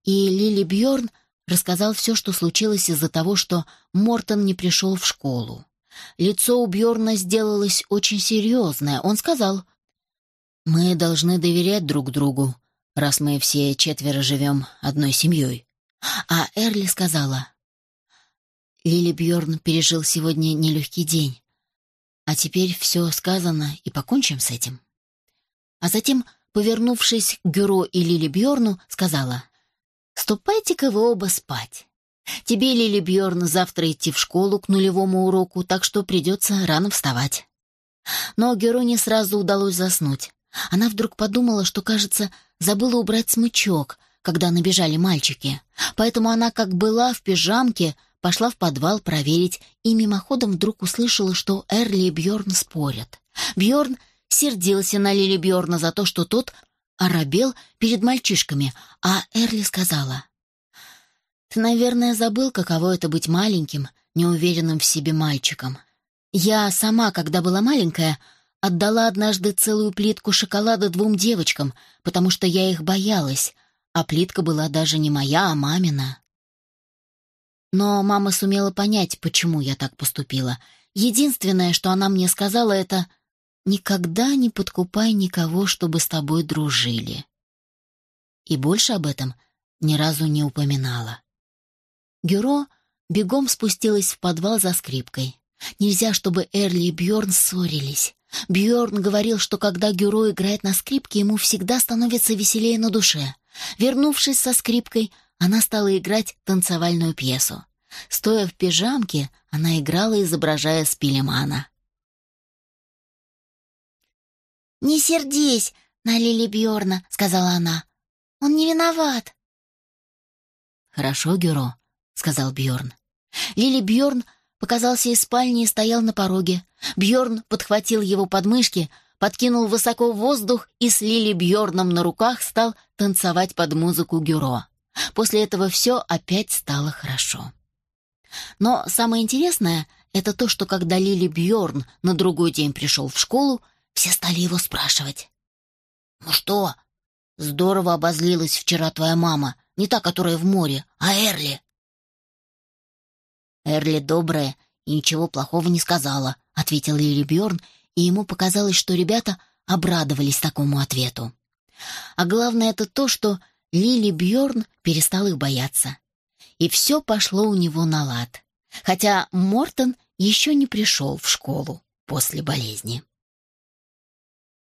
И Лили Бьорн рассказал все, что случилось из-за того, что Мортон не пришел в школу. Лицо у Бьорна сделалось очень серьезное. Он сказал, «Мы должны доверять друг другу, раз мы все четверо живем одной семьей». А Эрли сказала, «Лили Бьорн пережил сегодня нелегкий день, а теперь все сказано и покончим с этим». А затем, повернувшись к Гюро и Лили Бьорну, сказала, Ступайте-ка вы оба спать. Тебе, Лили Бьорн, завтра идти в школу к нулевому уроку, так что придется рано вставать. Но Героне сразу удалось заснуть. Она вдруг подумала, что, кажется, забыла убрать смычок, когда набежали мальчики. Поэтому она, как была в пижамке, пошла в подвал проверить и мимоходом вдруг услышала, что Эрли и Бьорн спорят. Бьорн сердился на Лили Бьорна за то, что тот оробел перед мальчишками, а Эрли сказала. «Ты, наверное, забыл, каково это быть маленьким, неуверенным в себе мальчиком. Я сама, когда была маленькая, отдала однажды целую плитку шоколада двум девочкам, потому что я их боялась, а плитка была даже не моя, а мамина. Но мама сумела понять, почему я так поступила. Единственное, что она мне сказала, это Никогда не подкупай никого, чтобы с тобой дружили. И больше об этом ни разу не упоминала. Гюро бегом спустилась в подвал за скрипкой. Нельзя, чтобы Эрли и Бьорн ссорились. Бьорн говорил, что когда Гюро играет на скрипке, ему всегда становится веселее на душе. Вернувшись со скрипкой, она стала играть танцевальную пьесу. Стоя в пижамке, она играла, изображая Спилемана. «Не сердись на Лили Бьорна», — сказала она. «Он не виноват». «Хорошо, Гюро», — сказал Бьорн. Лили Бьорн показался из спальни и стоял на пороге. Бьорн подхватил его подмышки, подкинул высоко в воздух и с Лили Бьорном на руках стал танцевать под музыку Гюро. После этого все опять стало хорошо. Но самое интересное — это то, что когда Лили Бьорн на другой день пришел в школу, все стали его спрашивать. «Ну что, здорово обозлилась вчера твоя мама, не та, которая в море, а Эрли?» «Эрли добрая и ничего плохого не сказала», — ответил Лили Бьорн, и ему показалось, что ребята обрадовались такому ответу. А главное это то, что Лили Бьорн перестал их бояться. И все пошло у него на лад, хотя Мортон еще не пришел в школу после болезни.